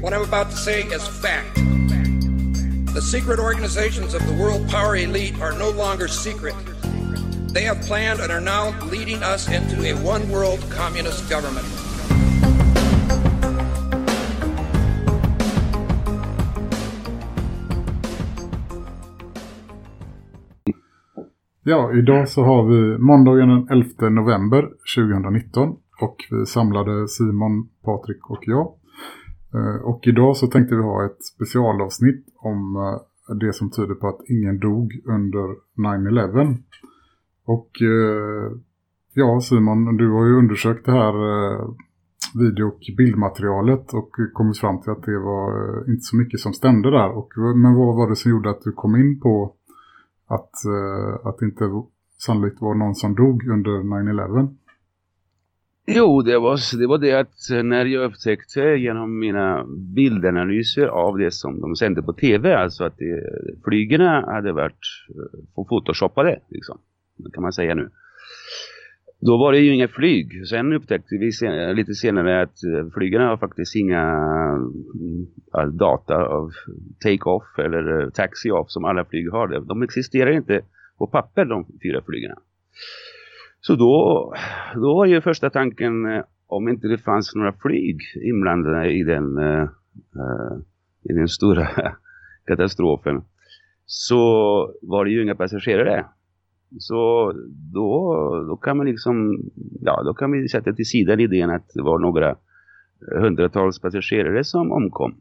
What I'm about to say is fact. The secret organizations of the world power elite are no longer secret. They have planned and are now leading us into a one world communist government. Ja, idag så har vi måndagen den 11 november 2019 och vi samlade Simon, Patrik och jag. Eh, och idag så tänkte vi ha ett specialavsnitt om eh, det som tyder på att ingen dog under 9-11. Och eh, ja Simon, du har ju undersökt det här video- och bildmaterialet och kommit fram till att det var inte så mycket som stämde där. Och, men vad var det som gjorde att du kom in på att, att det inte sannolikt var någon som dog under 9-11? Jo, det var, det var det att när jag upptäckte genom mina bildanalyser av det som de sände på tv, alltså att det, flygerna hade varit eh, och photoshoppade, liksom, kan man säga nu. Då var det ju inga flyg. Sen upptäckte vi sen, lite senare att eh, flygarna har faktiskt inga mm, data av take-off eller eh, taxi-off som alla flyg har. De existerar inte på papper, de fyra flygarna. Så då, då var ju första tanken eh, om inte det fanns några flyg inblandade i den, uh, i den stora katastrofen så var det ju inga passagerare. Så då, då kan man liksom, ja då kan vi sätta till sidan idén att det var några hundratals passagerare som omkom.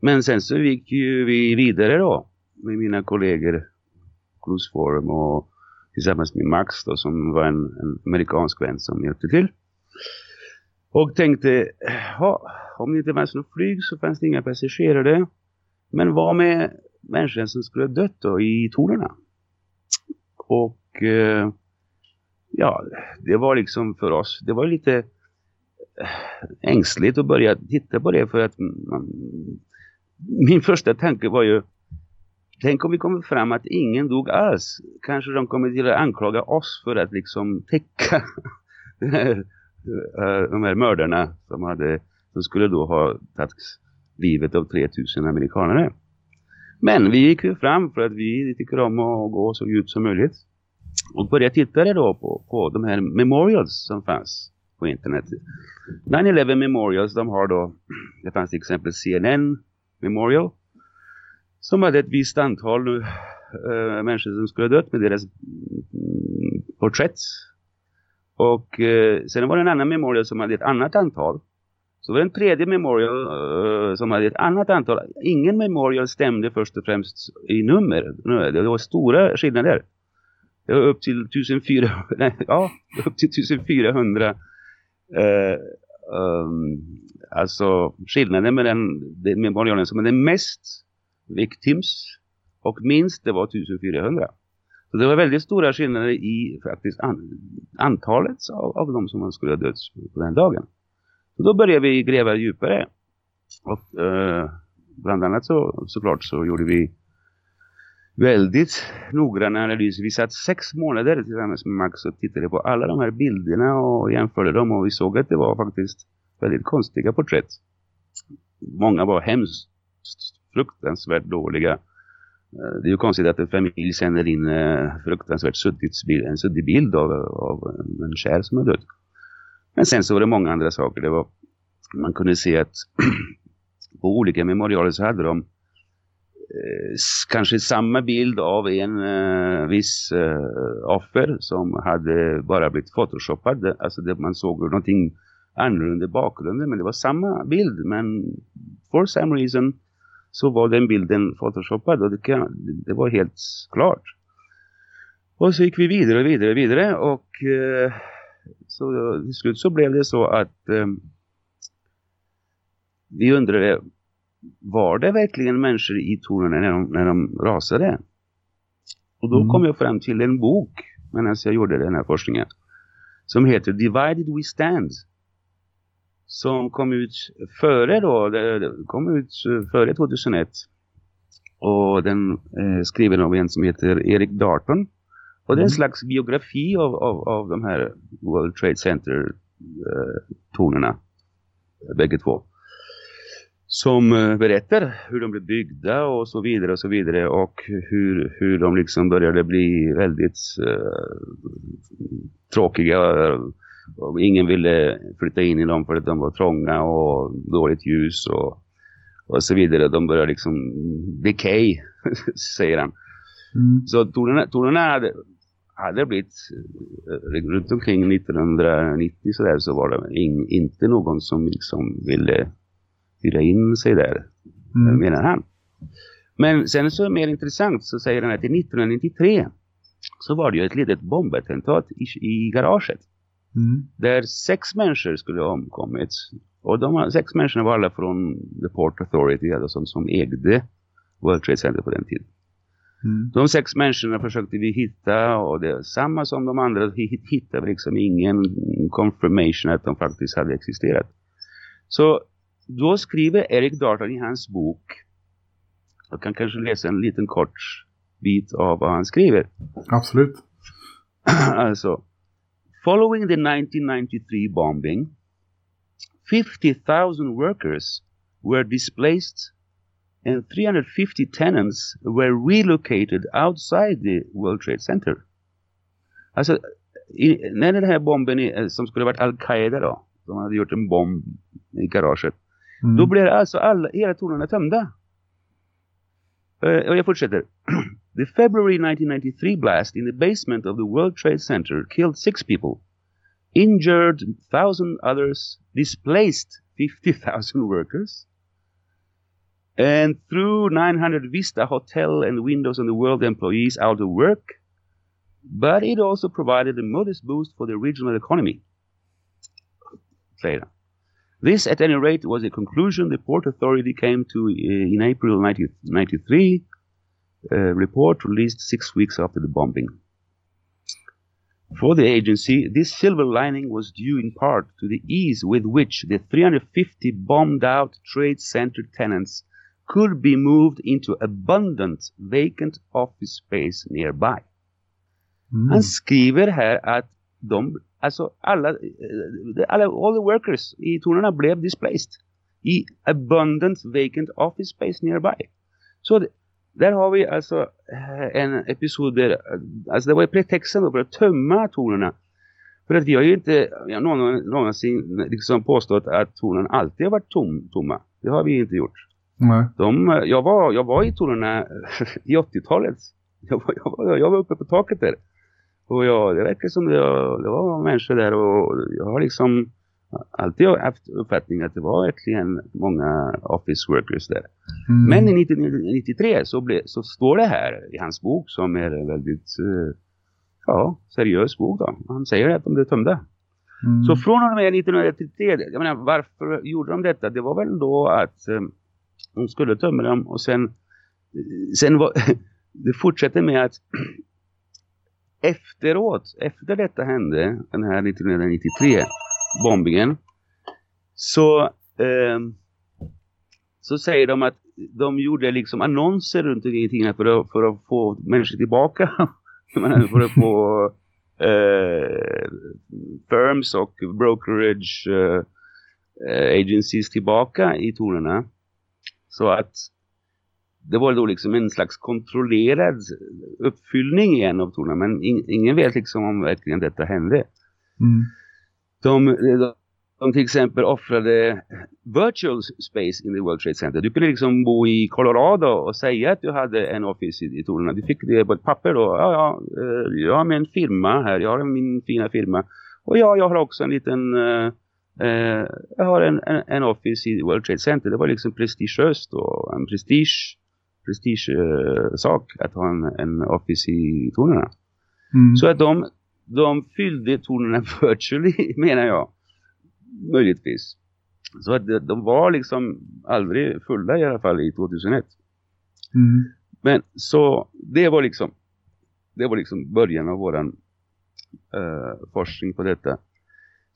Men sen så gick ju vi vidare då med mina kollegor Cruise Forum och tillsammans med Max då, som var en, en amerikansk vän som hjälpte till. Och tänkte, ja, om det inte fanns något flyg så fanns det inga passagerare. Men vad med människan som skulle ha dött då i tornen? Och eh, ja, det var liksom för oss, det var lite eh, ängsligt att börja titta på det för att man, min första tanke var ju Tänk om vi kommer fram att ingen dog alls. Kanske de kommer till att anklaga oss för att liksom täcka de här mördarna som, hade, som skulle då ha tagit livet av 3000 amerikanare. Men vi gick ju fram för att vi tycker om att gå så djupt som möjligt. Och började titta då på, på de här memorials som fanns på internet. 9-11 memorials, de har då, det fanns till exempel CNN memorial som hade ett visst antal uh, människor som skulle ha dött med deras mm, porträtt. Och eh, uh, sen var det en annan memorial som hade ett annat antal. Så var det en tredje memorial uh, som hade ett annat antal. Ingen memorial stämde först och främst i nummer. Det var stora skillnader. Det var upp till 1400, nej, ja, upp till 1400 uh, um, alltså skillnaden mellan den memorialen som är den mest victims och minst det var 1400. Så det var väldigt stora skillnader i faktiskt an, antalet av, av de som man skulle ha dött på den dagen. Så då började vi gräva djupare. Och eh, bland annat så såklart så gjorde vi väldigt noggranna analyser. Vi satt sex månader tillsammans med Max och tittade på alla de här bilderna och jämförde dem och vi såg att det var faktiskt väldigt konstiga porträtt. Många var hemskt fruktansvärt dåliga. Eh, det är ju konstigt att en familj sänder in eh, fruktansvärt suddigt, en suddig bild av, av en kär som är död. Men sen så var det många andra saker. Det var, man kunde se att på olika memorialer så hade de eh, kanske samma bild av en eh, viss eh, offer som hade bara blivit photoshoppad. Alltså det, man såg någonting annorlunda i bakgrunden men det var samma bild men for some reason så var den bilden photoshoppad och det, kan, det var helt klart. Och så gick vi vidare och vidare och vidare och eh, så till slut så blev det så att eh, vi undrade var det verkligen människor i tornen när de, när de rasade? Och då Mm. kom jag fram till en bok medan jag gjorde den här forskningen som heter Divided We Stand som kom ut före då, kom ut före 2001 och den eh, skriven av en som heter Erik Darton. Och det är en Mm. slags biografi av, av, av de här World Trade Center eh, bägge två. Som eh, berättar hur de blev byggda och så vidare och så vidare och hur, hur de liksom började bli väldigt eh, tråkiga och ingen ville flytta in i dem för att de var trånga och dåligt ljus och, och så vidare. De började liksom decay, säger han. Mm. Så tonerna hade, hade blivit eh, runt omkring 1990 så, där, så var det in, inte någon som liksom ville hyra in sig där, Mm. menar han. Men sen så mer intressant så säger han att i 1993 så var det ju ett litet bombattentat i, i garaget Mm. där sex människor skulle ha omkommit. Och de sex människorna var alla från The Port Authority, alltså som, som ägde World Trade Center på den tiden. Mm. De sex människorna försökte vi hitta och det är samma som de andra hittade liksom ingen confirmation att de faktiskt hade existerat. Så då skriver Eric Darton i hans bok, jag kan kanske läsa en liten kort bit av vad han skriver. Absolut. also, following the 1993 bombing, 50,000 workers were displaced and 350 tenants were relocated outside the World Trade Center. Alltså, i, när den här bomben i, eh, som skulle varit Al-Qaida då, de hade gjort en bomb i garaget, Mm. då blev alltså alla, hela tornen tömda. Eh, och jag fortsätter. the February 1993 blast in the basement of the World Trade Center killed six people, injured thousand others, displaced 50,000 workers, and threw 900 Vista Hotel and Windows on the World employees out of work. But it also provided a modest boost for the regional economy. Han. This, at any rate, was a conclusion the Port Authority came to uh, in April 1993, a report released six weeks after the bombing. For the agency, this silver lining was due in part to the ease with which the 350 bombed out trade center tenants could be moved into abundant vacant office space nearby. Mm. Han skriver här att de, alltså alla, eh, alla all the workers i tornen blev displaced i abundant vacant office space nearby. Så där har vi alltså eh, en episod där, eh, alltså det var pretexten för att tömma tornerna. För att vi har ju inte någon, någonsin liksom påstått att tornen alltid har varit tom, tomma. Det har vi inte gjort. Nej. De, eh, jag, var, jag var i tornerna i 80-talet. Jag var, jag, jag var uppe på taket där. Och jag, det verkar som det, det var människor där och jag har liksom alltid haft uppfattningen att det var verkligen många office workers där. Mm. Men i 1993 så, ble, så står det här i hans bok som är en väldigt eh, ja, seriös bok då. Han säger att de blev tömda. Mm. Så från och med 1933, jag menar varför gjorde de detta? Det var väl då att eh, de skulle tömma dem och sen, sen var, det fortsätter med att efteråt, efter detta hände, den här 1993 bombingen, så, eh, så säger de att de gjorde liksom annonser runt omkring för att, för att få människor tillbaka. För att få eh, firms och brokerage eh, agencies tillbaka i tornerna. Så att det var då liksom en slags kontrollerad uppfyllning igen av tornen. Men in, ingen vet liksom om verkligen detta hände. Mm. De, de, de till exempel offrade virtual space in the World Trade Center. Du kunde liksom bo i Colorado och säga att du hade en office i, i tornen. Du fick det på ett papper då. Ja, ja, eh, jag har min firma här. Jag har min fina firma. Och ja, jag har också en liten... eh, eh, jag har en, en, en office i World Trade Center. Det var liksom prestigiöst och en prestige, prestige eh, sak att ha en, en office i tornerna. Mm. Så att de, de fyllde tornen virtually menar jag. Möjligtvis. Så att de var liksom aldrig fulla i alla fall i 2001. Mm. Men så det var liksom det var liksom början av våran uh, forskning på detta.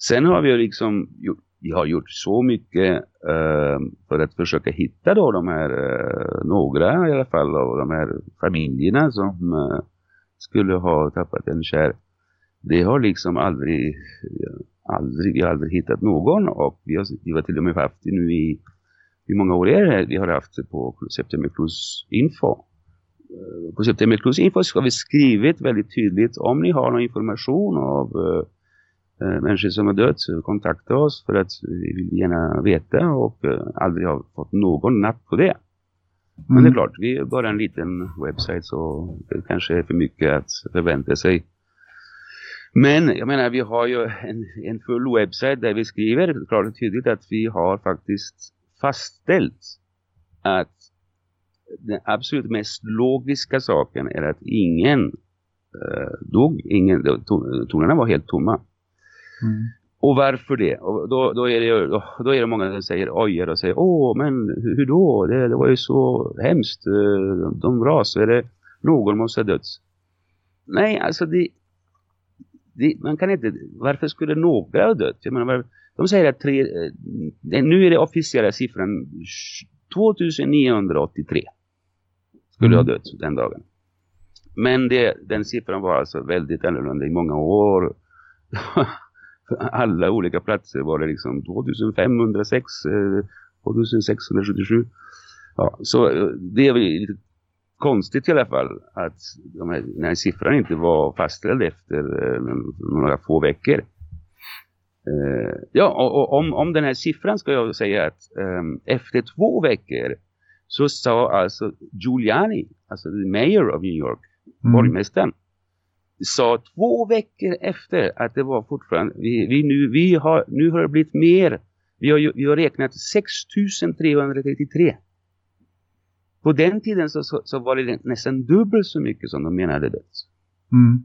Sen har vi liksom gjort, vi har gjort så mycket uh, för att försöka hitta då de här, uh, några i alla fall av de här familjerna som skulle ha tappat en kär. Det har liksom aldrig, aldrig, vi har aldrig hittat någon och vi har, vi har till och med haft det nu i, hur många år är det Vi har haft det på September Plus Info på September Plus Info så har vi skrivit väldigt tydligt om ni har någon information av äh, människor som har dött kontakta oss för att vi vill gärna veta och äh, aldrig har fått någon napp på det. Mm. Men det är klart, vi är bara en liten webbsite så det kanske är för mycket att förvänta sig. Men jag menar vi har ju en, en full webbsite där vi skriver klart och tydligt att vi har faktiskt fastställt att den absolut mest logiska saken är att ingen eh, dog. Ingen, tonerna var helt tomma. Mm. Och varför det? Och då, då, är det då, då är det många som säger ojar och säger åh men hur då? Det, det var ju så hemskt. Eh, de, de rasade. Någon måste ha dött. Nej, alltså det, det, man kan inte, varför skulle några ha dött? Jag menar, de säger att tre, eh, nu är det officiella siffran 2983 skulle mm. ha dött den dagen. Men det, den siffran var alltså väldigt annorlunda i många år. alla olika platser var det liksom 2506, 2677. Eh, ja, så eh, det är lite konstigt i alla fall att de här, den här siffran inte var fastställd efter eh, några få veckor. Uh, ja, och, och, om, om den här siffran ska jag säga att um, efter två veckor så sa alltså Giuliani, alltså mayor of New York, mm. borgmästaren, sa två veckor efter att det var fortfarande, vi, vi nu, vi har, nu har det blivit mer, vi har, vi har räknat 6333. På den tiden så, så, så, var det nästan dubbelt så mycket som de menade dött. Mm.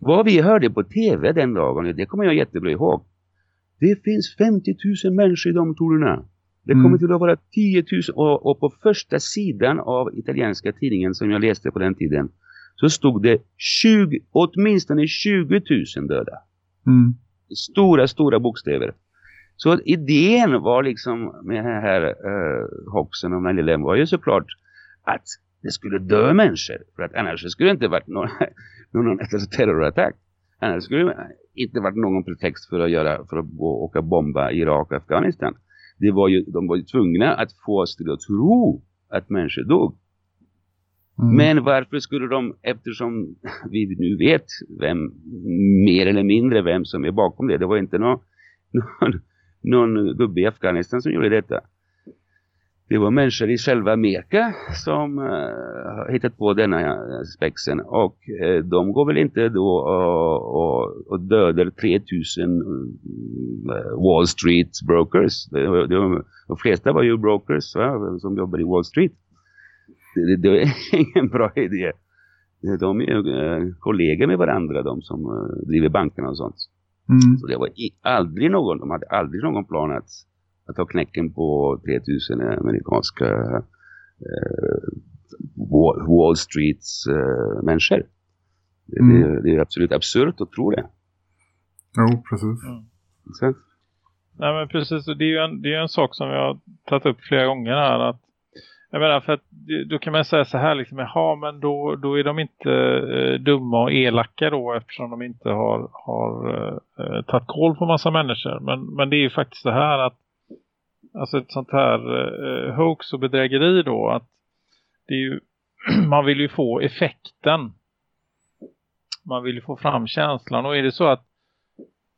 Vad vi hörde på tv den dagen, det kommer jag jättebra ihåg. Det finns 50 000 människor i de tornen. Det kommer mm. till att vara 10 000 och, och, på första sidan av italienska tidningen som jag läste på den tiden så stod det 20, åtminstone 20 000 döda. Mm. Stora, stora bokstäver. Så idén var liksom med den här uh, hoxen om 9 var ju såklart att det skulle dö människor. För att annars skulle det inte varit någon, någon terrorattack. Annars skulle det inte varit någon pretext för att, göra, för att gå och åka bomba Irak och Afghanistan det var ju, de var ju tvungna att få oss till att tro att människor dog. Mm. Men varför skulle de, eftersom vi nu vet vem, mer eller mindre vem som är bakom det. Det var inte någon, någon, någon gubbe i Afghanistan som gjorde detta det var människor i själva Amerika som uh, hittat på denna eh, spexen och uh, de går väl inte då och, och, och dödar 3000 uh, Wall Street brokers. De, de, de flesta var ju brokers va, som jobbar i Wall Street. Det, det, är ingen bra idé. De är ju kollegor med varandra, de som driver bankerna och sånt. Mm. Så det var i, aldrig någon, de hade aldrig någon plan att att ta knäcken på 3000 amerikanska eh, Wall Streets eh, människor. Mm. Det, det, är absolut absurt att tro det. Jo, precis. Mm. Så. Nej men precis, det är ju en, det är en sak som jag har tagit upp flera gånger här att jag menar för att då kan man säga så här liksom, jaha men då, då är de inte eh, dumma och elaka då eftersom de inte har, har eh, tagit koll på massa människor. Men, men det är ju faktiskt så här att alltså ett sånt här eh, hoax och bedrägeri då att det är ju, man vill ju få effekten. Man vill ju få fram känslan och är det så att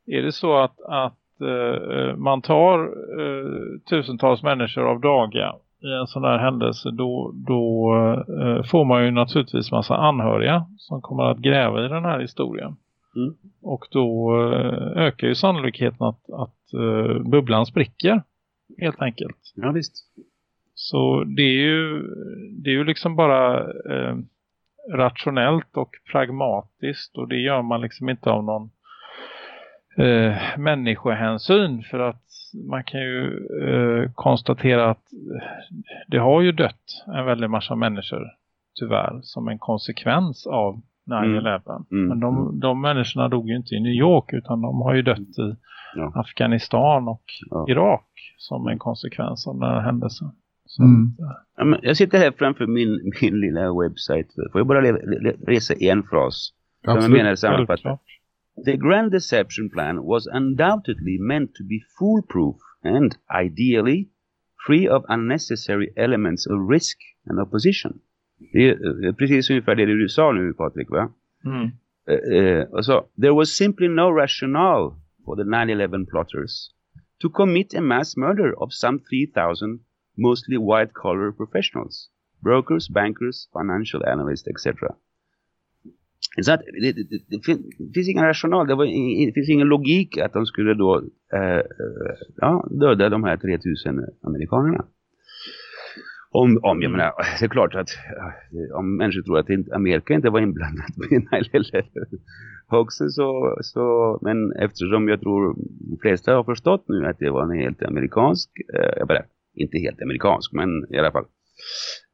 är det så att, att eh, eh man tar eh, tusentals människor av dagar i en sån här händelse då, då eh, får man ju naturligtvis massa anhöriga som kommer att gräva i den här historien. Mm. Och då eh, ökar ju sannolikheten att, att eh, bubblan spricker helt enkelt. Ja visst. Så det är ju, det är ju liksom bara eh, rationellt och pragmatiskt och det gör man liksom inte av någon eh, människohänsyn för att man kan ju eh, konstatera att det har ju dött en väldig massa människor tyvärr som en konsekvens av 9-11. Mm. Men de, de människorna dog ju inte i New York utan de har ju dött i ja. Afghanistan och ja. Irak som en konsekvens av den här händelsen. Mm. Ja, jag sitter här framför min, min lilla webbsajt. Får jag bara resa en fras? Absolut. Som jag menar sammanfattat. The Grand Deception Plan was undoubtedly meant to be foolproof and, ideally, free of unnecessary elements of risk and opposition. Det är precis ungefär det du sa nu, Patrik, va? Mm. Uh, uh, alltså, there was simply no rationale for the 9-11 plotters to commit a mass murder of some 3,000 mostly white-collar professionals, brokers, bankers, financial analysts, etc. Så att det, det, det, det, finns ingen rational, det, det finns ingen logik att de skulle då äh, ja, döda de här 3000 amerikanerna. Om, om jag menar, det är klart att om människor tror att Amerika inte var inblandat med 9-11 hoaxen så, så, men eftersom jag tror de flesta har förstått nu att det var en helt amerikansk, äh, jag bara, inte helt amerikansk men i alla fall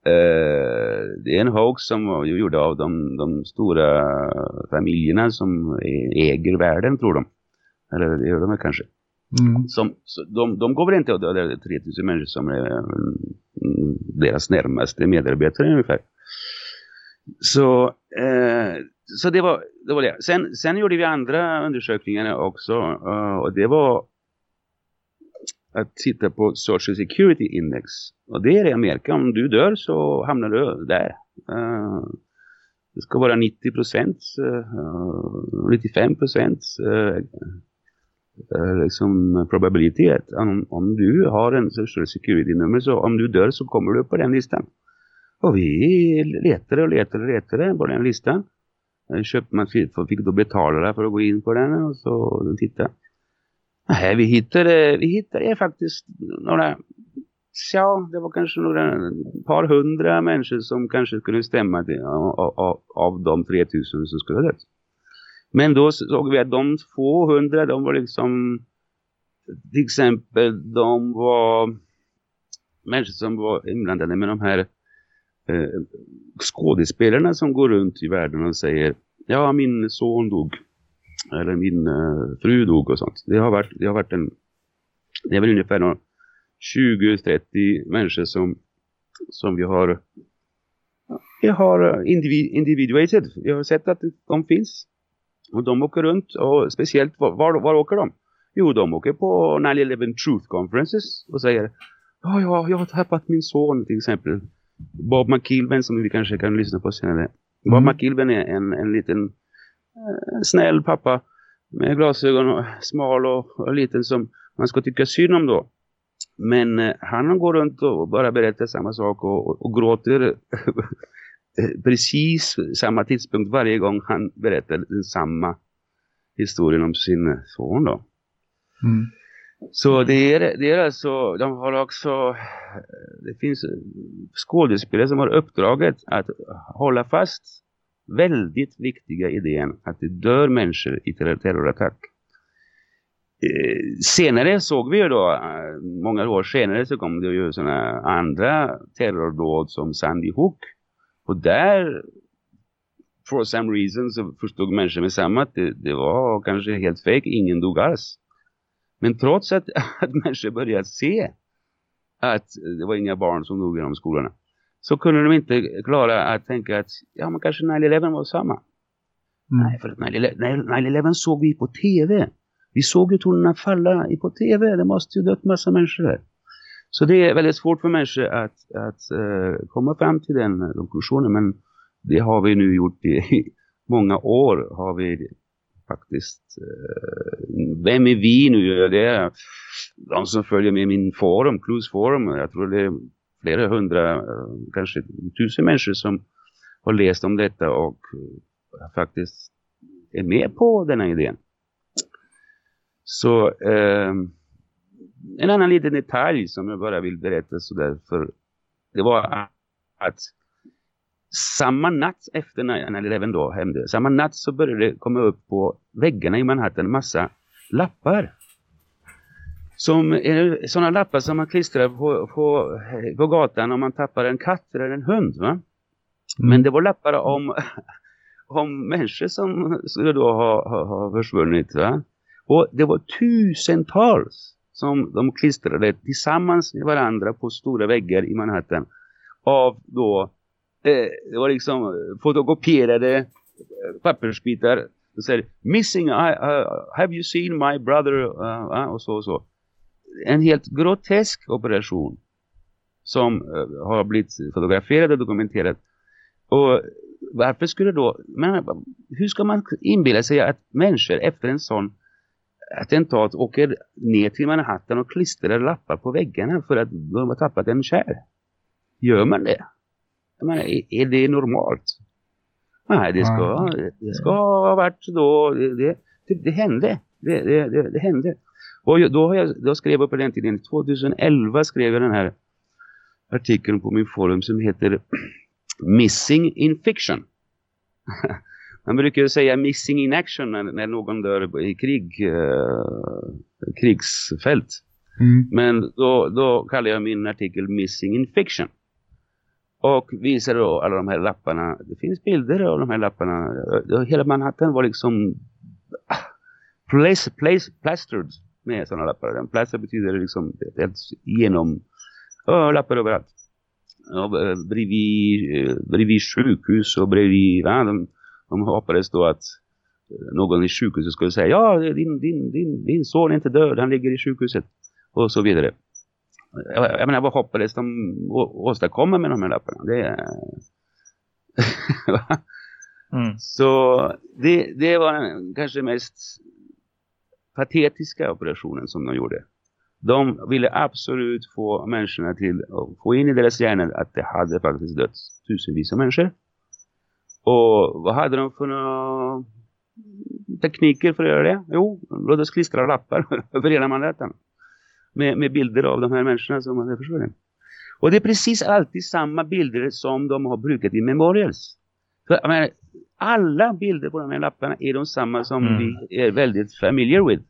Eh, det är en hoax som var gjord av de, de stora familjerna som äger världen tror de. Eller det gör de kanske. Mm. Som, de, de går väl inte att döda 3000 människor som är mm, deras närmaste medarbetare ungefär. Så, eh, så det, var, det var det. Sen, sen gjorde vi andra undersökningar också. Uh, och det var att titta på Social Security Index. Och det är i Amerika. Om du dör så hamnar du där. Uh, det ska vara 90 procent, eh, uh, 95 procent uh, liksom probabilitet. Om, om du har en Social Security-nummer så om du dör så kommer du upp på den listan. Och vi letade och letade och letade på den listan. Köpte man fick, fick då betala för att gå in på den och så titta. Nej, vi hittade, vi hittade faktiskt några, ja, det var kanske några par hundra människor som kanske skulle stämma till, av, av, av de 3000 som skulle ha dött. Men då såg vi att de 200, de var liksom, till exempel, de var människor som var inblandade med de här eh, skådespelarna som går runt i världen och säger, ja min son dog eller min uh, fru dog och sånt. Det har varit, det har varit en, det är väl ungefär 20-30 människor som, som vi har vi har individ, individuated. Vi har sett att de finns. Och de åker runt och speciellt, var, var, åker de? Jo, de åker på 9-11 Truth Conferences och säger Ja, ja, jag har tappat min son till exempel. Bob McKilven som vi kanske kan lyssna på senare. Mm. Bob McKilven är en, en liten Eh, snäll pappa med glasögon och smal och, och liten som man ska tycka synd om då. Men eh, han går runt och bara berättar samma sak och, och, och gråter eh, precis samma tidpunkt varje gång han berättar den samma historien om sin son då. Mm. Så det är, det är alltså, de har också, det finns skådespelare som har uppdraget att hålla fast väldigt viktiga idén att det dör människor i terrorattack. Eh, senare såg vi ju då, eh, många år senare så kom det ju sådana andra terrordåd som Sandy Hook. Och där, for some reason, så förstod människor med samma att det, det, var kanske helt fake, ingen dog alls. Men trots att, att människor började se att det var inga barn som dog i de skolorna så kunde de inte klara att tänka att ja, men kanske 9-11 var samma. Mm. Nej, för 9-11 såg vi på tv. Vi såg ju tornen falla på tv. Det måste ju dött massa människor där. Så det är väldigt svårt för människor att, att uh, komma fram till den konklusionen. Men det har vi nu gjort i många år. Har vi faktiskt. Uh, vem är vi nu? Det är de som följer med min forum, Clues forum. Jag tror det är flera hundra, eh, kanske tusen människor som har läst om detta och eh, faktiskt är med på denna idén. Så eh, en annan liten detalj som jag bara vill berätta sådär för det var att samma natt efter när 11 då hände, samma natt så började det komma upp på väggarna i Manhattan massa lappar. Som är sådana lappar som man klistrar på, på, på gatan om man tappar en katt eller en hund. Va? Men det var lappar om, om människor som skulle då ha, ha, ha försvunnit. Va? Och det var tusentals som de klistrade tillsammans med varandra på stora väggar i Manhattan. Av då, eh, det var liksom fotokopierade eh, pappersbitar. Det säger, missing, I, uh, have you seen my brother? Uh, och så och så. En helt grotesk operation som uh, har blivit fotograferad och dokumenterad. Och varför skulle då, men hur ska man inbilla sig att människor efter en sån attentat åker ner till Manhattan och klistrar lappar på väggarna för att de har tappat en kär? Gör man det? Jag menar, är det normalt? Nej, det ska, det ska ha varit då, det, det, det hände. Det, det, det, det hände. Och då, har jag, då skrev jag på den tiden, 2011 skrev jag den här artikeln på min forum som heter Missing in Fiction. Man brukar säga missing in action när, när någon dör i krig, eh, krigsfält. Mm. Men då, då kallar jag min artikel Missing in Fiction. Och visar då alla de här lapparna. Det finns bilder av de här lapparna. Hela Manhattan var liksom ah, place, place, plastered med sådana lappar. En plaster betyder liksom helt genom oh, lappar överallt. Och bredvid, eh, bredvid sjukhus och bredvid... Ja, de, de hoppades då att eh, någon i sjukhuset skulle säga ja, din, din, din, din son är inte död, han ligger i sjukhuset och så vidare. Jag, jag menar, vad hoppades de åstadkomma med de här lapparna? Det mm. Så det, det var den kanske mest patetiska operationen som de gjorde. De ville absolut få människorna till att få in i deras hjärnor att det hade faktiskt dött tusenvis av människor. Och vad hade de för några tekniker för att göra det? Jo, låt oss klistra lappar över hela Manhattan. Med, med bilder av de här människorna som hade försvunnit. Och det är precis alltid samma bilder som de har brukat i Memorials. För, men, alla bilder på de här lapparna är de samma som mm. vi är väldigt familiar with.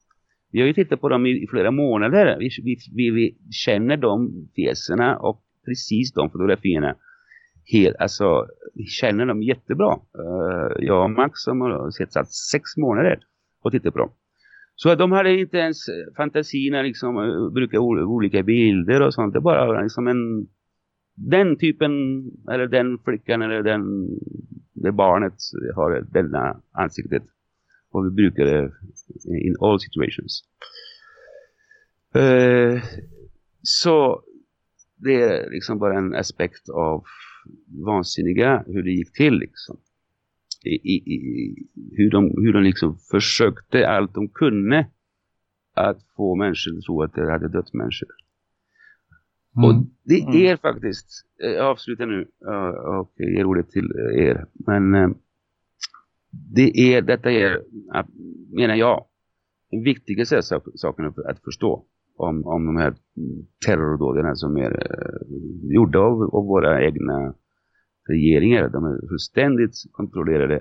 Vi har ju tittat på dem i, flera månader. Vi, vi, vi, vi känner de fjeserna och precis de fotografierna helt, alltså, vi känner dem jättebra. Uh, jag och Max som har sett satt sex månader och tittat på dem. Så de hade inte ens fantasierna liksom uh, bruka olika bilder och sånt. Det bara liksom en den typen eller den flickan eller den det barnet har denna ansiktet. Och vi brukar det in all situations. Uh, så det är liksom bara en aspekt av vansinniga hur det gick till liksom. I, i, i, hur de, hur de liksom försökte allt de kunde att få människor att tro att det hade dött människor. Mm. Och det mm. är faktiskt, jag avslutar nu och ger ordet till er, men eh, det är, detta är, menar jag, den viktigaste saken att förstå om, om de här terrordåden som är eh, gjorda av, av våra egna regeringar. De är fullständigt kontrollerade.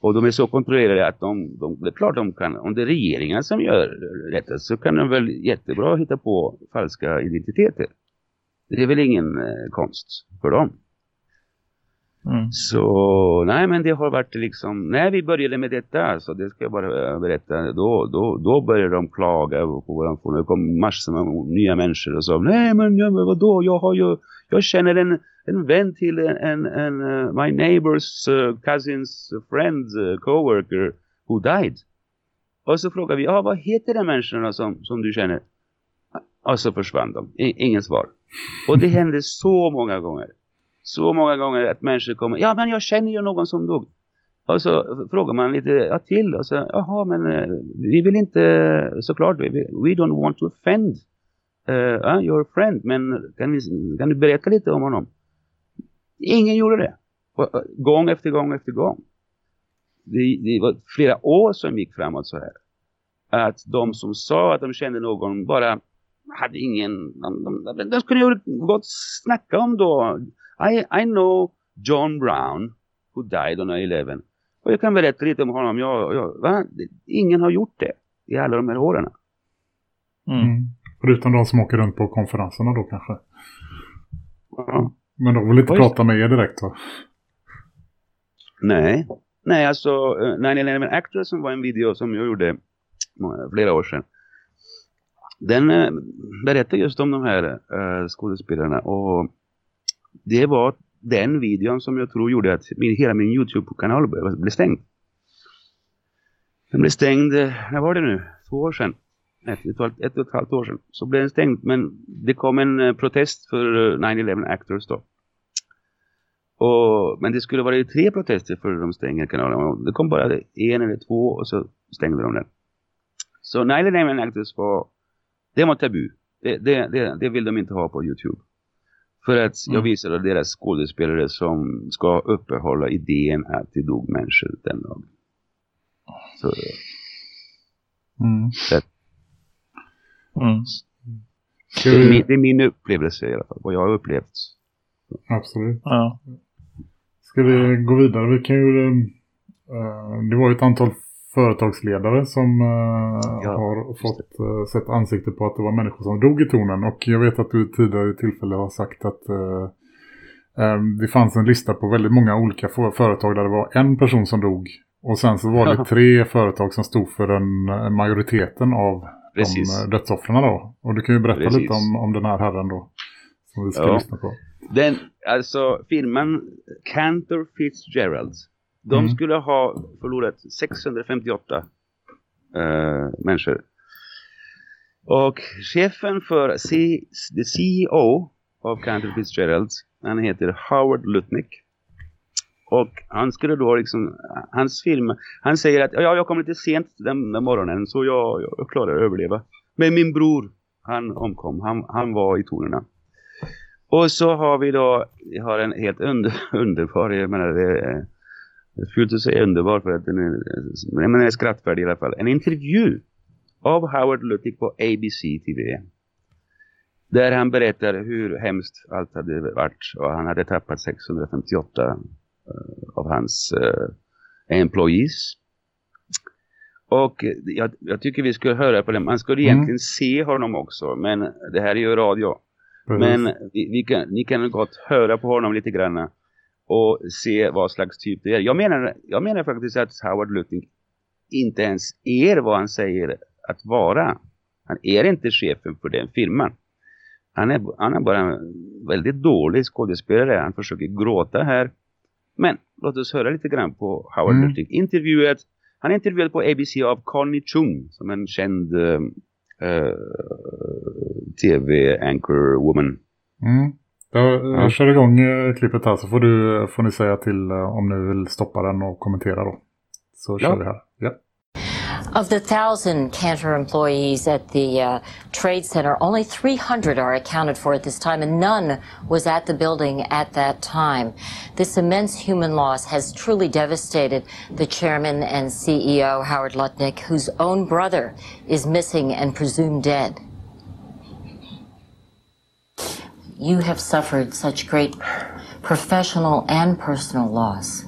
Och de är så kontrollerade att de, de, det är klart de kan, om det är regeringen som gör detta så kan de väl jättebra hitta på falska identiteter. Det är väl ingen eh, konst för dem. Mm. Så nej men det har varit liksom när vi började med detta så det ska jag bara berätta då, då, då började de klaga på våran fon. Det kom massor med nya människor och sa nej men, ja, men vadå jag har ju jag känner en, en vän till en, en, en uh, my neighbor's uh, cousin's friend uh, coworker who died. Och så frågar vi, ja vad heter de människorna som, som du känner? Och så försvann de. I, ingen svar. Och det hände så många gånger så många gånger att människor kommer, ja men jag känner ju någon som dog. Och så frågar man lite ja, till och så, jaha men eh, vi vill inte, eh, såklart, we, we don't want to offend uh, your friend, men kan, vi, kan du berätta lite om honom? Ingen gjorde det. Och, gång efter gång efter gång. Det, det var flera år som gick framåt så här. Att de som sa att de kände någon bara hade ingen, de, de, de, de skulle ju gott snacka om då i, I know John Brown who died on 9-11. Och jag kan berätta lite om honom. Jag, jag, va? Ingen har gjort det. i alla de här åren. Mm. Mm. Förutom de som åker runt på konferenserna då kanske. Ja. Men de vill inte Oj. prata med er direkt va? Nej, nej alltså eh, 9-11 Actors som var en video som jag gjorde flera år sedan. Den eh, berättar just om de här eh, skådespelarna och det var den videon som jag tror gjorde att min, hela min YouTube-kanal blev stängd. Den blev stängd, eh, när var det nu? Två år sedan. Ett, ett, och ett, ett och ett halvt år sedan. Så blev den stängd men det kom en eh, protest för eh, 9-11 Actors då. Och, men det skulle vara tre protester för de stänger kanalen. Det kom bara en eller två och så stängde de den. Så 9-11 Actors var, det var tabu. Det, det, det, det vill de inte ha på YouTube. För att jag Mm. visade deras skådespelare som ska uppehålla idén att det dog människor den dagen. Så, Mm. Mm. Ska det, är min, det är min upplevelse i alla fall. Vad jag har upplevt. Absolut. Ja. Ska vi gå vidare? Vi kan ju... eh, det var ju ett antal företagsledare som eh, Ja, har fått uh, sett ansikte på att det var människor som dog i tornen. Och jag vet att du tidigare i tillfälle har sagt att eh, eh, det fanns en lista på väldigt många olika för- företag där det var en person som dog. Och sen så var det tre företag som stod för den majoriteten av Precis. de dödsoffren då. Och du kan ju berätta Precis. lite om, om den här herren då. Som vi ska Ja. lyssna på. Den, alltså firman Cantor Fitzgerald. De Mm. skulle ha förlorat 658 eh, människor. Och chefen för C, the CEO av Cantor Fitzgerald, han heter Howard Lutnick. Och han skulle då liksom, hans firma, han säger att ja, jag kom lite sent den, den morgonen så jag, jag klarar att överleva. Men min bror, han omkom, han, han var i tornen. Och så har vi då, vi har en helt under, underbar, jag menar det är, det är fult att säga underbar för att den är, men den är skrattfärdig i alla fall. En intervju av Howard Luttig på ABC TV. Där han berättar hur hemskt allt hade varit och han hade tappat 658 eh, av hans eh, employees. Och jag, jag tycker vi skulle höra på det. Man skulle Mm. egentligen se honom också men det här är ju radio. Precis. Men vi, vi kan, ni kan gott höra på honom lite grann och se vad slags typ det är. Jag menar, jag menar faktiskt att Howard Luttig inte ens är vad han säger att vara. Han är inte chefen för den filmen. Han är, han är bara en väldigt dålig skådespelare. Han försöker gråta här. Men låt oss höra lite grann på Howard Mm. Luttig. Intervjuet, han är intervjuad på ABC av Connie Chung som en känd eh, eh, tv-anchor woman. Mm. Jag, Ja. jag kör igång eh, klippet här så får, du, får ni säga till eh, om ni vill stoppa den och kommentera då. Så kör Ja. vi här. Ja. Of the thousand Cantor employees at the uh, Trade Center, only 300 are accounted for at this time, and none was at the building at that time. This immense human loss has truly devastated the chairman and CEO, Howard Lutnick, whose own brother is missing and presumed dead. You have suffered such great professional and personal loss.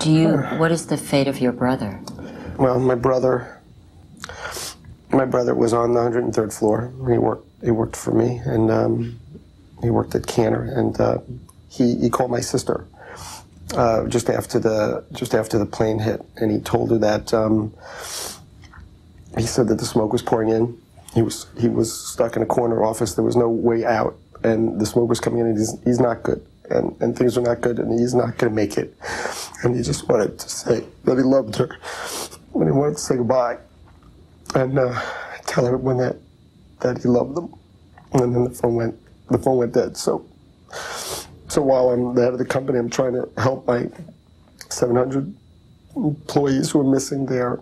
Do you? What is the fate of your brother? Well, my brother, my brother was on the 103rd floor. He worked. He worked for me, and um, he worked at Canner. And uh, he he called my sister uh, just after the just after the plane hit, and he told her that um, he said that the smoke was pouring in. He was he was stuck in a corner office. There was no way out, and the smoke was coming in. And he's he's not good, and and things are not good, and he's not going to make it. And he just wanted to say that he loved her, and he wanted to say goodbye, and uh, tell everyone that that he loved them. And then the phone went the phone went dead. So so while I'm the head of the company, I'm trying to help my 700 employees who are missing their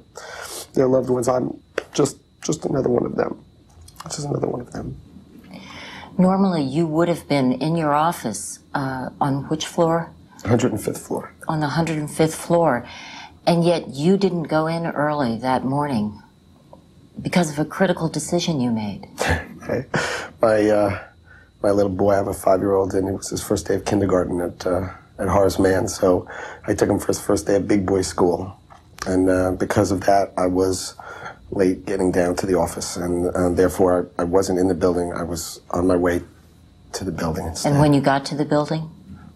their loved ones. I'm just just another one of them. Just another one of them. Normally, you would have been in your office uh, on which floor? 105th floor. On the 105th floor. And yet, you didn't go in early that morning because of a critical decision you made. My uh, my little boy, I have a five year old, and it was his first day of kindergarten at uh, at Horace Mann. So I took him for his first day of big boy school, and uh, because of that, I was late getting down to the office, and uh, therefore I, I wasn't in the building. I was on my way to the building instead. And when you got to the building?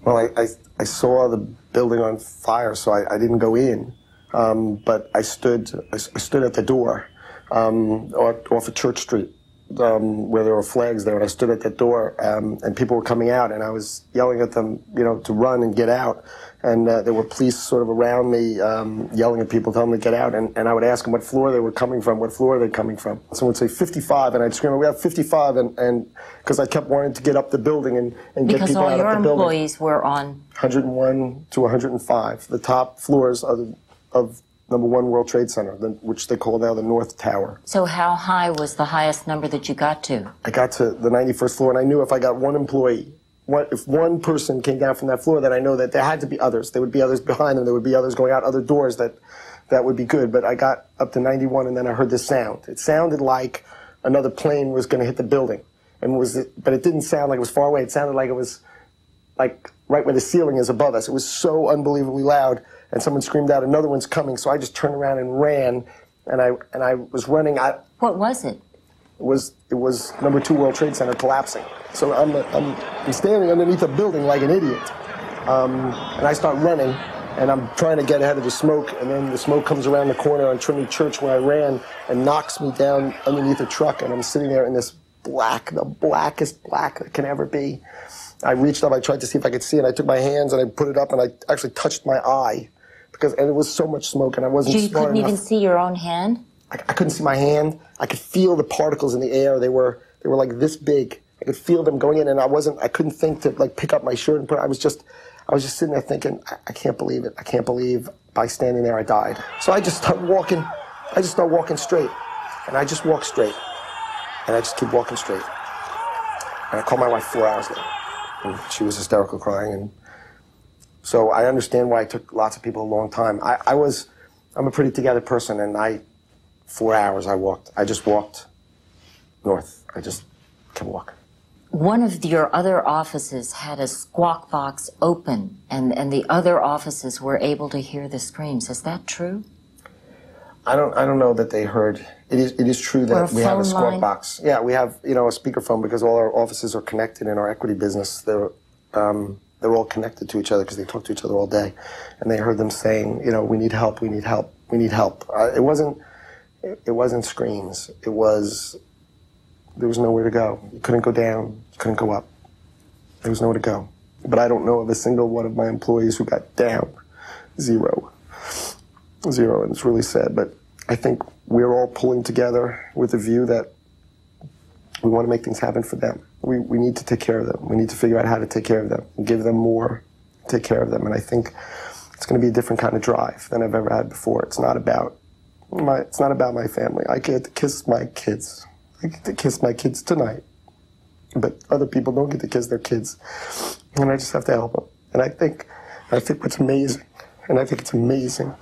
Well, I, I, I saw the building on fire, so I, I didn't go in. Um, but I stood I, stood at the door um, off, off of Church Street, um, where there were flags there, and I stood at that door, um, and people were coming out, and I was yelling at them, you know, to run and get out. And uh, there were police sort of around me, um, yelling at people, telling them to get out. And, and I would ask them what floor they were coming from, what floor are they coming from. Someone would say 55, and I'd scream, "We have 55!" And and because I kept wanting to get up the building and, and get people out of the building. Because all your employees were on 101 to 105, the top floors of, of number one World Trade Center, the, which they call now the North Tower. So how high was the highest number that you got to? I got to the 91st floor, and I knew if I got one employee, one, if one person came down from that floor, then I know that there had to be others. There would be others behind them. There would be others going out other doors that that would be good. But I got up to 91, and then I heard this sound. It sounded like another plane was going to hit the building, and was it, but it didn't sound like it was far away. It sounded like it was like right where the ceiling is above us. It was so unbelievably loud, and someone screamed out, "Another one's coming!" So I just turned around and ran, and I and I was running. I, What was it? It was it was number two World Trade Center collapsing. So I'm I'm, I'm standing underneath a building like an idiot, um, and I start running, and I'm trying to get ahead of the smoke, and then the smoke comes around the corner on Trinity Church where I ran and knocks me down underneath a truck, and I'm sitting there in this black, the blackest black that can ever be. I reached up, I tried to see if I could see it. I took my hands and I put it up, and I actually touched my eye because and it was so much smoke, and I wasn't You smart couldn't enough. even see your own hand? I, I couldn't see my hand. I could feel the particles in the air. They were they were like this big. I could feel them going in, and I wasn't. I couldn't think to like pick up my shirt and put. I was just, I was just sitting there thinking, I, I can't believe it. I can't believe by standing there I died. So I just start walking. I just start walking straight, and I just walk straight, and I just keep walking straight. And I called my wife four hours later, and she was hysterical crying, and so I understand why it took lots of people a long time. I, I was, I'm a pretty together person, and I four hours I walked. I just walked north. I just kept walking. One of your other offices had a squawk box open, and, and the other offices were able to hear the screams. Is that true? I don't. I don't know that they heard. It is. It is true that we have a squawk line? box. Yeah, we have. You know, a speakerphone because all our offices are connected in our equity business. They're. Um, they're all connected to each other because they talk to each other all day, and they heard them saying, you know, we need help. We need help. We need help. Uh, it wasn't. It, wasn't screams. It was. There was nowhere to go. You couldn't go down. You couldn't go up. There was nowhere to go. But I don't know of a single one of my employees who got down. Zero. Zero. and it's really sad. But I think we're all pulling together with a view that we want to make things happen for them. We, we need to take care of them. We need to figure out how to take care of them, give them more, take care of them. And I think it's going to be a different kind of drive than I've ever had before. It's not about my, it's not about my family. I get to kiss my kids. I get to kiss my kids tonight, but other people don't get to kiss their kids, and I just have to help them. And I think, I think what's amazing, and I think it's amazing.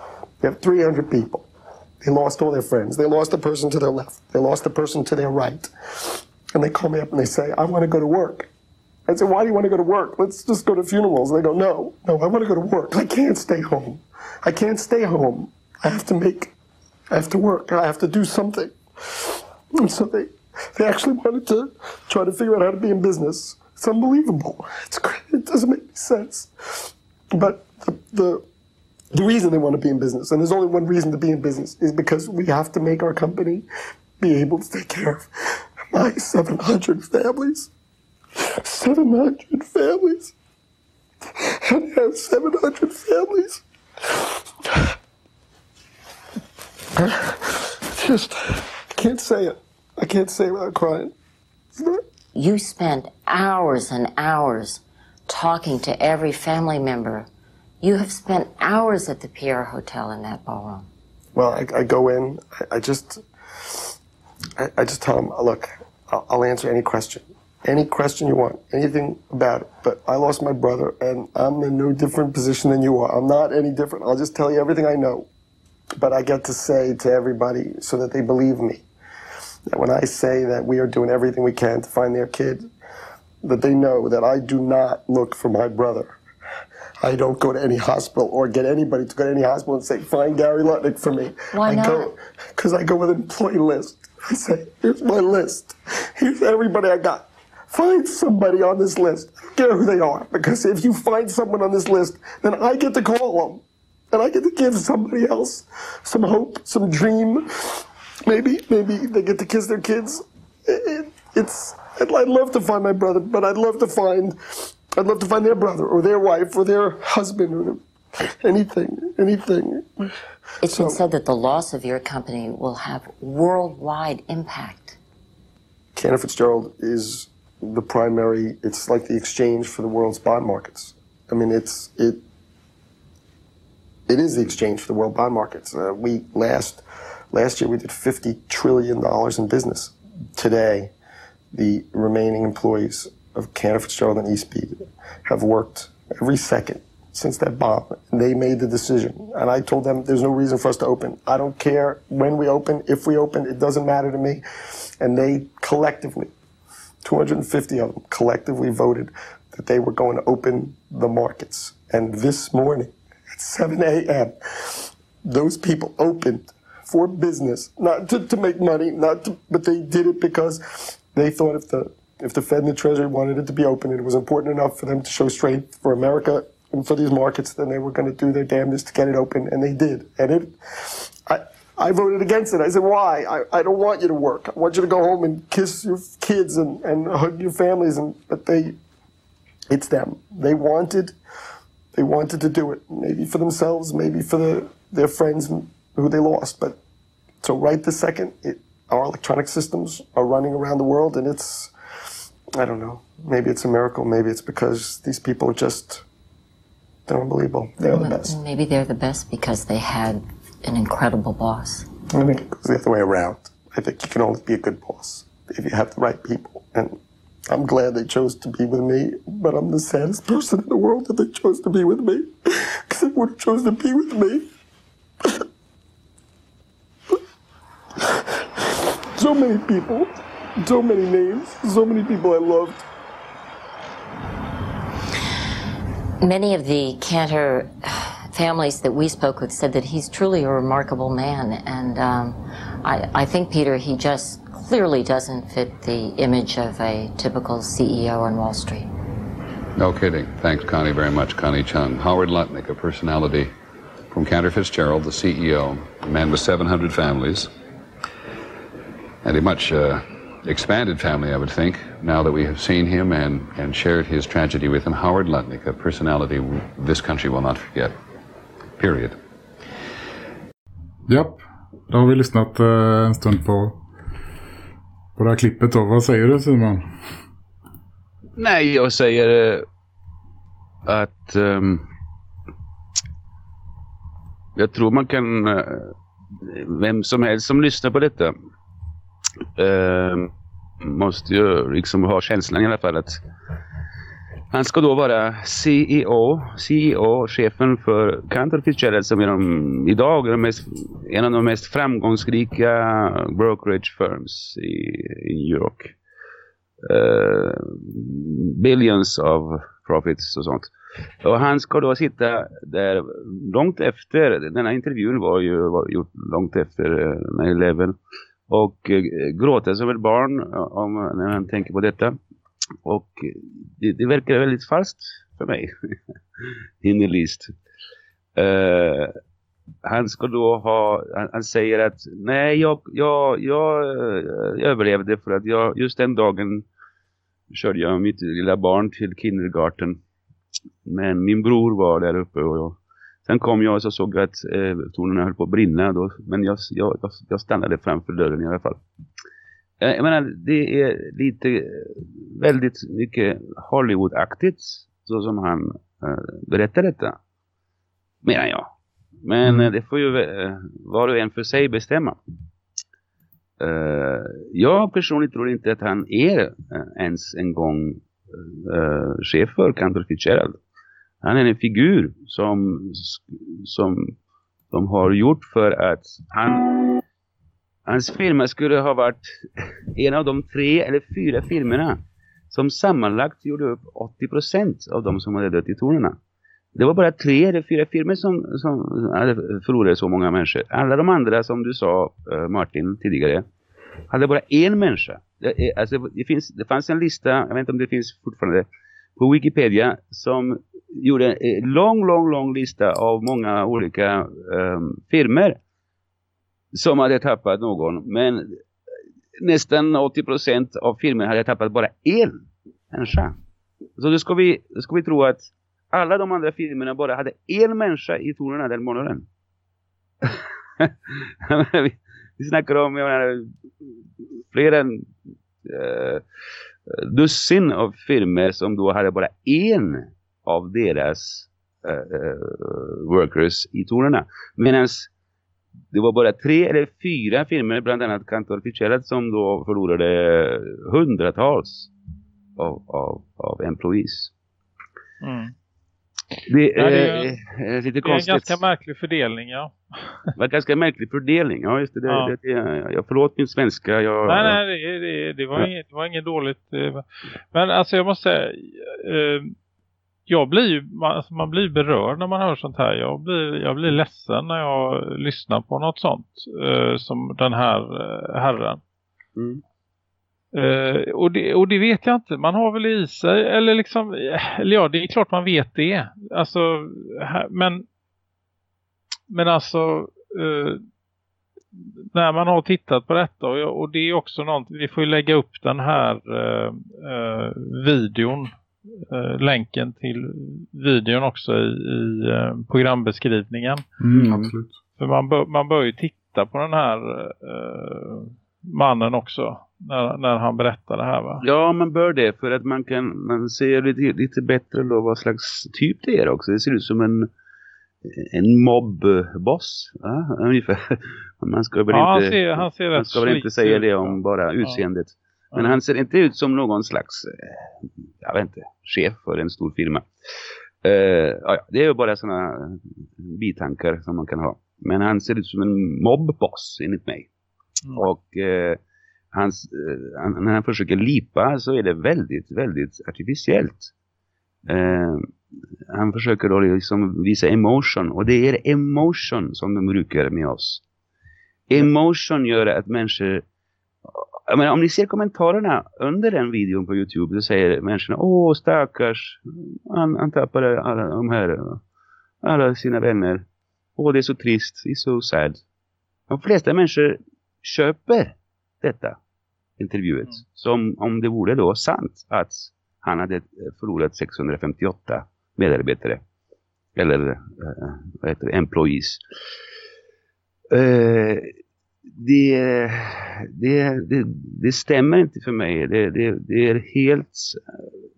You have 300 people. They lost all their friends. They lost the person to their left. They lost the person to their right. And they call me up and they say, I want to go to work. I say, why do you want to go to work? Let's just go to funerals. And they go, no, no, I want to go to work. I can't stay home. I can't stay home. I have to make, I have to work. I have to do something. And so they, they actually wanted to try to figure out how to be in business. It's unbelievable. It's cra- it doesn't make any sense. But the, the the reason they want to be in business, and there's only one reason to be in business, is because we have to make our company be able to take care of my 700 families. 700 families. I have 700 families. Just, I can't say it. I can't say it without crying. You spent hours and hours talking to every family member. You have spent hours at the Pierre Hotel in that ballroom. Well, I, I go in. I, I just, I, I just tell them, uh, look, I'll, I'll answer any question, any question you want, anything about it. But I lost my brother, and I'm in no different position than you are. I'm not any different. I'll just tell you everything I know. But I get to say to everybody so that they believe me that when I say that we are doing everything we can to find their kid, that they know that I do not look for my brother. I don't go to any hospital or get anybody to go to any hospital and say, find Gary Lutnick for me. Why I not? because I go with an employee list. I say, here's my list. Here's everybody I got. Find somebody on this list. I don't care who they are. Because if you find someone on this list, then I get to call them. And I get to give somebody else some hope, some dream. Maybe, maybe they get to kiss their kids. It- it- it's, I'd, I'd love to find my brother, but I'd love to find, I'd love to find their brother or their wife or their husband or anything, anything. It's been said that the loss of your company will have worldwide impact. Cantor Fitzgerald is the primary. It's like the exchange for the world's bond markets. I mean, it's it. It is the exchange for the world bond markets. Uh, we last last year we did fifty trillion dollars in business. Today, the remaining employees of Cantor Fitzgerald and Eastbeat have worked every second since that bomb. They made the decision. And I told them there's no reason for us to open. I don't care when we open, if we open, it doesn't matter to me. And they collectively, 250 of them collectively voted that they were going to open the markets. And this morning 7 a.m., those people opened for business, not to, to make money, not to, but they did it because they thought if the if the Fed and the Treasury wanted it to be open, it was important enough for them to show strength for America and for these markets, then they were going to do their damnedest to get it open, and they did. And it, I, I voted against it. I said, why? I, I don't want you to work. I want you to go home and kiss your kids and, and hug your families. And but they, it's them. They wanted, they wanted to do it. Maybe for themselves, maybe for the, their friends who they lost. But so right this second, it, our electronic systems are running around the world, and it's, I don't know. Maybe it's a miracle. Maybe it's because these people are just, they're unbelievable. They're the best. Maybe they're the best because they had an incredible boss. I think it goes the other way around. I think you can only be a good boss if you have the right people. And I'm glad they chose to be with me, but I'm the saddest person in the world that they chose to be with me. Because they would have chose to be with me. so many people, so many names, so many people I loved. Many of the Cantor families that we spoke with said that he's truly a remarkable man. And um, I, I think, Peter, he just clearly doesn't fit the image of a typical CEO on Wall Street. No kidding. Thanks, Connie, very much. Connie Chung. Howard Lutnick, a personality from Cantor Fitzgerald, the CEO, a man with 700 families, and a much uh, expanded family, I would think, now that we have seen him and, and shared his tragedy with him. Howard Lutnick, a personality this country will not forget. Period. Japp, då har vi lyssnat eh, en stund på, på det här klippet då. Vad säger du Simon? Nej, jag säger eh, att ehm, jag tror man kan, eh, vem som helst som lyssnar på detta ehm, måste ju liksom ha känslan i alla fall att han ska då vara CEO, CEO, chefen för Cantor Fitzgerald som är de, idag är de mest, en av de mest framgångsrika brokerage firms i, i New York. Eh, billions of profits och sånt. Och han ska då sitta där långt efter, denna intervjun var ju var gjort långt efter eh, 9-11 och eh, gråta som ett barn om, när han tänker på detta. Och eh, det, det verkar väldigt falskt för mig. Hinnerlist. Uh, eh, han ska då ha, han, han säger att nej jag, jag, jag, jag överlevde för att jag, just den dagen körde jag mitt lilla barn till kindergarten. Men min bror var där uppe och jag, sen kom jag och så såg jag att eh, tornen höll på att brinna då, men jag, jag, jag, jag stannade framför dörren i alla fall. Eh, jag menar, det är lite eh, väldigt mycket Hollywood-aktigt så som han eh, berättar detta. Menar jag. Men eh, det får ju eh, var och en för sig bestämma. Eh, jag personligen tror inte att han är eh, ens en gång eh, chef för Cantor Fitzgerald. Han är en figur som, som de har gjort för att han, hans firma skulle ha varit en av de tre eller fyra filmerna som sammanlagt gjorde upp 80% av de som hade dött i tornerna. det var bara tre eller fyra filmer som, som förlorade så många människor. Alla de andra som du sa eh, Martin tidigare hade bara en människa. Det, alltså, det, finns, det fanns en lista, jag vet inte om det finns fortfarande, på Wikipedia som gjorde en lång, lång, lång lista av många olika um, filmer som hade tappat någon. Men nästan 80% av filmen hade tappat bara en människa. Så då ska vi, då ska vi tro att alla de andra filmerna bara hade en människa i tornen den månaden. vi, vi snackar om jag menar, fler än uh, dussin av filmer som då hade bara en av deras uh, workers i tornen. Medan det var bara tre eller fyra filmer, bland annat Cantor Fitzgerald, som då förlorade hundratals av, av, av employees. Mm. Det, ja, det är, är lite konstigt. Det är en ganska märklig fördelning, ja. Det var en ganska märklig fördelning, ja just det. det, ja. det, det jag förlåt min svenska. Jag, nej, nej, det, det, det, var ja. inget, det var inget dåligt. Eh, men alltså jag måste säga, eh, jag blir ju, man, alltså man blir berörd när man hör sånt här. Jag blir, jag blir ledsen när jag lyssnar på något sånt eh, som den här herren. Mm. Uh, och, det, och det vet jag inte. Man har väl i sig, eller liksom, eller ja, det är klart man vet det. Alltså, här, men, men alltså, uh, när man har tittat på detta, och, och det är också något, vi får ju lägga upp den här uh, videon, länken till videon också i, i programbeskrivningen. Mm, absolut. För man bör, man bör ju titta på den här mannen också när, när han berättar det här va? Ja, man bör det för att man kan man ser lite, lite bättre då vad slags typ det är också. Det ser ut som en en mobbboss ja, ungefär. Man ska väl ja, inte, han ser, han ser man ska väl inte säga det om bara utseendet. Ja. Men han ser inte ut som någon slags eh, jag vet inte, chef för en stor firma. Uh, ja, det är ju bara sådana bitankar som man kan ha. Men han ser ut som en mobbboss enligt mig. Mm. Och eh, hans, eh, när han försöker lipa så är det väldigt, väldigt artificiellt. Han försöker då liksom visa emotion och det är emotion som de brukar med oss. Emotion gör att människor jag menar, om ni ser kommentarerna under den videon på Youtube så säger människorna Åh stackars, han, han tappade alla de här alla sina vänner. Åh det är så trist, det är så sad. De flesta människor köper detta intervjuet mm. som om det vore då sant att han hade förlorat 658 medarbetare eller äh, vad heter det, employees. Äh, det, det, det, det, stämmer inte för mig. Det, det, det är helt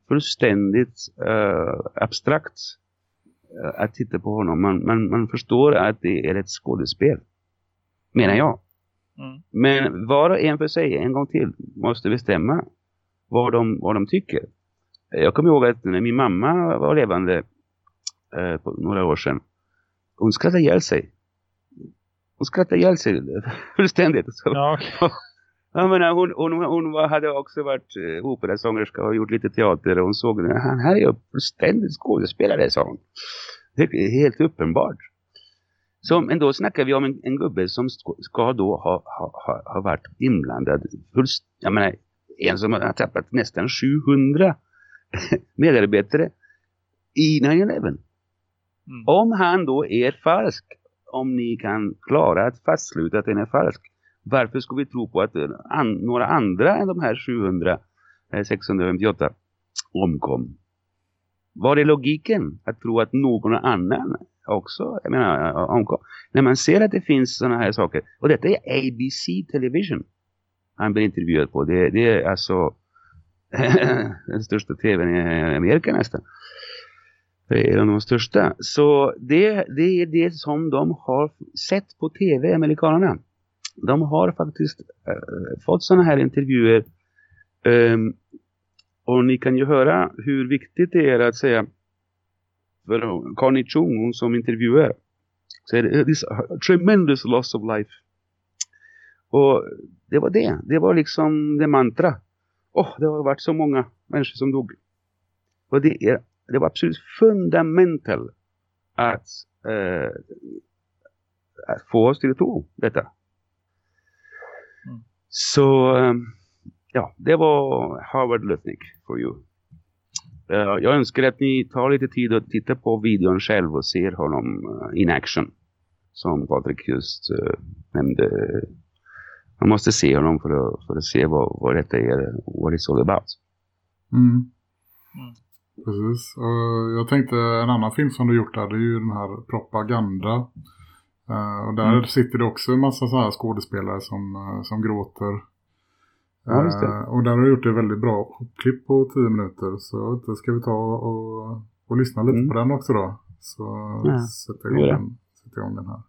fullständigt äh, abstrakt att titta på honom. Man, man, man förstår att det är ett skådespel. Menar jag. Mm. Men var och en för sig en gång till måste bestämma vad de, vad de tycker. Jag kommer ihåg att när min mamma var levande eh, på några år sedan. Hon skrattade ihjäl sig. Hon skrattade ihjäl sig fullständigt. Så. Ja, okay. Jag menar, hon, hon, hon hade också varit eh, operasångerska och gjort lite teater. Och hon såg, han här är ju fullständigt skådespelare, sa hon. Det är helt uppenbart. Så, men då snackar vi om en, en gubbe som ska då ha, ha, ha varit inblandad. Fullst, jag menar, en som har tappat nästan 700 medarbetare i 9-11. Mm. Om han då är falsk, om ni kan klara att fastsluta att den är falsk, varför ska vi tro på att eh, an, några andra än de här 700, 658 eh, omkom? Var är logiken att tro att någon annan också. Jag menar, eh, omkom. När man ser att det finns sådana här saker. Och detta är ABC Television. Han blir intervjuad på. Det, det är alltså den största tvn i Amerika nästan. Det är de största. Så det, det är det som de har sett på tv, amerikanerna. De har faktiskt äh, fått sådana här intervjuer. Ähm, och ni kan ju höra hur viktigt det är att säga för Connie Chung, hon som intervjuar, säger this tremendous loss of life. Och det var det. Det var liksom det mantra. Åh, oh, det har varit så många människor som dog. Och det, är, det var absolut fundamental att, eh, att få oss till att tro detta. Mm. Så eh, ja, det var Howard Lutnick for you. Eh, jag önskar att ni tar lite tid och tittar på videon själv och ser honom eh, in action. Som Patrik just eh, nämnde. Man måste se honom för att, för att se vad, vad detta är, what it's all about. Mm. Mm. Precis. Och jag tänkte en annan film som du gjort där, det är ju den här Propaganda. Eh, och där Mm. sitter det också en massa så här skådespelare som, eh, som gråter. Ja, just det. Eh, och där har du gjort ett väldigt bra klipp på 10 minuter. Så det ska vi ta och, och lyssna lite Mm. på den också då. Så Ja, sätter igång, den, sätter jag igång den här.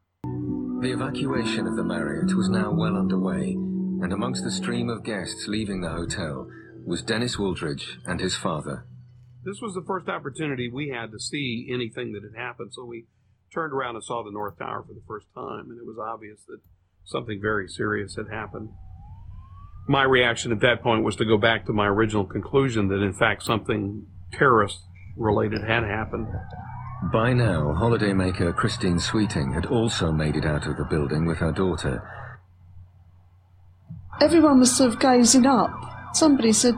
The evacuation of the Marriott was now well underway, and amongst the stream of guests leaving the hotel was Dennis Wooldridge and his father. This was the first opportunity we had to see anything that had happened. So we turned around and saw the North Tower for the first time, and it was obvious that something very serious had happened. My reaction at that point was to go back to my original conclusion that, in fact, something terrorist related had happened. By now, holidaymaker Christine Sweeting had also made it out of the building with her daughter. everyone was sort of gazing up. Somebody said,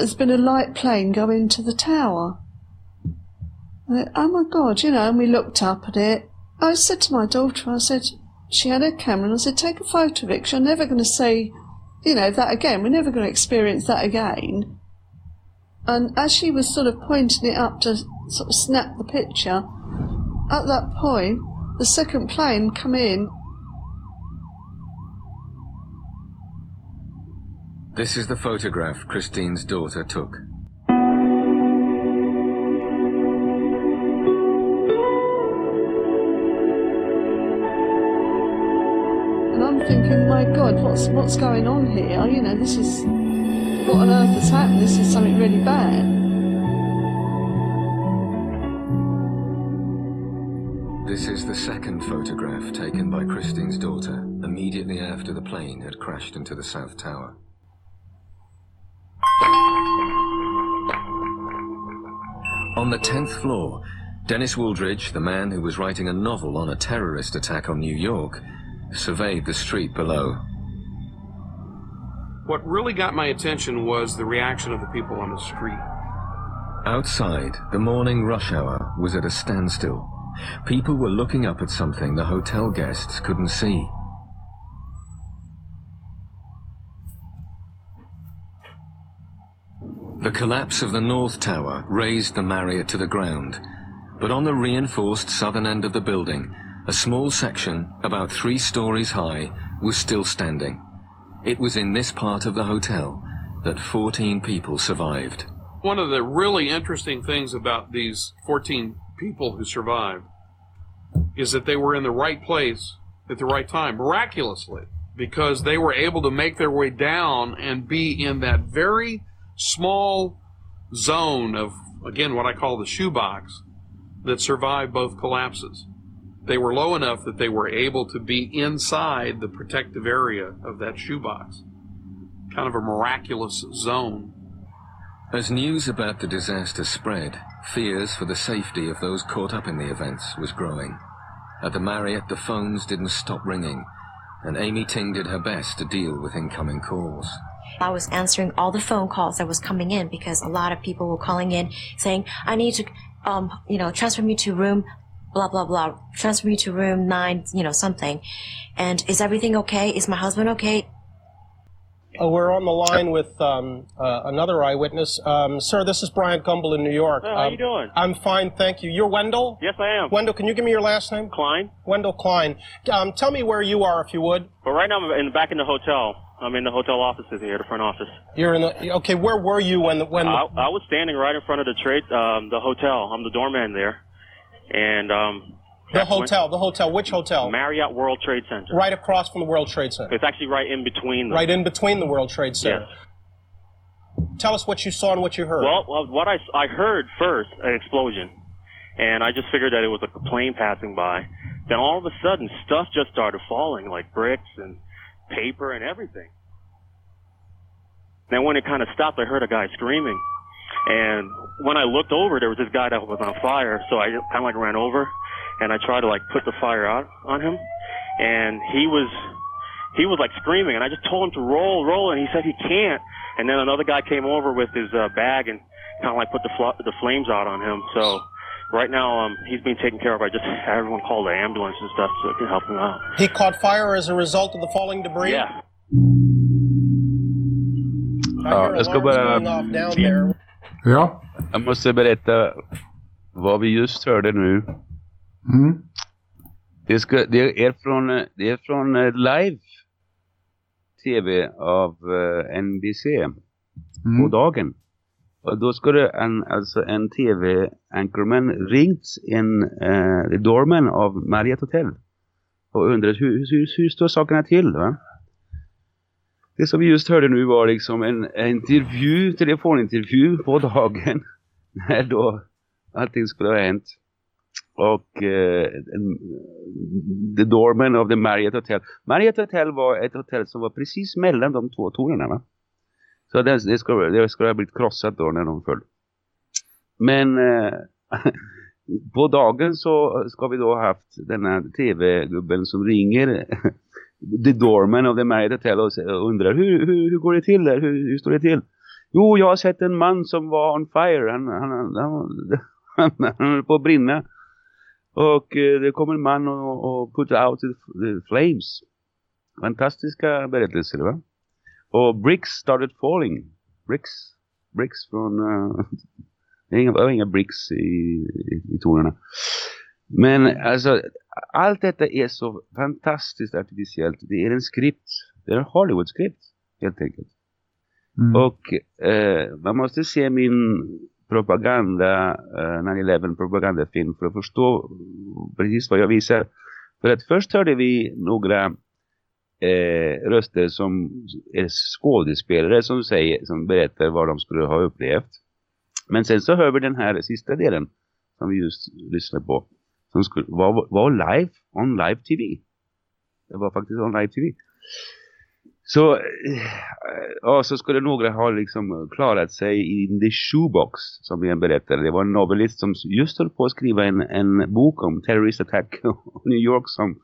There's been a light plane go into the tower. Oh my God, you know, and we looked up at it. I said to my daughter, I said, she had her camera, and I said, take a photo of it, 'cause you're never going to see, you know, that again. We're never going to experience that again. And as she was sort of pointing it up to sort of snap the picture, at that point, the second plane come in This is the photograph Christine's daughter took. And I'm thinking, my God, what's what's going on here? You know, this is what on earth has happened? This is something really bad. This is the second photograph taken by Christine's daughter immediately after the plane had crashed into the South Tower. On the 10th floor, Dennis Wooldridge, the man who was writing a novel on a terrorist attack on New York, surveyed the street below. What really got my attention was the reaction of the people on the street. Outside, the morning rush hour was at a standstill. People were looking up at something the hotel guests couldn't see. The collapse of the North Tower raised the Marriott to the ground, but on the reinforced southern end of the building, a small section, about three stories high, was still standing. It was in this part of the hotel that 14 people survived. One of the really interesting things about these 14 people who survived is that they were in the right place at the right time, miraculously, because they were able to make their way down and be in that very small zone of, again, what I call the shoebox that survived both collapses. They were low enough that they were able to be inside the protective area of that shoebox. Kind of a miraculous zone. As news about the disaster spread, fears for the safety of those caught up in the events was growing. At the Marriott, the phones didn't stop ringing, and Amy Ting did her best to deal with incoming calls. I was answering all the phone calls that was coming in because a lot of people were calling in saying, I need to, um, you know, transfer me to room, blah, blah, blah, transfer me to room nine, you know, something. And is everything okay? Is my husband okay? Uh, we're on the line with um, uh, another eyewitness. Um, sir, this is Brian Gumble in New York. Oh, how Um, you doing? I'm fine, thank you. You're Wendell? Yes, I am. Wendell, can you give me your last name? Klein. Wendell Klein. Um, tell me where you are, if you would. But right now I'm in the back in the hotel. I'm in the hotel offices here, the front office. You're in the. Okay, where were you when the, when? I, I was standing right in front of the trade, um, the hotel. I'm the doorman there, and um, the hotel, the hotel. Which hotel? Marriott World Trade Center. Right across from the World Trade Center. It's actually right in between. Them. Right in between the World Trade Center. Yes. Tell us what you saw and what you heard. Well, well, what I I heard first an explosion, and I just figured that it was a plane passing by. Then all of a sudden, stuff just started falling, like bricks and paper and everything. Then when it kind of stopped, I heard a guy screaming, And when I looked over, there was this guy that was on fire. So I kind of like ran over and I tried to like put the fire out on him. And he was, he was like screaming and I just told him to roll, roll. And he said he can't. And then another guy came over with his uh, bag and kind of like put the, fl- the flames out on him. So right now, um, he's being taken care of. I just had everyone call the ambulance and stuff so it can help him out. He caught fire as a result of the falling debris? Yeah. Ja, jag ska bara... Down there. Ja. Jag måste berätta vad vi just hörde nu. Mm. Det, ska, det är från, det är från live tv av eh, NBC på dagen. Och då skulle en, alltså en tv-anchorman ringt en eh, doorman av Marriott Hotel och undrat hur, hur, hur står sakerna till va? Det som vi just hörde nu var liksom en, en intervju, telefonintervju på dagen när då allting skulle ha hänt. Och eh, the doorman of the Marriott Hotel. Marriott Hotel var ett hotell som var precis mellan de två tornen va? Så det, det, skulle, det skulle ha blivit krossat då när de föll. Men eh, på dagen så ska vi då ha haft denna tv-gubben som ringer the doorman of the Marriott Hotel och undrar hur, hur, hur går det till där? Hur, hur står det till? Jo, jag har sett en man som var on fire. Han, han, han, han, han höll på att brinna. Och eh, det kom en man och, och put out the, flames. Fantastiska berättelser va? Och bricks started falling. Bricks. Bricks från... Uh, det var inga, inga bricks i, i, i tornen. Men alltså, allt detta är så fantastiskt artificiellt. Det är en skript. Det är en Hollywood-skript, helt enkelt. Mm. Och eh, man måste se min propaganda, eh, 9-11 propagandafilm för att förstå precis vad jag visar. För att först hörde vi några eh, röster som är skådespelare som, säger, som berättar vad de skulle ha upplevt. Men sen så hör vi den här sista delen som vi just lyssnade på. Som skulle, var, var live, on live tv. Det var faktiskt on live tv. Så, eh, ja, så skulle några ha liksom klarat sig in the shoebox som en berättade. Det var en novellist som just höll på att skriva en, en bok om terrorist attack i New York som,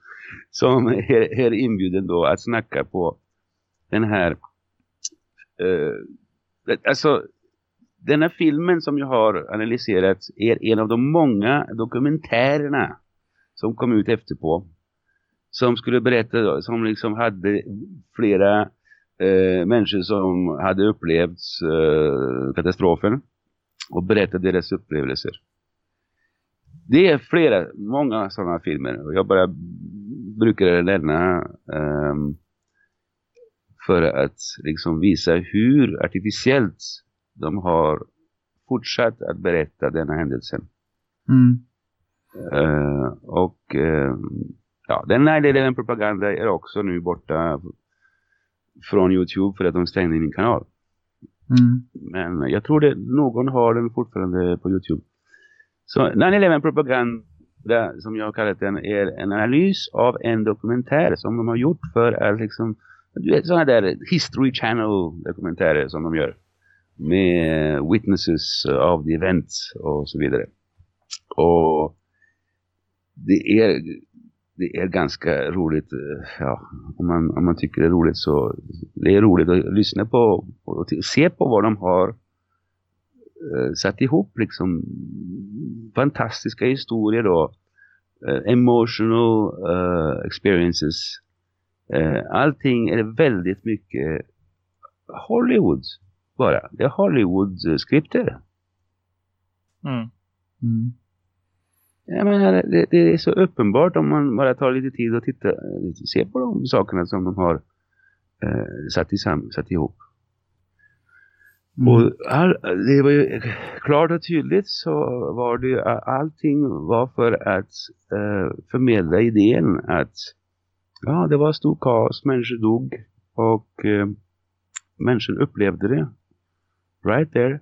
som är, är inbjuden då att snacka på den här eh, alltså den här filmen som jag har analyserat är en av de många dokumentärerna som kom ut efterpå som skulle berätta, som liksom hade flera eh, människor som hade upplevt eh, katastrofen och berättade deras upplevelser. Det är flera, många sådana filmer och jag bara brukar nämna eh, för att liksom visa hur artificiellt de har fortsatt att berätta denna händelsen. Mm. Uh, och uh, ja, den här delen propaganda är också nu borta från Youtube för att de stängde min kanal. Mm. Men jag tror det någon har den fortfarande på Youtube. Så 9-11 propaganda som jag kallar kallat den är en analys av en dokumentär som de har gjort för att liksom du vet sådana där History Channel dokumentärer som de gör med witnesses av the event och så vidare. Och det är, det är ganska roligt, ja, om man, om man tycker det är roligt så det är roligt att lyssna på och se på vad de har uh, satt ihop liksom fantastiska historier då, uh, emotional uh, experiences. allting är väldigt mycket Hollywood bara. Det är Hollywood-skripter. Mm. Mm. Jag menar, det, det, är så uppenbart om man bara tar lite tid och titta, se på de sakerna som de har eh, satt, isam, satt ihop. Mm. Och all, det var ju klart och tydligt så var det ju allting var för att eh, förmedla idén att ja, det var stor kaos, människor dog och eh, människor upplevde det right there.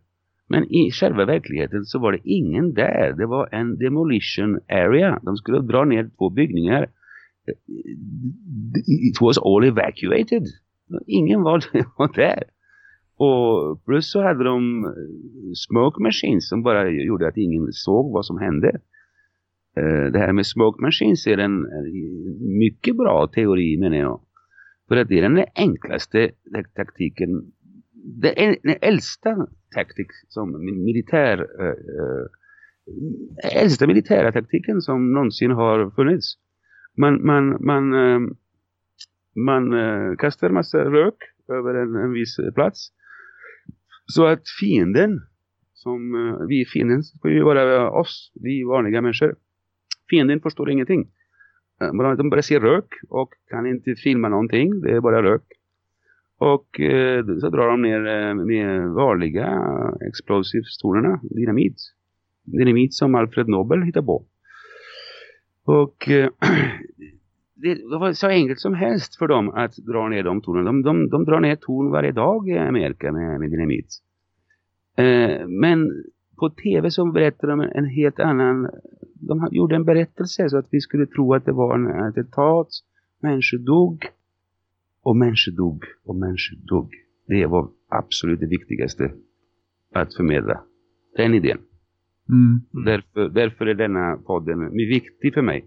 Men i själva verkligheten så var det ingen där. Det var en demolition area. De skulle dra ner två byggningar. Eh, it was all evacuated. Ingen var, var där. Och plus så hade de eh, smoke machines som bara gjorde att ingen såg vad som hände. Eh, det här med smoke machines är en mycket bra teori menar jag. För att det är den enklaste taktiken. Den, den äldsta taktik som militär äh, äldsta militära taktiken som någonsin har funnits. Man, man, man, äh, man äh, kastar massa rök över en, en viss plats. Så att fienden, som eh, vi fienden ska ju vara oss, vi vanliga människor. Fienden förstår ingenting. Eh, de bara ser rök och kan inte filma någonting. Det är bara rök. Och eh, så drar de ner med vanliga explosivstolarna, dynamit. Dynamit som Alfred Nobel hittar på. Och det, det, var så enkelt som helst för dem att dra ner de tonerna. De, de, de drar ner ton varje dag i Amerika med, med dynamit. Eh, men på tv så berättar de en helt annan de gjorde en berättelse så att vi skulle tro att det var en attentat. Människor dog. Och människor dog. Och människor dog. Det var absolut det viktigaste att förmedla. Den idén. Mm. Därför, därför är denna podden viktig för mig.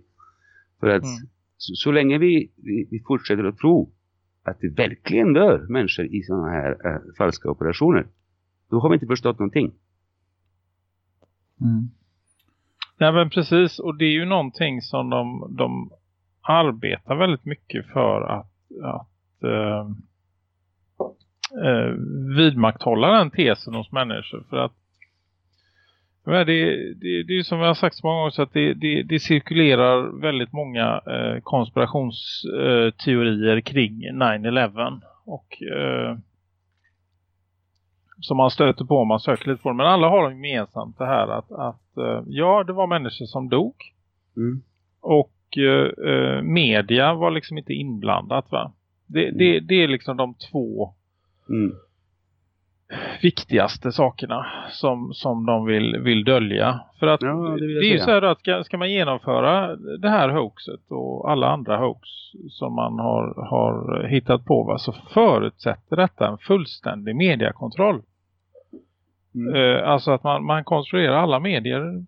För att mm. Så, så, länge vi, vi, vi, fortsätter att tro att det verkligen dör människor i sådana här äh, falska operationer. Då har vi inte förstått någonting. Mm. Nej men precis och det är ju någonting som de, de arbetar väldigt mycket för att, att eh, eh, vidmakthålla den tesen hos människor för att det, det, det är som jag har sagt så många gånger så att det, det, det cirkulerar väldigt många eh, konspirationsteorier kring 9-11 och eh, som man stöter på om man söker lite på Men alla har gemensamt det här att, att eh, ja, det var människor som dog. Mm. Och eh, eh, media var liksom inte inblandat va? Det, mm. det, det är liksom de två mm. Viktigaste sakerna som, som de vill, vill dölja. För att ja, det, det är ju så här att ska, ska man genomföra det här hoaxet och alla andra hoax som man har, har hittat på va, så förutsätter detta en fullständig mediekontroll. Mm. Eh, alltså att man, man konstruerar alla medier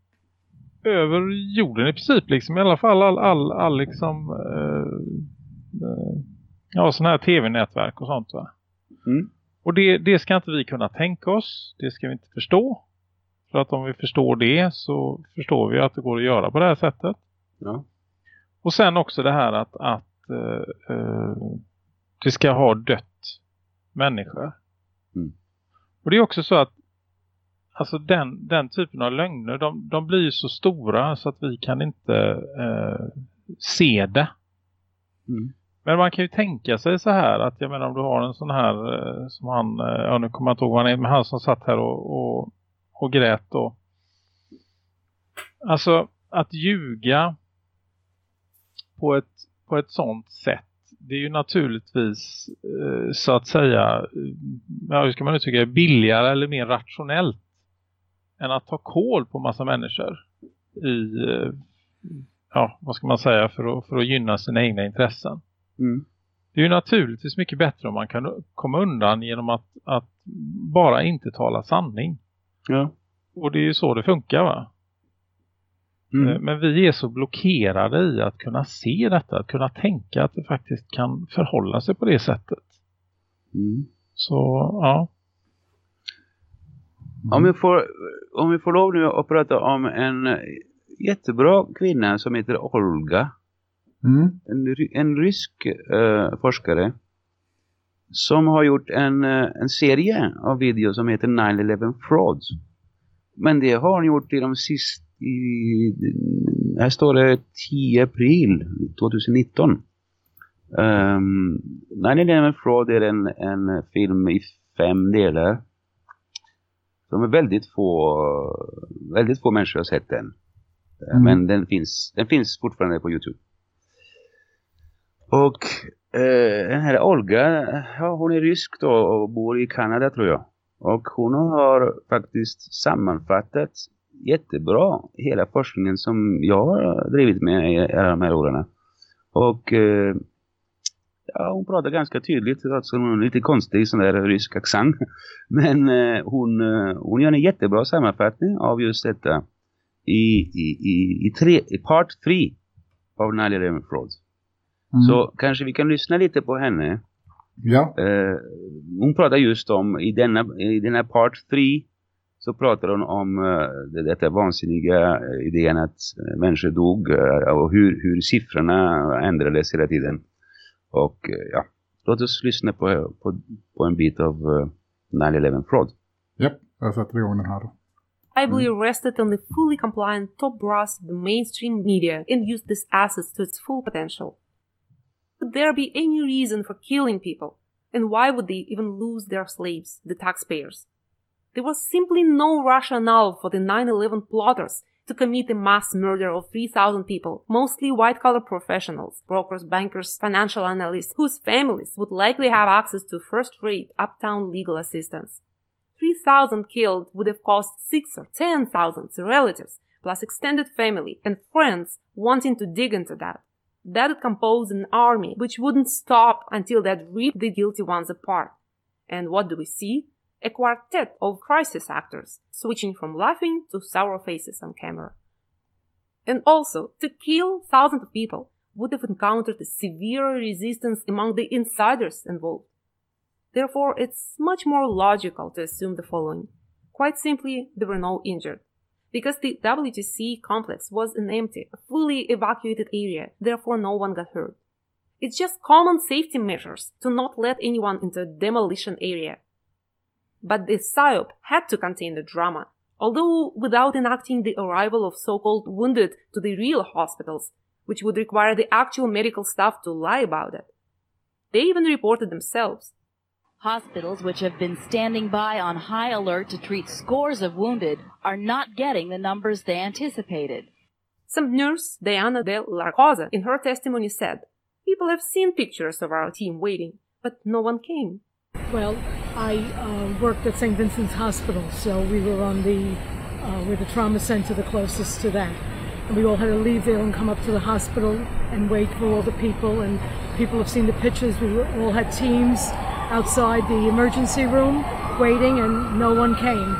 över jorden i princip liksom i alla fall all, all, all liksom eh, eh, ja sådana här tv-nätverk och sånt va. Mm. Och det, det ska inte vi kunna tänka oss. Det ska vi inte förstå. För att om vi förstår det så förstår vi att det går att göra på det här sättet. Ja. Och sen också det här att, att uh, uh, det ska ha dött människor. Mm. Och det är också så att alltså den, den typen av lögner de, de blir så stora så att vi kan inte uh, se det. Mm. Men man kan ju tänka sig så här att jag menar om du har en sån här eh, som han, eh, ja nu kommer jag inte ihåg vad han är, men han som satt här och, och och grät då. Alltså att ljuga på ett, på ett sånt sätt det är ju naturligtvis eh, så att säga ja, hur ska man uttrycka det, billigare eller mer rationellt än att ta koll på massa människor i ja, vad ska man säga för att, för att gynna sina egna intressen. Mm. Det är ju naturligtvis mycket bättre om man kan komma undan genom att, att bara inte tala sanning. Ja. Och det är ju så det funkar va? Mm. Eh, men vi är så blockerade i att kunna se detta. Att kunna tänka att det faktiskt kan förhålla sig på det sättet. Mm. Så, ja. Om, vi får, om vi får lov nu att prata om en jättebra kvinna som heter Olga. Mm. En, en rysk uh, forskare som har gjort en, uh, en serie av videos som heter 9-11 Frauds. Men det har han gjort i de sista... I, här står det 10 april 2019. Um, 9-11 Fraud är en, en film i fem delar. Som är väldigt få, väldigt få människor har sett den. Mm. Men den finns, den finns fortfarande på Youtube. Och eh, den här Olga, ja, hon är rysk då och bor i Kanada tror jag. Och hon har faktiskt sammanfattat jättebra hela forskningen som jag har drivit med i de här åren. Och eh, ja, hon pratar ganska tydligt. Alltså hon är lite konstig sån där rysk accent. Men eh, hon, eh, hon gör en jättebra sammanfattning av just detta i, i, i, i, tre, i part 3 av 9-11 Fraud. Mm. Så kanske vi kan lyssna lite på henne. Ja. Eh, hon pratar just om, i denna, i denna part 3 så pratar hon om uh, detta vansinniga uh, idén att uh, människor dog uh, och hur, hur siffrorna ändrades hela tiden. Och ja, låt oss lyssna på, på, på en bit av 9-11 fraud. Japp, jag sätter igång den här då. Reliably arrested only fully compliant top brass of the mainstream media and used these assets to its full potential. Would there be any reason for killing people? And why would they even lose their slaves, the taxpayers? There was simply no rationale for the 9-11 plotters to commit a mass murder of 3,000 people, mostly white-collar professionals, brokers, bankers, financial analysts, whose families would likely have access to first-rate uptown legal assistance. 3,000 killed would have cost 6 or 10,000 relatives, plus extended family and friends wanting to dig into that. That would compose an army which wouldn't stop until they'd ripped the guilty ones apart. And what do we see? a quartet of crisis actors, switching from laughing to sour faces on camera. And also, to kill thousands of people would have encountered a severe resistance among the insiders involved. Therefore, it's much more logical to assume the following. Quite simply, there were no injured. Because the WTC complex was an empty, fully evacuated area, therefore no one got hurt. It's just common safety measures to not let anyone into a demolition area but the psyop had to contain the drama, although without enacting the arrival of so-called wounded to the real hospitals, which would require the actual medical staff to lie about it. They even reported themselves. Hospitals, which have been standing by on high alert to treat scores of wounded, are not getting the numbers they anticipated. Some nurse, Diana Del Larcosa, in her testimony said, People have seen pictures of our team waiting, but no one came. Well, I uh, worked at St. Vincent's Hospital, so we were on the uh, we're the trauma center the closest to that. And we all had to leave there and come up to the hospital and wait for all the people. And people have seen the pictures. We all had teams outside the emergency room waiting, and no one came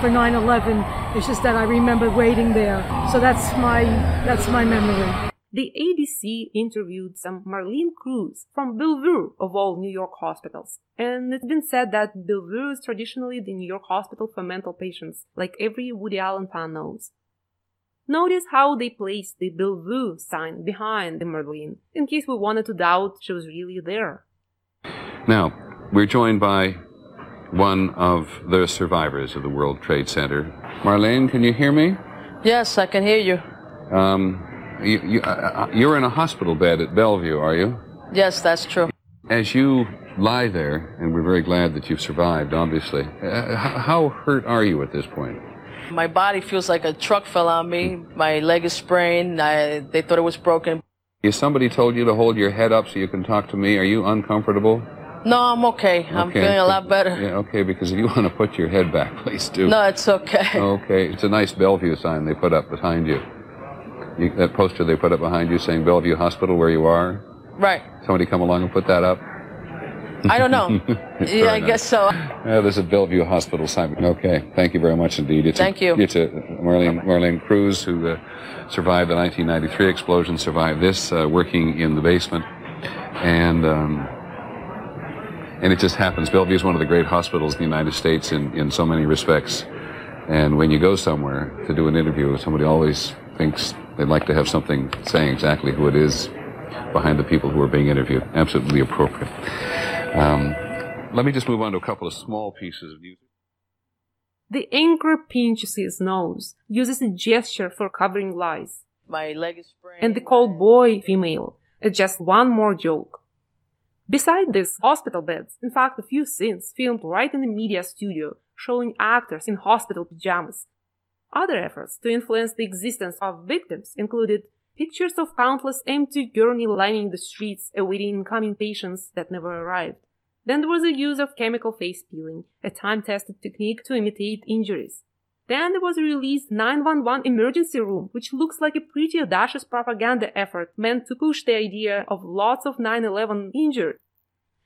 for 9/11. It's just that I remember waiting there. So that's my that's my memory the ABC interviewed some Marlene Cruz from Bellevue, of all New York hospitals. And it's been said that Bellevue is traditionally the New York hospital for mental patients, like every Woody Allen fan knows. Notice how they placed the Bellevue sign behind the Marlene, in case we wanted to doubt she was really there. Now, we're joined by one of the survivors of the World Trade Center. Marlene, can you hear me? Yes, I can hear you. Um, you, you, uh, uh, you're in a hospital bed at Bellevue, are you? Yes, that's true. As you lie there, and we're very glad that you've survived, obviously, uh, how hurt are you at this point? My body feels like a truck fell on me. My leg is sprained. I, they thought it was broken. If somebody told you to hold your head up so you can talk to me, are you uncomfortable? No, I'm okay. okay. I'm feeling a lot better. Yeah, okay, because if you want to put your head back, please do. No, it's okay. Okay, it's a nice Bellevue sign they put up behind you. You, that poster they put up behind you saying Bellevue Hospital where you are? Right. Somebody come along and put that up? I don't know. yeah, I guess so. Yeah, there's a Bellevue Hospital sign. Okay, thank you very much indeed. It's thank a, you. It's a Marlene, Marlene Cruz, who uh, survived the 1993 explosion, survived this, uh, working in the basement. And um, and it just happens. Bellevue is one of the great hospitals in the United States in, in so many respects. And when you go somewhere to do an interview, somebody always thinks they'd like to have something saying exactly who it is behind the people who are being interviewed. Absolutely appropriate. Um, let me just move on to a couple of small pieces of news. The anchor pinches his nose, uses a gesture for covering lies. My leg is sprained. And the cold boy female is just one more joke. Beside this, hospital beds, in fact, a few scenes filmed right in the media studio showing actors in hospital pajamas other efforts to influence the existence of victims included pictures of countless empty gurney lining the streets awaiting incoming patients that never arrived. Then there was the use of chemical face peeling, a time-tested technique to imitate injuries. Then there was a released 911 emergency room, which looks like a pretty audacious propaganda effort meant to push the idea of lots of 9-11 injured.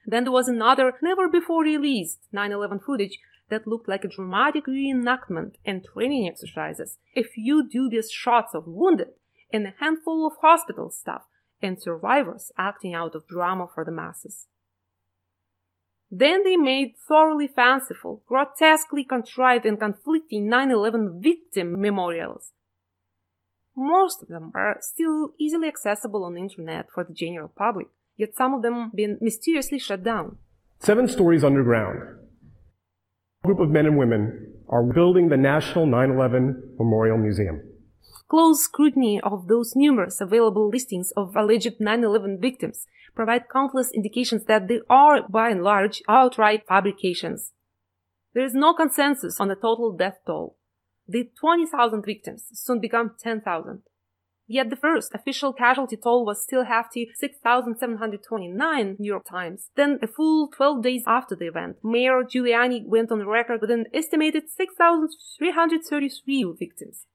Then there was another never before released 9-11 footage that looked like a dramatic reenactment and training exercises. A few dubious shots of wounded and a handful of hospital staff and survivors acting out of drama for the masses. Then they made thoroughly fanciful, grotesquely contrived and conflicting 9-11 victim memorials. Most of them are still easily accessible on the internet for the general public, yet some of them have been mysteriously shut down. Seven stories underground. A group of men and women are building the National 9-11 Memorial Museum. Close scrutiny of those numerous available listings of alleged 9-11 victims provide countless indications that they are, by and large, outright fabrications. There is no consensus on the total death toll. The 20,000 victims soon become 10,000. Yet the first official casualty toll was still hefty 6,729 New York Times. Then, a full 12 days after the event, Mayor Giuliani went on record with an estimated 6,333 victims.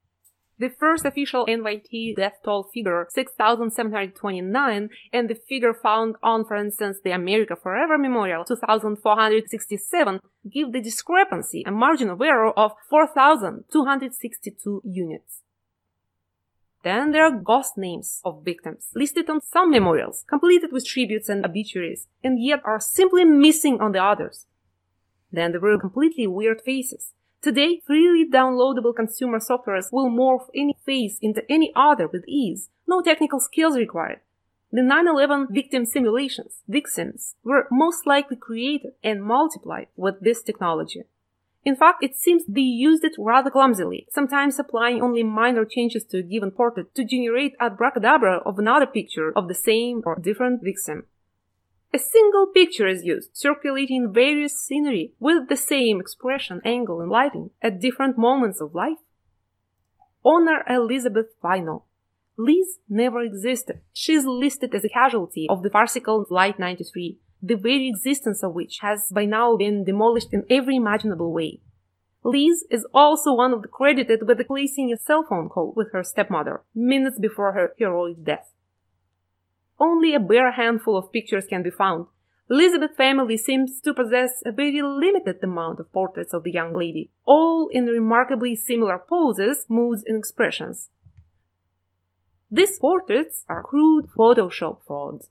The first official NYT death toll figure, 6,729, and the figure found on, for instance, the America Forever Memorial, 2,467, give the discrepancy a margin of error of 4,262 units. Then there are ghost names of victims listed on some memorials, completed with tributes and obituaries, and yet are simply missing on the others. Then there were completely weird faces, Today, freely downloadable consumer softwares will morph any face into any other with ease. No technical skills required. The 9-11 victim simulations, VIXIMs, were most likely created and multiplied with this technology. In fact, it seems they used it rather clumsily, sometimes applying only minor changes to a given portrait to generate abracadabra of another picture of the same or different victim. A single picture is used, circulating various scenery with the same expression, angle, and lighting at different moments of life. Honor Elizabeth Final. Liz never existed. She is listed as a casualty of the farcical Flight 93, the very existence of which has by now been demolished in every imaginable way. Liz is also one of the credited with placing a cell phone call with her stepmother minutes before her heroic death only a bare handful of pictures can be found. Elizabeth family seems to possess a very limited amount of portraits of the young lady, all in remarkably similar poses, moods, and expressions. These portraits are crude Photoshop frauds.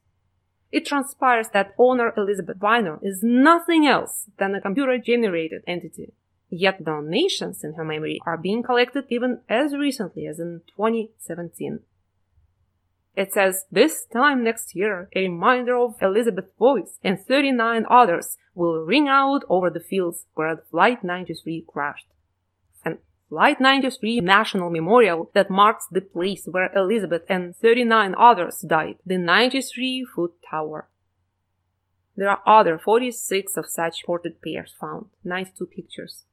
It transpires that Honor Elizabeth Viner is nothing else than a computer-generated entity. Yet donations in her memory are being collected even as recently as in 2017. It says, This time next year, a reminder of Elizabeth's voice and 39 others will ring out over the fields where Flight 93 crashed. And Flight 93 National Memorial that marks the place where Elizabeth and 39 others died, the 93 foot tower. There are other 46 of such portrait pairs found, 92 pictures.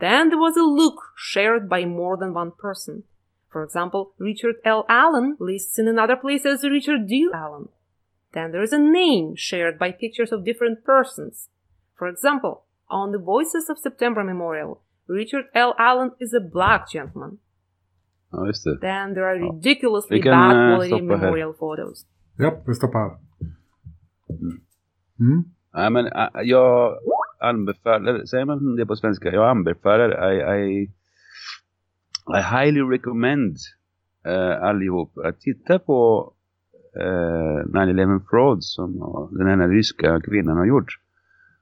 Then there was a look shared by more than one person. For example, Richard L. Allen lists in another place as Richard D. Allen. Then there is a name shared by pictures of different persons. For example, on the Voices of September memorial, Richard L. Allen is a black gentleman. Ja, just det. Then there are ridiculously Vi kan, bad eh, quality stoppa här. memorial photos. Japp, vi stoppar här. Mm. Nej, men äh, jag anbefaller, säger man det på svenska? Jag anbefaller, I, I, I highly recommend uh, allihop att titta på eh, uh, 9-11 Fraud som eh, den här ryska kvinnan har gjort.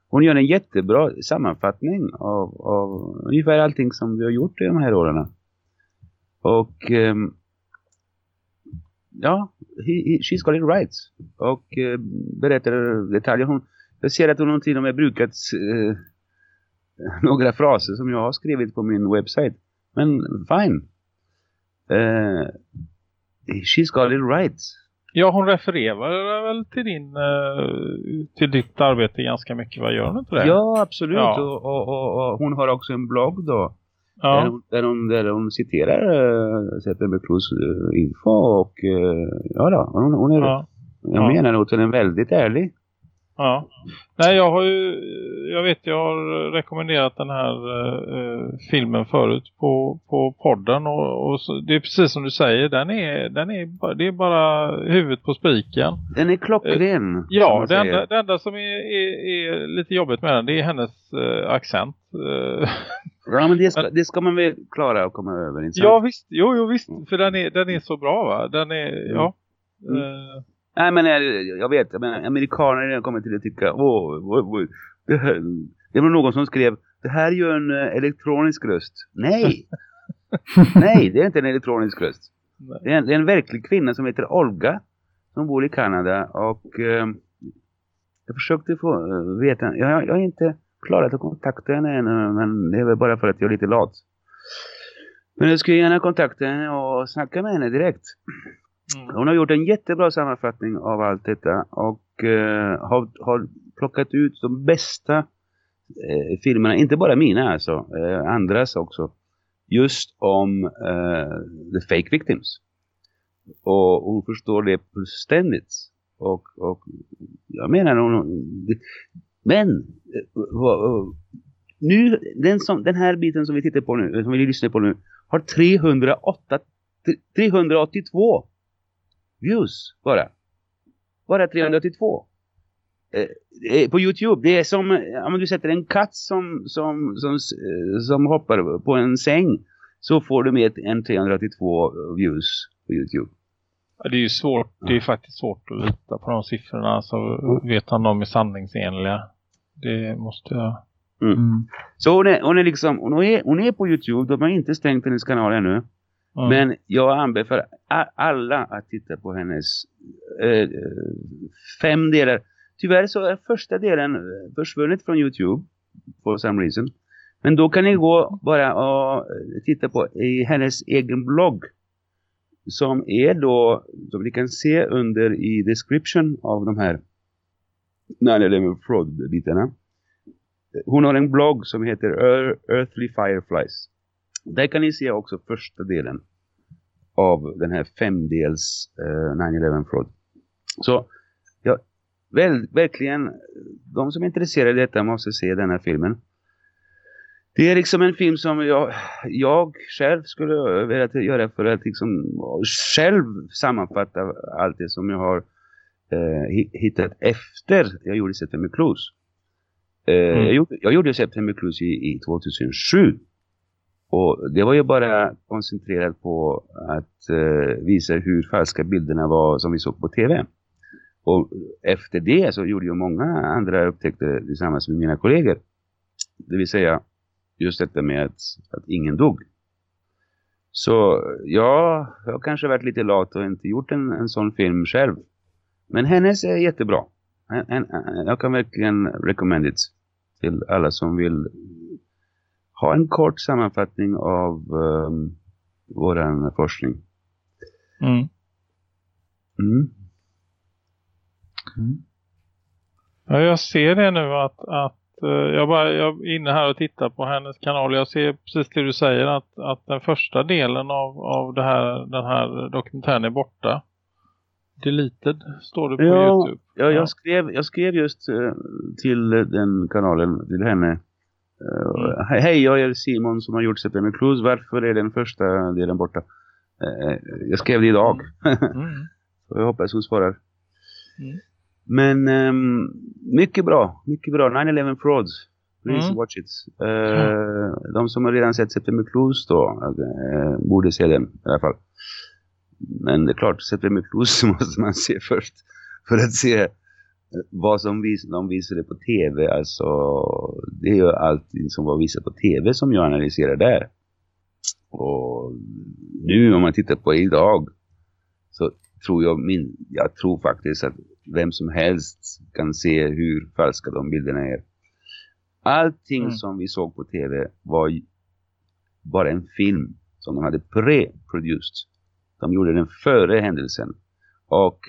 Hon gör en jättebra sammanfattning av, av ungefär allting som vi har gjort i de här åren. Och um, ja, he, he, she's got it right. Och uh, berättar detaljer. Hon, jag ser att hon har till och med brukat uh, några fraser som jag har skrivit på min webbsite. Men fine. Eh, she's got it right. Ja, hon refererar väl till din eh, till ditt arbete ganska mycket, vad gör hon inte det? Ja, absolut. Ja. Och, och, och, och hon har också en blogg då. Ja. Där, hon, där, hon, där hon citerar uh, Zetterberg Plus uh, info och uh, ja då, hon, hon är, Ja. jag Ja. menar nog hon är väldigt ärlig. Ja. Nej, jag har ju, jag vet jag har rekommenderat den här eh, filmen förut på, på podden och, och så, det är precis som du säger, den är, den är, det är bara huvudet på spiken. Den är klockren. Eh, ja, det enda, det enda som är, är, är, lite jobbigt med den, det är hennes eh, accent. Eh, ja, men det ska, det ska man väl klara att komma över, inte Ja, visst. Jo, jo, visst. För den är, den är så bra, va? Den är, Mm. ja. Mm. Eh, Nej men jag, jag vet, menar, amerikaner kommer till att tycka, åh, åh, åh, det, här, det var någon som skrev, det här är ju en eh, elektronisk röst. Nej! Nej, det är inte en elektronisk röst. Det är en, det är en verklig kvinna som heter Olga, som bor i Kanada och eh, jag försökte få eh, veta, jag, jag har inte klarat att kontakta henne ännu, men det är väl bara för att jag är lite lat. Men jag skulle gärna kontakta henne och snacka med henne direkt. Mm. Hon har gjort en jättebra sammanfattning av allt detta och eh, har, har plockat ut de bästa eh, filmerna, inte bara mina alltså, eh, andras också, just om eh, the fake victims. Och hon förstår det fullständigt. Och, och jag menar, hon, men eh, nu, den, som, den här biten som vi tittar på nu, eh, som vi lyssnar på nu, har 308, 382 views bara. Bara 382. Eh, på Youtube, det är som om du sätter en katt som, som, som, eh, som hoppar på en säng så får du med en 382 views på Youtube. Ja, Det är ju svårt, det är faktiskt svårt att lita på de siffrorna så vet han de är sanningsenliga. Det måste jag... Mm. Så hon är, hon är liksom, hon är, hon är på Youtube, de har inte stängt hennes kanal ännu. Mm. Men jag anbefaller alla att titta på hennes eh, fem delar. Tyvärr så är första delen eh, försvunnit från Youtube for some reason. Men då kan ni gå bara och eh, titta på i hennes egen blogg. Som är då, som ni kan se under i description av de här 9-11 fraud-bitarna. Hon har en blogg som heter Earthly Fireflies. Där kan ni se också första delen av den här femdels eh, 9-11 fraud. Så ja, väl, verkligen, de som är intresserade av detta måste se den här filmen. Det är liksom en film som jag, jag själv skulle vilja göra för att liksom själv sammanfatta allt det som jag har eh, hi- hittat efter jag gjorde September Clues. Eh, jag, gjorde, jag gjorde September Clues i, i 2007. Och det var ju bara koncentrerat på att eh, visa hur falska bilderna var som vi såg på tv. Och efter det så gjorde jag många andra upptäckter tillsammans med mina kollegor. Det vill säga just detta med att, att ingen dog. Så ja, jag har kanske varit lite lat och inte gjort en, en sån film själv. Men hennes är jättebra. En, en, en, jag kan verkligen recommend it till alla som vill ha en kort sammanfattning av um, våran forskning. Mm. Mm. Ja, jag ser det nu att, att eh, jag, bara, jag är inne här och tittar på hennes kanal. Jag ser precis det du säger att, att den första delen av, av det här, den här dokumentären är borta. Deleted står det på Ja, Youtube. ja, jag, skrev, jag skrev just eh, till den kanalen, till henne. Uh, he- Hej, jag är Simon som har gjort September Clues. Varför är den första delen borta? Eh, jag skrev det idag. Mm. Så jag hoppas hon svarar. Mm. Men ehm, mycket bra, mycket bra. 9-11 Frauds. Please Mm. watch it. Eh, De som har redan sett September Clues då borde se den i alla fall. Men det är klart, September Clues måste man se först. För att se vad som vis de visade på tv. Alltså, det är ju allting som var visat på tv som jag analyserar där. Och nu om man tittar på idag så tror jag, min, jag tror faktiskt att vem som helst kan se hur falska de bilderna är. Allting Mm. som vi såg på tv var bara en film som de hade pre-produced. De gjorde den före händelsen och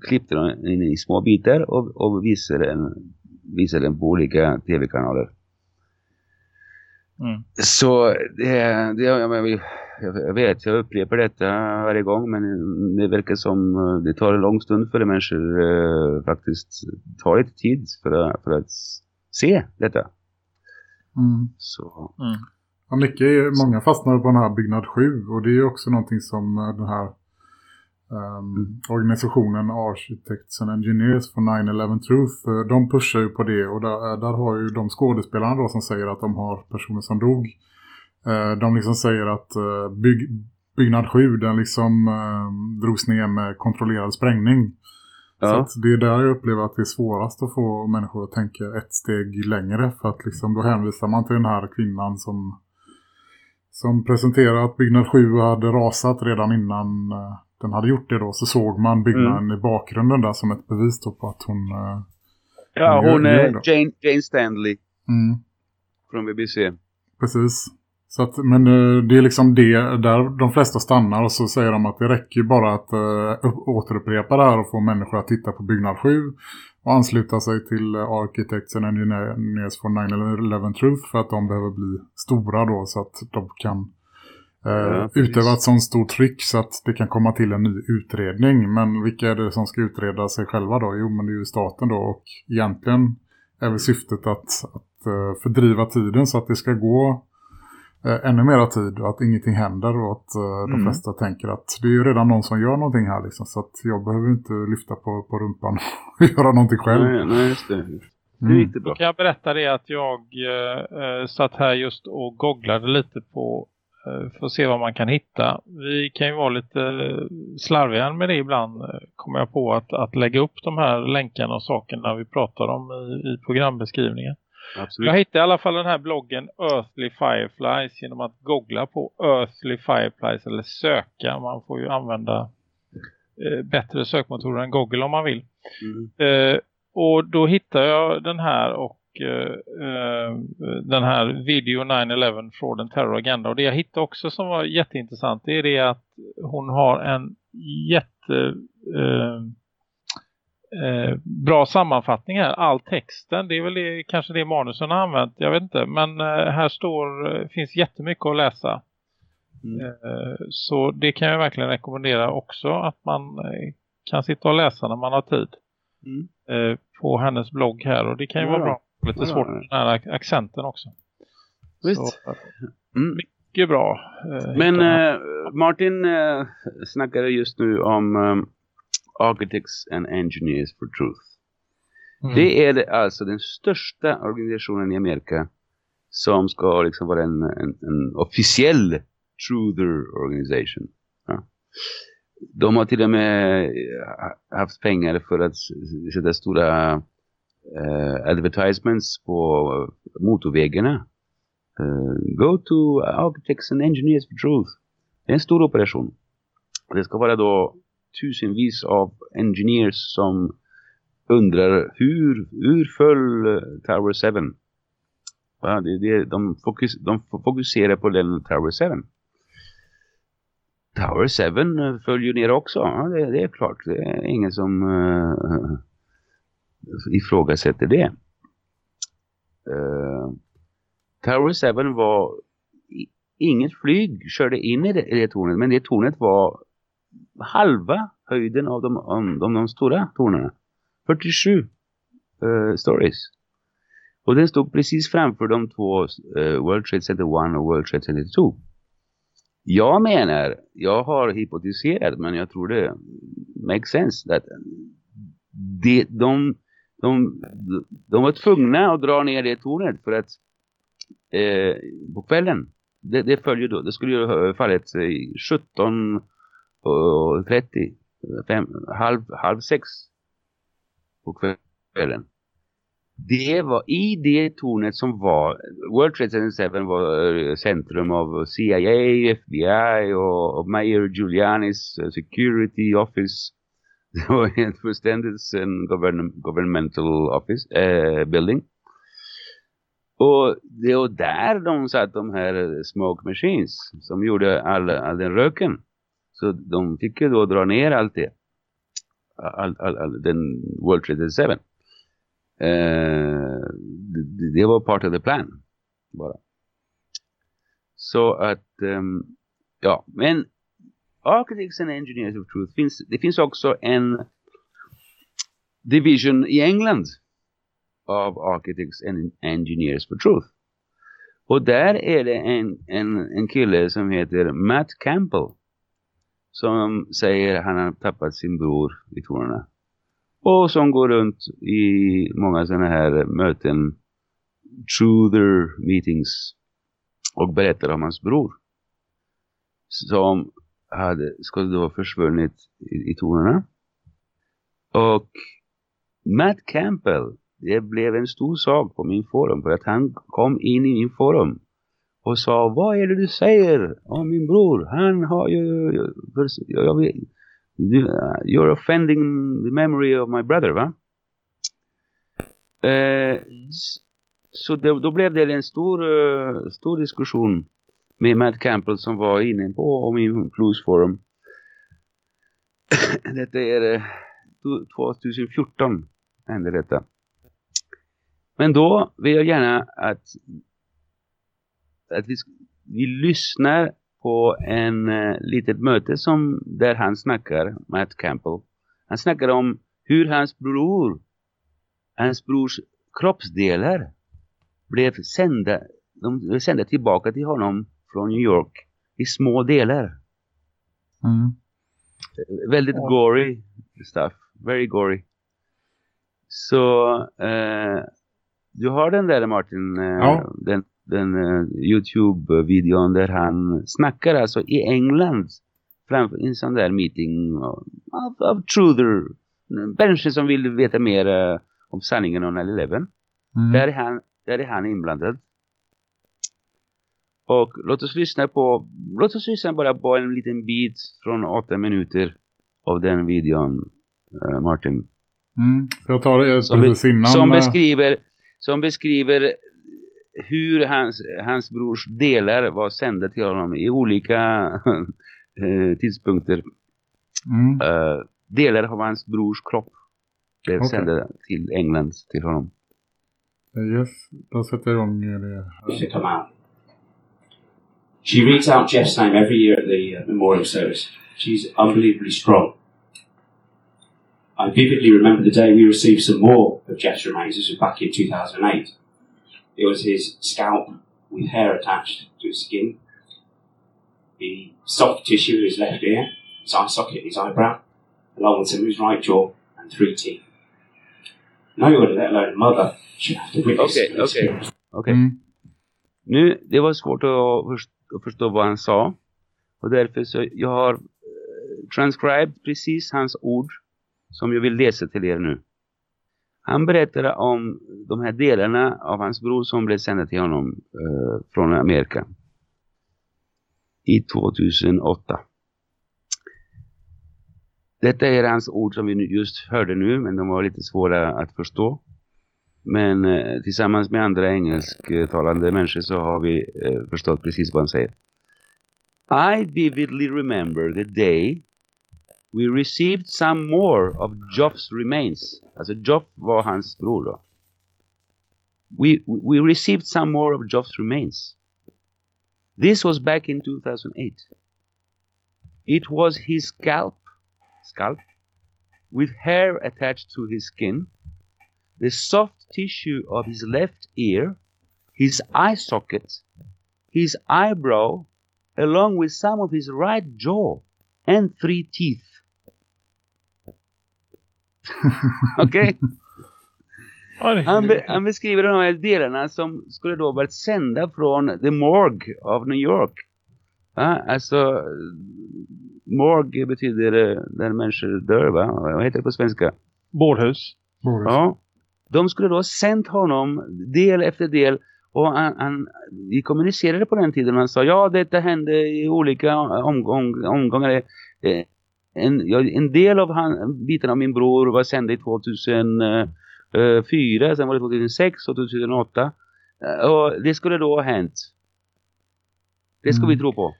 klippte den in i små bitar och, och visade, den, visade den på olika tv-kanaler. Mm. Så det, det jag, jag vet, jag upprepar detta varje gång men det verkar som eh, det tar en lång stund för människor eh, faktiskt tar lite tid för att, för att se detta. Mm. Så. Mm. Ja, mycket, många fastnar på den här byggnad 7 och det är också någonting som eh, den här um, organisationen Architects and Engineers för 9-11 Truth, eh, de pushar ju på det och där, där har ju de skådespelarna då som säger att de har personer som dog. Uh, de liksom säger att uh, bygg, byggnad 7 den liksom uh, drogs ner med kontrollerad sprängning. Ja. Så det är där jag upplever att det är svårast att få människor att tänka ett steg längre. För att liksom då hänvisar man till den här kvinnan som, som presenterar att byggnad 7 hade rasat redan innan uh, den hade gjort det då. Så såg man byggnaden Mm. i bakgrunden där som ett bevis på att hon... Uh, Ja, hon gör är. Jane, Jane Stanley Mm. från BBC. Precis. Så att, men eh, det är liksom det där de flesta stannar och så säger de att det räcker ju bara att uh, återupprepa det här och få människor att titta på byggnad 7 och ansluta sig till uh, Architects and Engineers for 9-11 Truth för att de behöver bli stora då så att de kan uh, Ja, utöva ett sånt stort tryck så att det kan komma till en ny utredning. Men vilka är det som ska utreda sig själva då? Jo men det är ju staten då och egentligen är väl syftet att, att eh, fördriva tiden så att det ska gå eh, ännu mera tid och att ingenting händer och att eh, de Mm. flesta tänker att det är ju redan någon som gör någonting här liksom, så att jag behöver inte lyfta på, på rumpan och göra någonting själv. Nej, nej, just det. Mm. gick det Då bra. kan jag berätta det att jag eh, eh, satt här just och googlade lite på eh, för att se vad man kan hitta. Vi kan ju vara lite slarviga med det ibland. eh, Kommer jag på att, att lägga upp de här länkarna och sakerna vi pratar om i, i programbeskrivningen. Absolut. Jag hittade i alla fall den här bloggen Earthly Fireflies genom att googla på Earthly Fireflies eller söka. Man får ju använda eh, bättre sökmotorer än Google om man vill. Mm. Eh, och då hittar jag den här och eh, eh, den här video 9-11 Fraud and Terror Agenda. Och det jag hittade också som var jätteintressant det är det att hon har en jätte eh, bra sammanfattning här. All texten, det är väl det, kanske det manusen har använt, jag vet inte. Men eh, här står, eh, finns jättemycket att läsa. Eh, så det kan jag verkligen rekommendera också att man kan sitta och läsa när man har tid. Eh, på hennes blogg här och det kan ju Ja. vara bra. Lite Ja. svårt med den här ac- accenten också. Visst. Så, Mm. mycket bra. Men eh, Martin eh, snackade just nu om Architects and Engineers for Truth. Mm. Det är alltså den största organisationen i Amerika som ska liksom vara en, en, en officiell truther organization. Ja. De har till och med eh, haft pengar för att sätta stora eh, advertisements på motorvägarna. Eh, go to Architects and Engineers for Truth. Det är en stor operation. Det ska vara då tusenvis av engineers som undrar hur, hur föll eh, Tower 7? Ja, det, det, de, fokus, de fokuserar på den Tower 7. Tower 7 eh, följer ner också. Ja, det, det är klart. Det är ingen som uh, ifrågasätter det. Uh, Tower 7 var inget flyg körde in i det, i det tornet men det tornet var halva höjden av de, om, de, de stora tornen. 47 uh, stories. Och den stod precis framför de två uh, World Trade Center 1 och World Trade Center 2. Jag menar, jag har hypotiserat men jag tror det makes sense att de, de, de, de var tvungna att dra ner det tornet för att eh, på kvällen det, det följer då, det skulle ju ha fallit 17 och 30 fem, halv, halv sex på kvällen. Det var i det tornet som var World Trade Center 7 var eh, centrum av CIA, FBI och, och Mayor Giulianis eh, security office. Det var en fullständigt govern, governmental office eh, building. Och det var där de satt de här smoke machines som gjorde all, all den röken. Så de fick ju då dra ner allt det. All, all, all, den World Trade 7. Eh, det, det var part of the plan. Bara. Så att, um, ja, men Architects and Engineers of Truth finns, det finns också en division i England av Architects and Engineers for Truth. Och där är det en, en, en kille som heter Matt Campbell som säger att han har tappat sin bror i tornen. Och som går runt i många sådana här möten, truther meetings och berättar om hans bror. Som hade, skulle då försvunnit i, i tornen. Och Matt Campbell, det blev en stor sak på min forum för att han kom in i min forum och sa, vad är det du säger om min bror? Han har ju, jag vet, you're offending the memory of my brother, va? Eh, så det, då blev det en stor, uh, stor diskussion med Matt Campbell som var inne på min Blues Forum. Detta är eh, uh, 2014 hände detta. Men då vill jag gärna att, att vi, vi lyssnar på en uh, litet möte som där han snackar, Matt Campbell. Han snackar om hur hans bror, hans brors kroppsdelar blev sända, de blev sända tillbaka till honom från New York i små delar. Mm. Väldigt gory stuff. Very gory. Så uh, du har den där Martin, uh, ja. den den uh, Youtube-videon där han snackar alltså i England framför en sån där meeting av, av truther människor som vill veta mer uh, om sanningen om 11 mm. där, är han, där är han inblandad och låt oss lyssna på låt oss lyssna bara på en liten bit från åtta minuter av den videon uh, Martin mm. jag tar det som, precis innan som beskriver som beskriver hur hans, hans brors delar var sända till honom i olika tidspunkter. Mm. Uh, delar av hans brors kropp blev Okay. sända till England till honom. Yes, då sätter jag igång det. out. She reads out Jeff's name every year at the uh, memorial service. She's unbelievably strong. I vividly remember the day we received some more of Jeff's remains. This was back in 2008. It was his scalp with hair attached to his skin, the soft tissue of his left ear, his eye socket, his eyebrow, along with some of his right jaw, and three teeth. No one, let alone a mother, should have to witness Okej, an Okay. experience. Okej. Nu, det var svårt att, först, att förstå vad han sa. Och därför så jag har eh, transcribed precis hans ord som jag vill läsa till er nu. Han berättade om de här delarna av hans bror som blev sända till honom eh, från Amerika. I 2008. Detta är hans ord som vi just hörde nu men de var lite svåra att förstå. Men eh, tillsammans med andra engelsktalande människor så har vi eh, förstått precis vad han säger. I vividly remember the day we received some more of Joffs remains. Alltså Joff var hans bror. We, we received some more of Joff's remains. This was back in 2008. It was his scalp, scalp, with hair attached to his skin, the soft tissue of his left ear, his eye socket, his eyebrow, along with some of his right jaw, and three teeth. Okej? Han, be, han beskriver de här delarna som skulle då varit sända från The Morgue of New York. Ja, alltså, morgue betyder eh, där människor dör va? Vad heter det på svenska? Bårhus. Ja. De skulle då ha sänt honom del efter del och han, han, vi kommunicerade på den tiden och han sa ja detta hände i olika omgång, omgångar. Eh, En, en del av han, biten av min bror var sänd i 2004, sen var det 2006 och 2008. Eh, Och det skulle då ha hänt. Det ska vi tro på.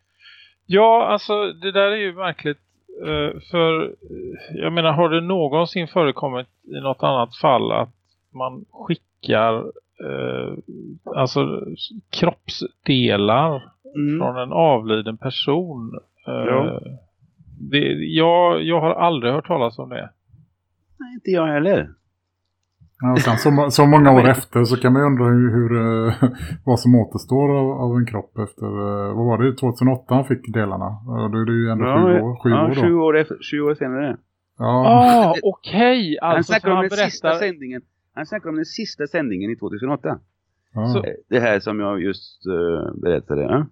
Ja, alltså det där är ju märkligt. eh, För eh, jag menar, har det någonsin förekommit i något annat fall att man skickar eh, alltså kroppsdelar från en avliden person. Eh, Ja. Det, jag, jag har aldrig hört talas om det. Nej, inte jag heller. Ja, sen så, så många år efter så kan man ju undra hur, hur, eh, vad som återstår av, av en kropp efter, eh, vad var det, 2008 han fick delarna. Ja, Då är det ju ändå Ja, sju år, sju ja, år då. sju år, efter, sju år senare. Ja. Ah, okej! han Alltså, snackar så om han den sista berättar... sändningen. Han snackar om den sista sändningen i 2008. Ja. Så- Eh, Det här som jag just uh, berättade. Ja?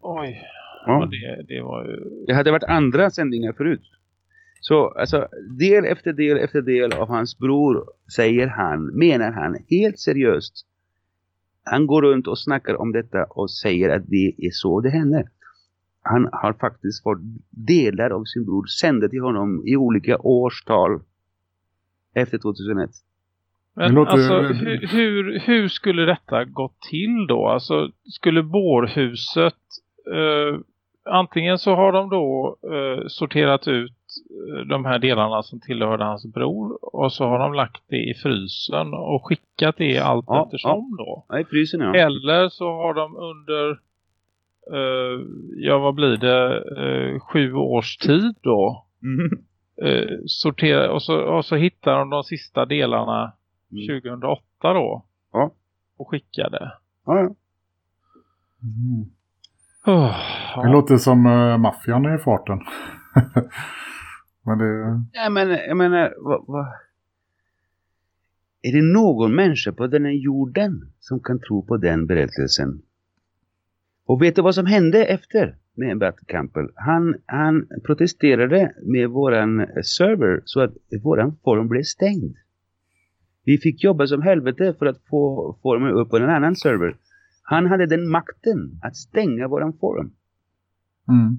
Oj. Ja. Det, det var ju... Det hade varit andra sändningar förut. Så alltså, del efter del efter del av hans bror säger han, menar han helt seriöst. Han går runt och snackar om detta och säger att det är så det händer. Han har faktiskt fått delar av sin bror sända till honom i olika årstal efter 2001. Men låter- alltså, hur, hur, hur skulle detta gå till då? Alltså, skulle bårhuset... Eh, antingen så har de då eh, sorterat ut eh, de här delarna som tillhörde hans bror och så har de lagt det i frysen och skickat det allt Ja, eftersom då. Ja, i frysen ja. Eller så har de under, eh, ja vad blir det, eh, sju års tid då. Mhm. Eh, sortera, och, så, och så hittar de de sista delarna Mm. 2008 då. Ja. Och skickade. Ja, ja. Mm. Oh, Det låter som uh, maffian är i farten. Men det... Ja, men jag menar, vad, vad... Är det någon människa på den här jorden som kan tro på den berättelsen? Och vet du vad som hände efter med Bert Campbell? Han, han protesterade med våran server så att våran forum blev stängd. Vi fick jobba som helvete för att få forumen upp på en annan server. Han hade den makten att stänga våran forum. Mm.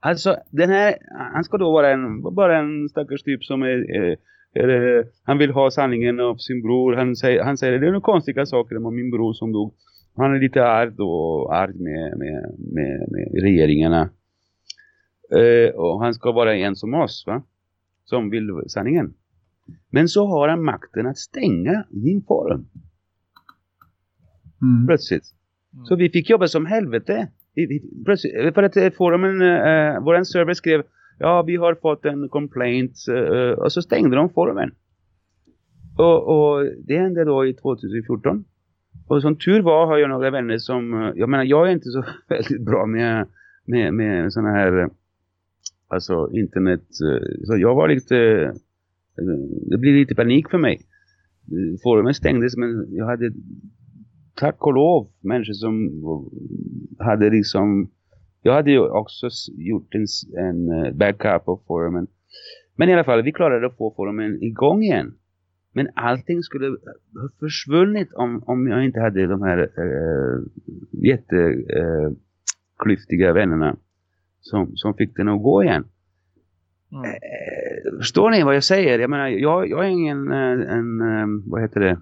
Alltså, den här, han ska då vara en, bara en stackars typ som är, är, är, han vill ha sanningen av sin bror. Han säger, han säger det är några konstiga saker om min bror som dog. Han är lite arg då, arg med, med, med, med regeringarna. Eh, och han ska vara en som oss, va? Som vill sanningen. Men så har han makten att stänga min forum. Mm. Plötsligt. Så vi fick jobba som helvete. Plötsligt, för att eh, forumen, eh, våran server skrev ja vi har fått en complaint eh, och så stängde de forumen. Och, och det hände då i 2014. Och som tur var har jag några vänner som, eh, jag menar jag är inte så väldigt bra med, med, med sådana här, eh, alltså internet, eh, så jag var lite, eh, det blev lite panik för mig. Eh, Forumen stängdes men jag hade tack och lov människor som hade liksom jag hade ju också gjort en, en eh, backup av forumen men i alla fall vi klarade att få forumen igång igen men allting skulle ha försvunnit om, om jag inte hade de här äh, jätteklyftiga äh, klyftiga vännerna som, som fick den att gå igen Eh, förstår ni vad jag säger? Jag menar, jag, jag är ingen eh, en, eh, vad heter det?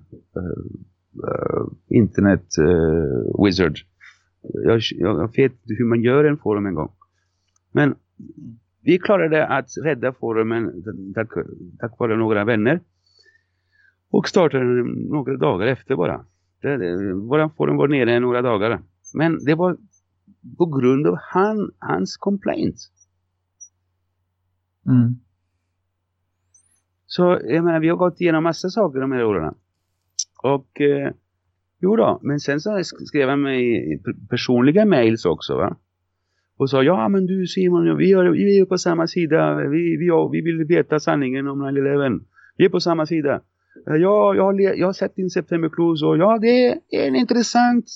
Eh, internet eh, wizard. Jag, jag vet hur man gör en forum en gång. Men vi klarade att rädda forumen tack, tack vare några vänner. Och startade några dagar efter bara. Det, det, våran forum var nere några dagar. Men det var på grund av han, hans complaint. Mm. Så jag menar, vi har gått igenom massa saker de här åren. Och eh, jo då, men sen så skrev han mig personliga mails också va. Och sa, ja men du Simon, vi är, vi är på samma sida, vi, vi, vi vill veta sanningen om 9-11. Vi är på samma sida. Ja, jag har, jag har sett din September Clues och ja, det är en intressant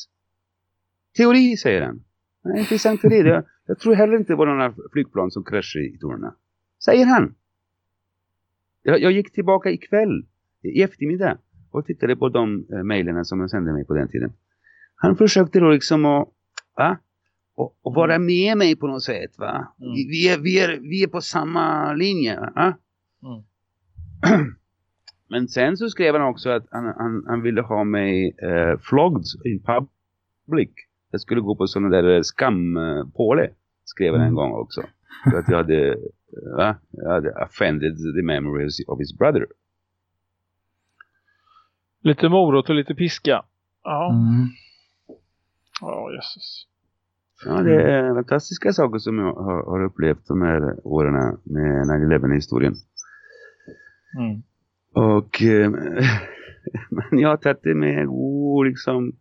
teori, säger han. En intressant teori. Jag, Jag tror heller inte det var några flygplan som kraschade i tornen. Säger han. Jag, jag gick tillbaka ikväll, i eftermiddag, och tittade på de eh, mejlen som han sände mig på den tiden. Han försökte då liksom att, va? Och, och vara med mig på något sätt, va? Vi, vi, är, vi, är, vi är på samma linje, va? Men sen så skrev han också att han, han, han ville ha mig eh, flogged in public. Jag skulle gå på sådana där eh, skampåle, skrev han en gång också. För att jag hade, eh, va? Jag hade offended the memories of his brother. Lite morot och lite piska. Ja. Mm. Ja, jösses. Ja, det är fantastiska saker som jag har, har upplevt de här åren med 9-11-historien. Mm. Och eh, men jag har tagit det med oh, liksom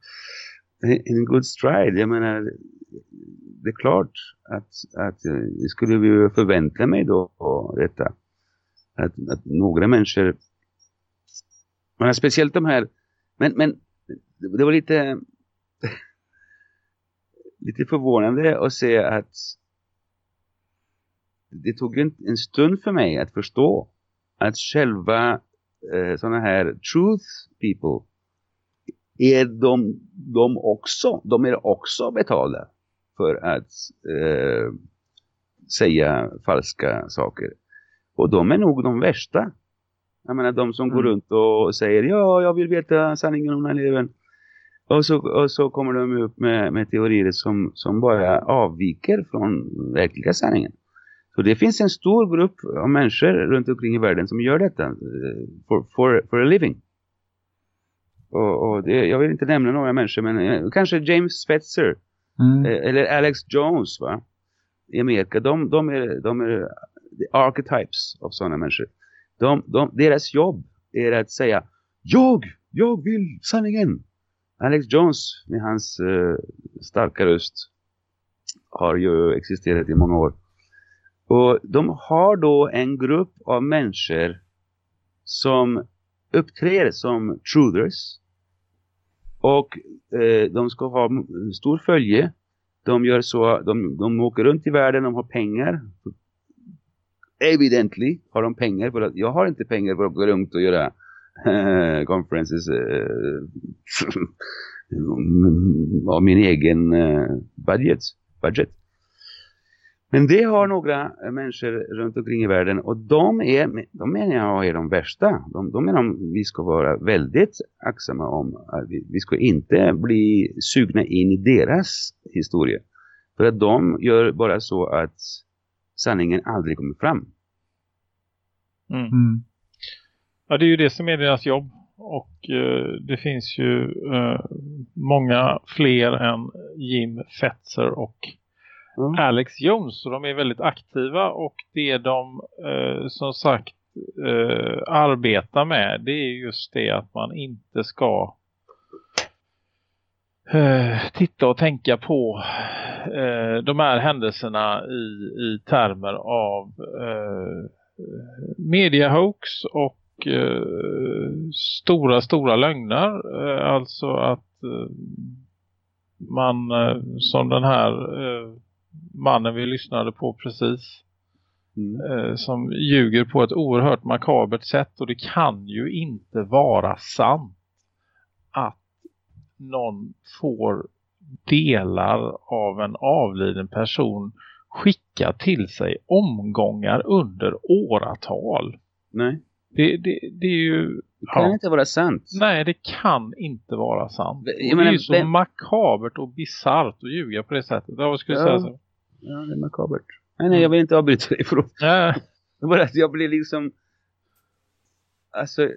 en good stride. Jag menar, det är klart att, att det skulle vi ju förvänta mig då på detta. Att, att några människor, men speciellt de här, men, men det var lite lite förvånande att se att det tog en, en stund för mig att förstå att själva eh, sådana här truth people är de, de också, de är också betalda för att eh, säga falska saker. Och de är nog de värsta. Jag menar de som mm. går runt och säger ja, jag vill veta sanningen om 9 och så, och så kommer de upp med, med teorier som, som bara avviker från verkliga sanningen. Så det finns en stor grupp av människor runt omkring i världen som gör detta uh, for, for, for a living. Och, och det, jag vill inte nämna några människor men uh, kanske James Spetzer mm. uh, eller Alex Jones va? i Amerika. De, de, är, de är the archetypes av sådana människor. De, de, deras jobb är att säga jag, jag vill sanningen. Alex Jones med hans uh, starka röst har ju existerat i många år. Och de har då en grupp av människor som uppträder som truthers. Och eh, de ska ha stor följe. De gör så, de, de åker runt i världen, de har pengar. Evidently har de pengar för att, jag har inte pengar för att gå runt och göra uh, conferences uh, av min egen eh, uh, budget. budget. Men det har några människor runt omkring i världen och de är, de menar jag är de värsta. De, de menar vi ska vara väldigt aktsamma om att vi, vi ska inte bli sugna in i deras historia. För att de gör bara så att sanningen aldrig kommer fram. Mm. Mm. Ja, det är ju det som är deras jobb. Och eh, det finns ju eh, många fler än Jim Fetzer och mm. Alex Jones. Så de är väldigt aktiva och det de eh, som sagt eh, arbetar med det är just det att man inte ska eh, titta och tänka på eh, de här händelserna i, i termer av eh, media hoax och stora, stora lögner. alltså att man som den här mannen vi lyssnade på precis mm. eh, som ljuger på ett oerhört makabert sätt och det kan ju inte vara sant att någon får delar av en avliden person skicka till sig omgångar under åratal. Nej. Det, det, det är ju... Det kan ja. inte vara sant. Nej, det kan inte vara sant. Det, menar, det är ju så vem... makabert och bizarrt att ljuga på det sättet. Jag skulle ja. säga så. Ja, det är makabert. Nej, nej, jag vill inte avbryta dig. Förlåt. Det var att jag blir liksom... Alltså,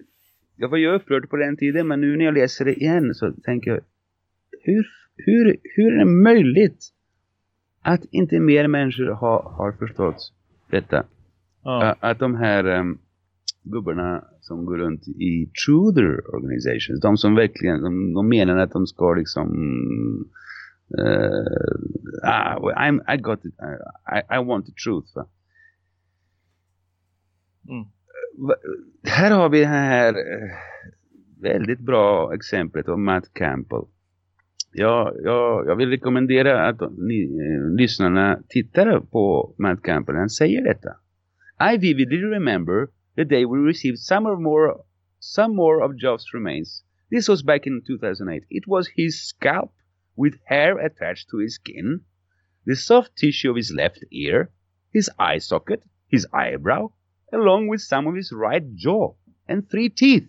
jag var ju upprörd på den tiden, men nu när jag läser det igen så tänker jag... Hur, hur, hur är det möjligt att inte mer människor har, har förstått detta? Ja. Att de här um, gubbarna som går runt i Truther organizations, de som verkligen, de, de menar att de ska liksom uh, ah, I'm, I got it. I, I want the truth. Va? Mm. Här har vi det här eh, väldigt bra exemplet av Matt Campbell. Ja, ja, jag vill rekommendera att ni, eh, lyssnarna tittar på Matt Campbell. Han säger detta. I vividly remember the day we received some or more, some more of Jobs' remains. This was back in 2008. It was his scalp with hair attached to his skin, the soft tissue of his left ear, his eye socket, his eyebrow, along with some of his right jaw and three teeth.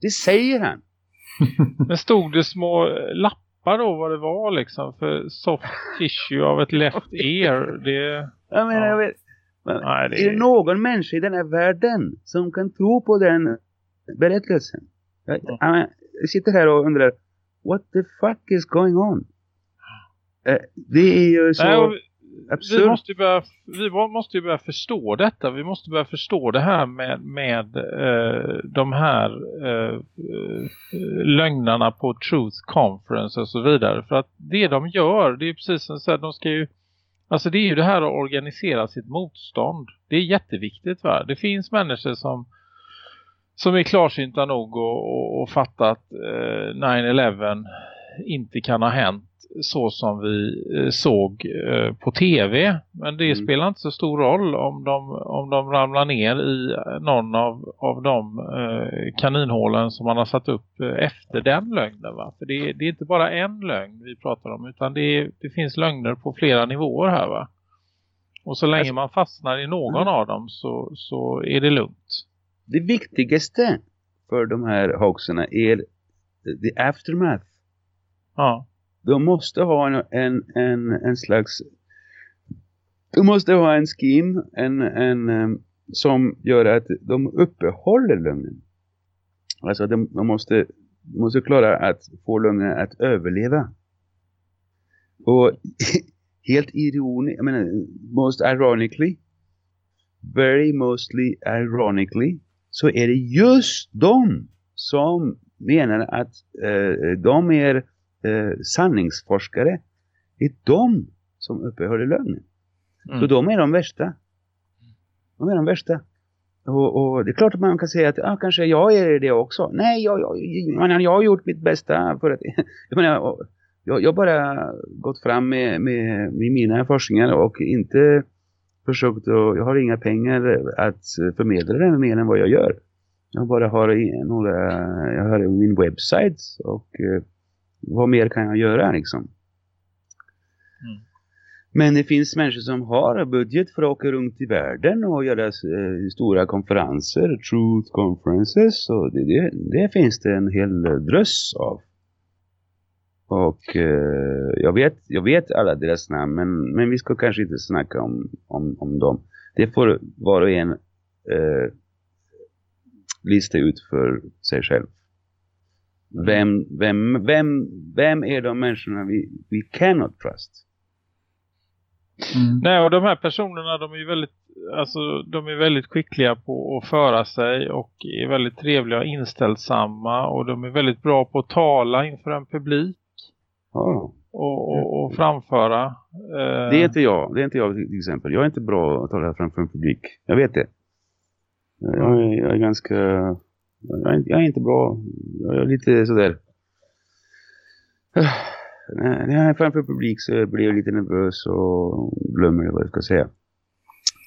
Det säger han. Men stod det små lappar då vad det var liksom för soft tissue av ett left ear? Det... Jag menar, ja. jag vet. Men, Nej, det... Är det någon människa i den här världen som kan tro på den berättelsen? Jag, jag, jag sitter här och undrar what the fuck is going on? Eh, det är ju så Nej, vi, måste ju börja, vi måste ju börja förstå detta. Vi måste börja förstå det här med, med eh, de här eh, eh, lögnarna på Truth Conference och så vidare. För att det de gör, det är precis som så här, de ska ju Alltså det är ju det här att organisera sitt motstånd. Det är jätteviktigt va. Det finns människor som som är klarsynta nog och, och, och fatta att eh, 9-11 inte kan ha hänt så som vi eh, såg eh, på tv. Men det Mm. spelar inte så stor roll om de, om de ramlar ner i någon av, av de eh, kaninhålen som man har satt upp eh, efter den lögnen. Va? För det, det är inte bara en lögn vi pratar om utan det, det finns lögner på flera nivåer här va. Och så länge man fastnar i någon av dem så, så är det lugnt. Det viktigaste för de här hoaxerna är the aftermath. Ja. De måste ha en, en, en, en slags de måste ha en scheme en, en, som gör att de uppehåller lögnen. Alltså de, de måste, måste klara att få lögnen att överleva. Och helt ironiskt, jag menar, most ironically, very mostly ironically, så är det just de som menar att eh, de är eh, sanningsforskare. Det är de som uppehåller lögnen. Mm. Så de är de värsta. De är de värsta. Och, och det är klart att man kan säga att ah, kanske jag är det också. Nej, jag, jag, jag, jag har gjort mitt bästa för att jag menar, jag, jag har bara gått fram med, med, med mina forskningar och inte försökt att, jag har inga pengar att förmedla det mer än vad jag gör. Jag bara har några, jag har min webbsite och eh, vad mer kan jag göra liksom. Men det finns människor som har budget för att åka runt i världen och göra eh, stora konferenser, truth conferences och det, det, det finns det en hel dröss av. Och eh, jag, vet, jag vet alla deras namn men, men vi ska kanske inte snacka om, om, om dem. Det får var och en eh, lista ut för sig själv. Vem, vem, vem, vem är de människorna vi, vi cannot trust? Nej, och de här personerna de är väldigt, alltså, de är väldigt skickliga på att föra sig och är väldigt trevliga och inställsamma och de är väldigt bra på att tala inför en publik Ja. och, och, och framföra. Eh, Det är inte jag. Det är inte jag till exempel. Jag är inte bra att tala framför en publik. Jag vet det. Jag är, jag är ganska... Jag är, jag är inte bra. Jag är lite sådär... När jag är framför publik så blir jag lite nervös och glömmer vad jag ska säga.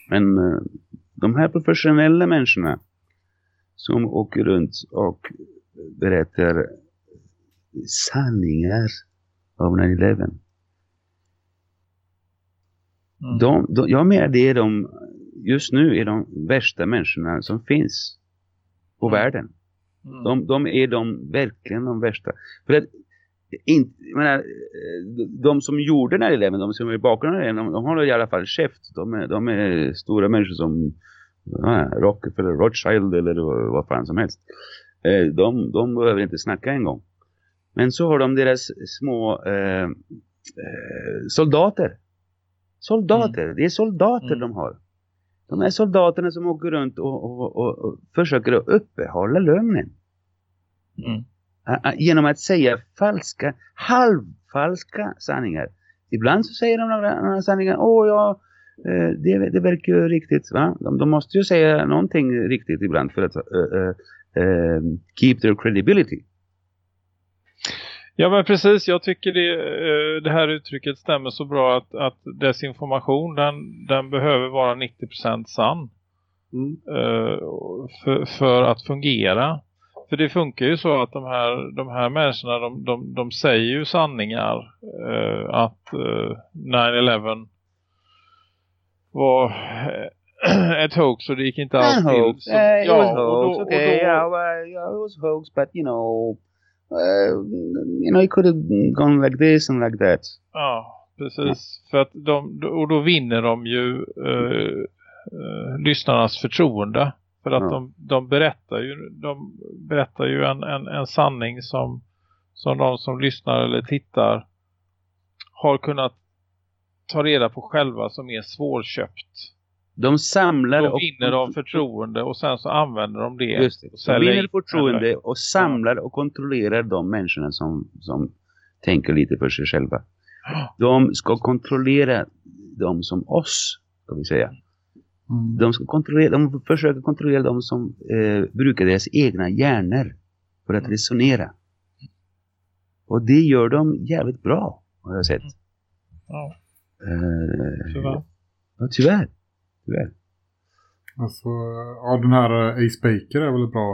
Men eh, de här professionella människorna som åker runt och berättar sanningar av 9-11. De, de, jag menar det är de, just nu är de värsta människorna som finns på världen. De, de är de verkligen de värsta. För att in, menar, de som gjorde 9-11, de som är bakom 9-11, de, de har i alla fall käft. De är, de är stora människor som ja, Rockefeller, Rothschild eller vad- fan som helst. Eh, De, de behöver inte snacka en gång. Men så har de deras små eh, eh, soldater. Soldater, det är soldater de har. De här soldaterna som åker runt och, och, och, och försöker att uppehålla lögnen. Ä- Genom att säga falska, halvfalska sanningar. Ibland så säger de några, sanningar, åh ja, eh, det, det verkar ju riktigt. Va? De, de måste ju säga någonting riktigt ibland för att eh, eh, eh, keep their credibility. Ja men precis, jag tycker det, eh, det här uttrycket stämmer så bra att, att desinformation den, den behöver vara 90% sann. Eh, för, för att fungera. För det funkar ju så att de här, de här människorna de, de, de säger ju sanningar eh, att eh, 9-11 var ett hoax och det gick inte alls till. Eh, it was hoax. Okay, yeah, it was hoax, but you know, uh, you know, it could have gone like this and like that. Ja, precis. För att de, och då vinner de ju eh, eh, lyssnarnas förtroende. För att Ja. de, de berättar ju, de berättar ju en, en, en sanning som, som de som lyssnar eller tittar har kunnat ta reda på själva som är svårköpt. De samlar Då och vinner de förtroende och sen så använder de det. Just det. och De vinner in- förtroende och samlar och kontrollerar de människorna som, som tänker lite för sig själva. De ska kontrollera de som oss, ska vi säga. De, ska kontrollera, de försöker kontrollera de som eh, brukar deras egna hjärnor för att resonera. Och det gör de jävligt bra, har jag sett. Ja, Eh, tyvärr. Ja, tyvärr. Tyvärr. Alltså, ja, den här eh, Ace Baker är väl ett bra,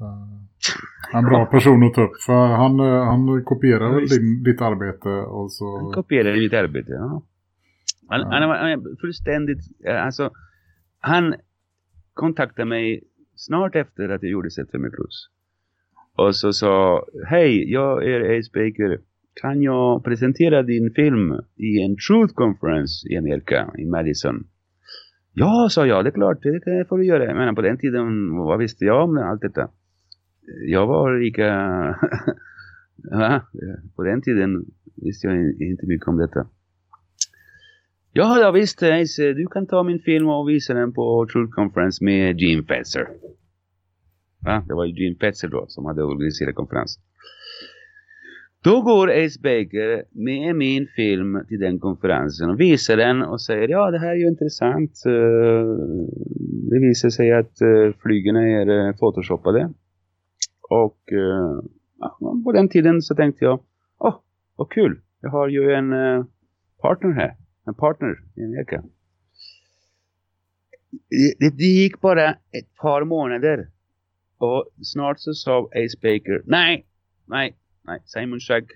eh, en bra person att ta upp. För han, eh, han kopierar väl din, ditt arbete och så... kopierade mitt arbete, ja. Han, han, var- han är fullständigt, alltså, han kontaktade mig snart efter att jag gjorde Set för mig plus. Och så sa, hej, jag är Ace Baker. Kan jag presentera din film i en Truth Conference i Amerika, i Madison? Ja, sa jag, det är klart, det får du göra. Men på den tiden, vad visste jag om allt detta? Jag var lika... ja, På den tiden visste jag inte mycket om detta. Ja, ja visst Ace, Du kan ta min film och visa den på Truth Conference med Gene Fetzer. Ja, det var ju Gene Fetzer då som hade organiserat konferensen. Då går Ace Baker med min film till den konferensen och visar den och säger ja det här är ju intressant. Eh, det visar sig att eh, är eh, photoshoppade. Och eh, ja, på den tiden så tänkte jag, åh vad kul, jag har ju en partner här. En partner i Amerika. Det, det gick bara ett par månader. Och snart så sa Ace Baker, nej, nej, nej, Simon Shagg,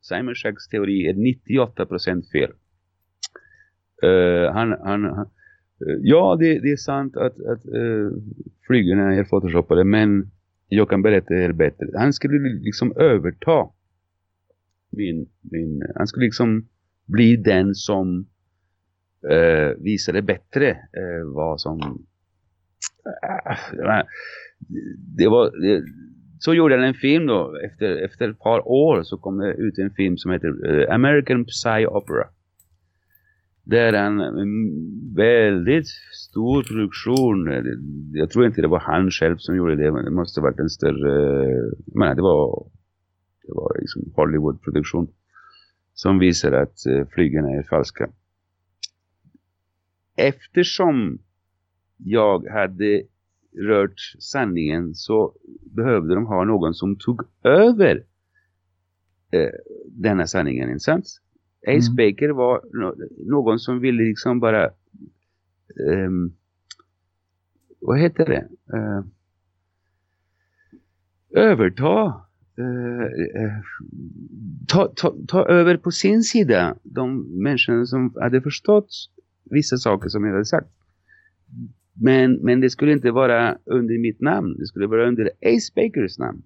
Simon Shaggs teori är 98% fel. Uh, han, han, han, eh, ja, det, det är sant att, att eh, uh, flygerna är photoshoppade, men jag kan berätta det bättre. Han skulle liksom överta min, min, han skulle liksom bli den som uh, visade bättre uh, vad som ah, det var det, så gjorde han en film då. Efter, efter ett par år så kom det ut en film som heter eh, American Psy Opera. Där han en väldigt stor produktion. Eh, jag tror inte det var han själv som gjorde det men det måste ha varit en större men det var det var liksom Hollywood-produktion som visar att eh, flygarna är falska. Eftersom jag hade rört sanningen så behövde de ha någon som tog över eh, denna sanningen, inte sant? Ace Mm. Baker var no någon som ville liksom bara ehm, vad heter det? Eh, överta eh, eh, ta, ta, ta över på sin sida de människorna som hade förstått vissa saker som jag hade sagt. Men, men det skulle inte vara under mitt namn. Det skulle vara under Ace Bakers namn.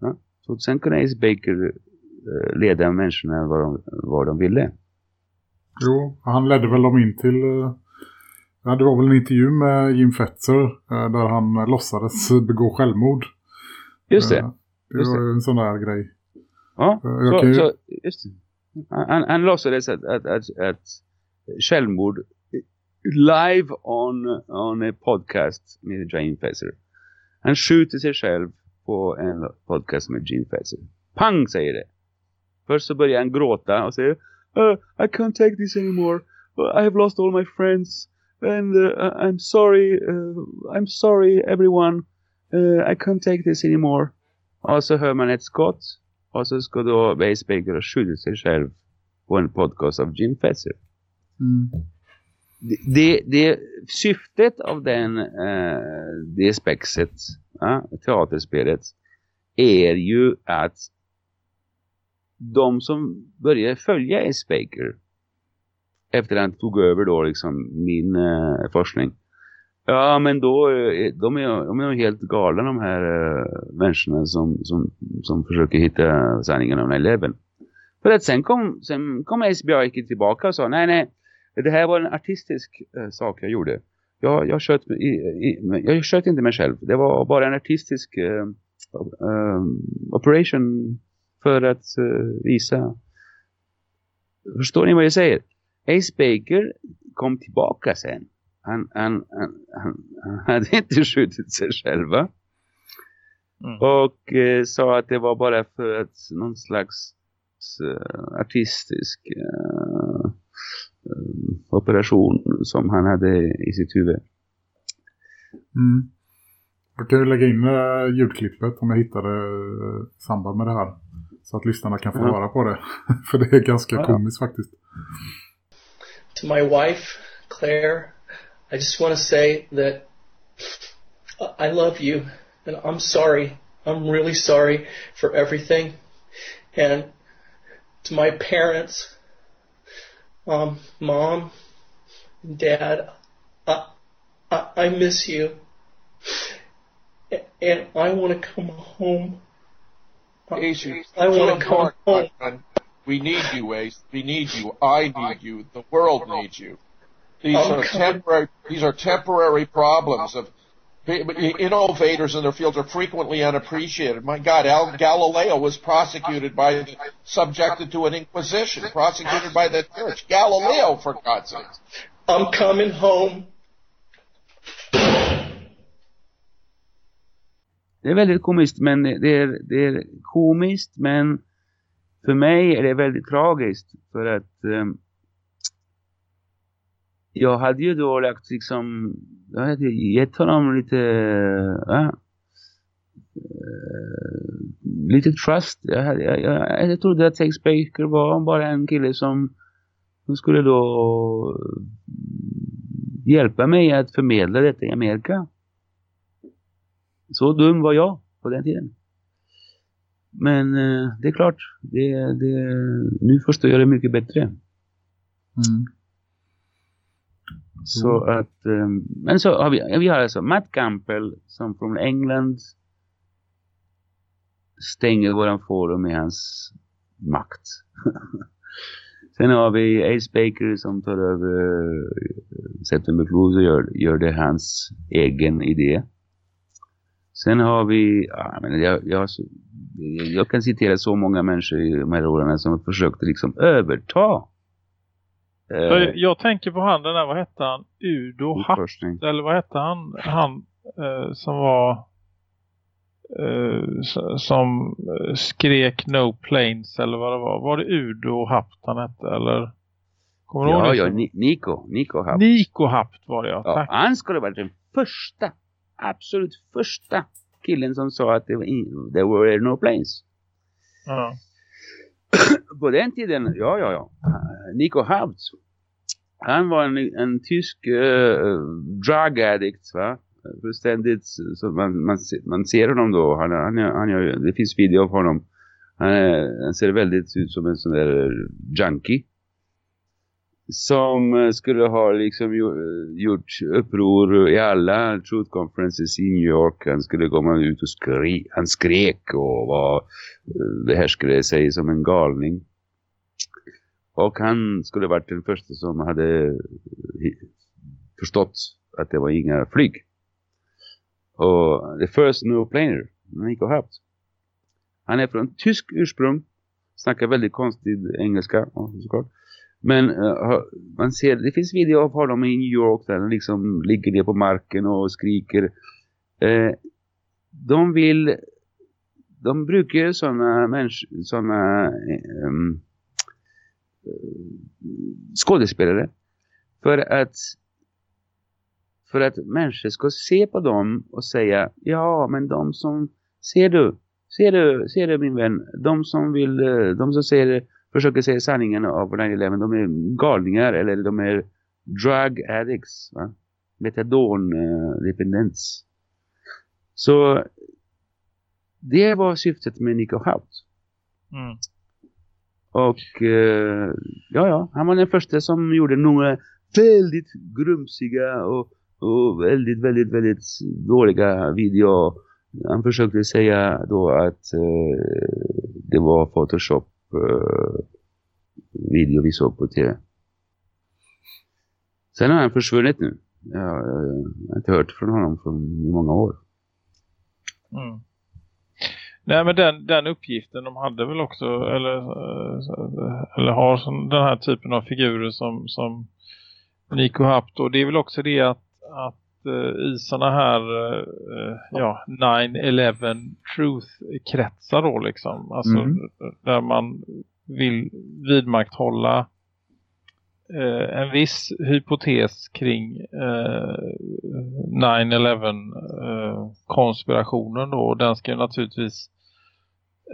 Ja? Så sen kunde Ace Baker eh, leda människorna var de, var de ville. Jo, han ledde väl dem in till... eh, Ja, det var väl en intervju med Jim Fetzer eh, där han låtsades begå självmord. Just det. Det Just var det. en sån där grej. Ja, så, ju- så, just det. Han, han låtsades att, att, att, att självmord live on, on a podcast med Jane Fesser. Han skjuter sig själv på en podcast med Gene Fesser. Pang säger det. Först så börjar han gråta och säger uh, I can't take this anymore. I have lost all my friends. And uh, I'm sorry. Uh, I'm sorry everyone. Uh, I can't take this anymore. Och så hör man ett skott. Och så ska då Base skjuta sig själv på en podcast av Jim Fesser. Mm. Det, det, syftet av den eh, det spexet, ja, teaterspelet är ju att de som börjar följa S. Baker efter att han tog över då liksom min eh, forskning. Ja men då, eh, de är, de är helt galna de här eh, människorna som, som, som försöker hitta sanningen om 11. För att sen kom, sen kom S. Baker tillbaka och sa nej nej, det här var en artistisk eh, sak jag gjorde. Jag, jag, sköt, i, i, jag sköt inte mig själv. Det var bara en artistisk eh, eh, operation för att eh, visa förstår ni vad jag säger? Ace Baker kom tillbaka sen. Han, han, han, han, han hade inte skjutit sig själva. Mm. Och eh, sa att det var bara för att någon slags eh, artistisk eh, eh, operation som han hade i sitt huvud. Mm. Då kan jag lägga in uh, ljudklippet om jag hittar det uh, samband med det här. Så att lyssnarna kan få Ja. höra på det. För det är ganska Ja. komiskt faktiskt. To my wife, Claire, I just want to say that I love you and I'm sorry. I'm really sorry for everything. And to my parents, um, mom, dad, I, I, I miss you. And I want to come home. Ace, I want to come home. home. We need you, Ace. We need you. I need you. The world needs you. These I'm are coming. temporary. These are temporary problems of innovators in their fields are frequently unappreciated. My God, Al, Galileo was prosecuted by, subjected to an inquisition, prosecuted by the church. Galileo, for God's sake. I'm coming home. Det är väldigt komiskt men det är, det är komiskt men för mig är det väldigt tragiskt för att ehm, jag hade ju då lagt liksom jag hade gett honom lite ja, lite trust. Jag, hade, jag, jag, jag trodde att Tex Baker var bara en kille som, som skulle då hjälpa mig att förmedla detta i Amerika. Så dum var jag på den tiden. Men eh, det är klart, det, det, nu förstår jag det mycket bättre. Mm. Så att, eh, men så har vi, vi har alltså Matt Campbell som från England stänger våran forum med hans makt. Sen har vi Ace Baker som tar över uh, September Blues och gör, gör det hans egen idé. Sen har vi, ja, men jag, jag, jag kan citera så många människor i de här åren som har försökt liksom överta. Eh, Jag, tänker på han den där, vad hette han? Udo Hatt, eller vad hette han? Han eh, som var eh, som eh, skrek No Planes eller vad det var. Var det Udo Hapt han hette eller? Kommer du ihåg Ja, det? ja, Ni- Nico. Nico Hapt. Nico Hapt var det ja, Ja, tack. han skulle varit den första, absolut första killen som sa att det var in, there were no planes. Ja. På den tiden, ja, ja, ja. Nico Haupt. Han var en, en tysk uh, drug addict, va? Fullständigt, eh, så man, man, man ser honom då. Han, han, han, han, det finns video av honom. Han, han ser väldigt ut som en sån där eh, junkie. Som eh, skulle ha liksom eh, gjort uppror i alla truth conferences i New York. Han skulle komma ut och skri han skrek och var, eh, behärskade sig som en galning. Och han skulle varit den första som hade förstått att det var inga flyg. Och the first no planer, Nico Hapt. Han är från tysk ursprung. Snackar väldigt konstig engelska, ja, såklart. Men eh, man ser, det finns video av honom i New York där han liksom ligger ner på marken och skriker. Eh, de vill, de brukar sådana människor, sådana um, ehm, eh, skådespelare för att för att människor ska se på dem och säga ja men de som ser du ser du ser du min vän de som vill de som ser försöker se sanningen av 9/11 de är galningar eller de är drug addicts va metadon eh, dependens så det var syftet med Nico Haupt Mm. och eh, ja, ja, han var den första som gjorde några väldigt grumsiga och, och väldigt, väldigt, väldigt dåliga video. Han försökte säga då att eh, det var Photoshop eh, video vi såg på tv. Sen har han försvunnit nu. Jag, jag har inte hört från honom på många år. Mm. Nej men den, den uppgiften de hade väl också eller, eh, eller har som den här typen av figurer som, som Nico haft och det är väl också det att, att i sådana här eh, ja, 9-11 truth-kretsar då liksom alltså Mm. där man vill vidmakthålla eh, en viss hypotes kring eh, 9-11 eh, konspirationen då och den ska ju naturligtvis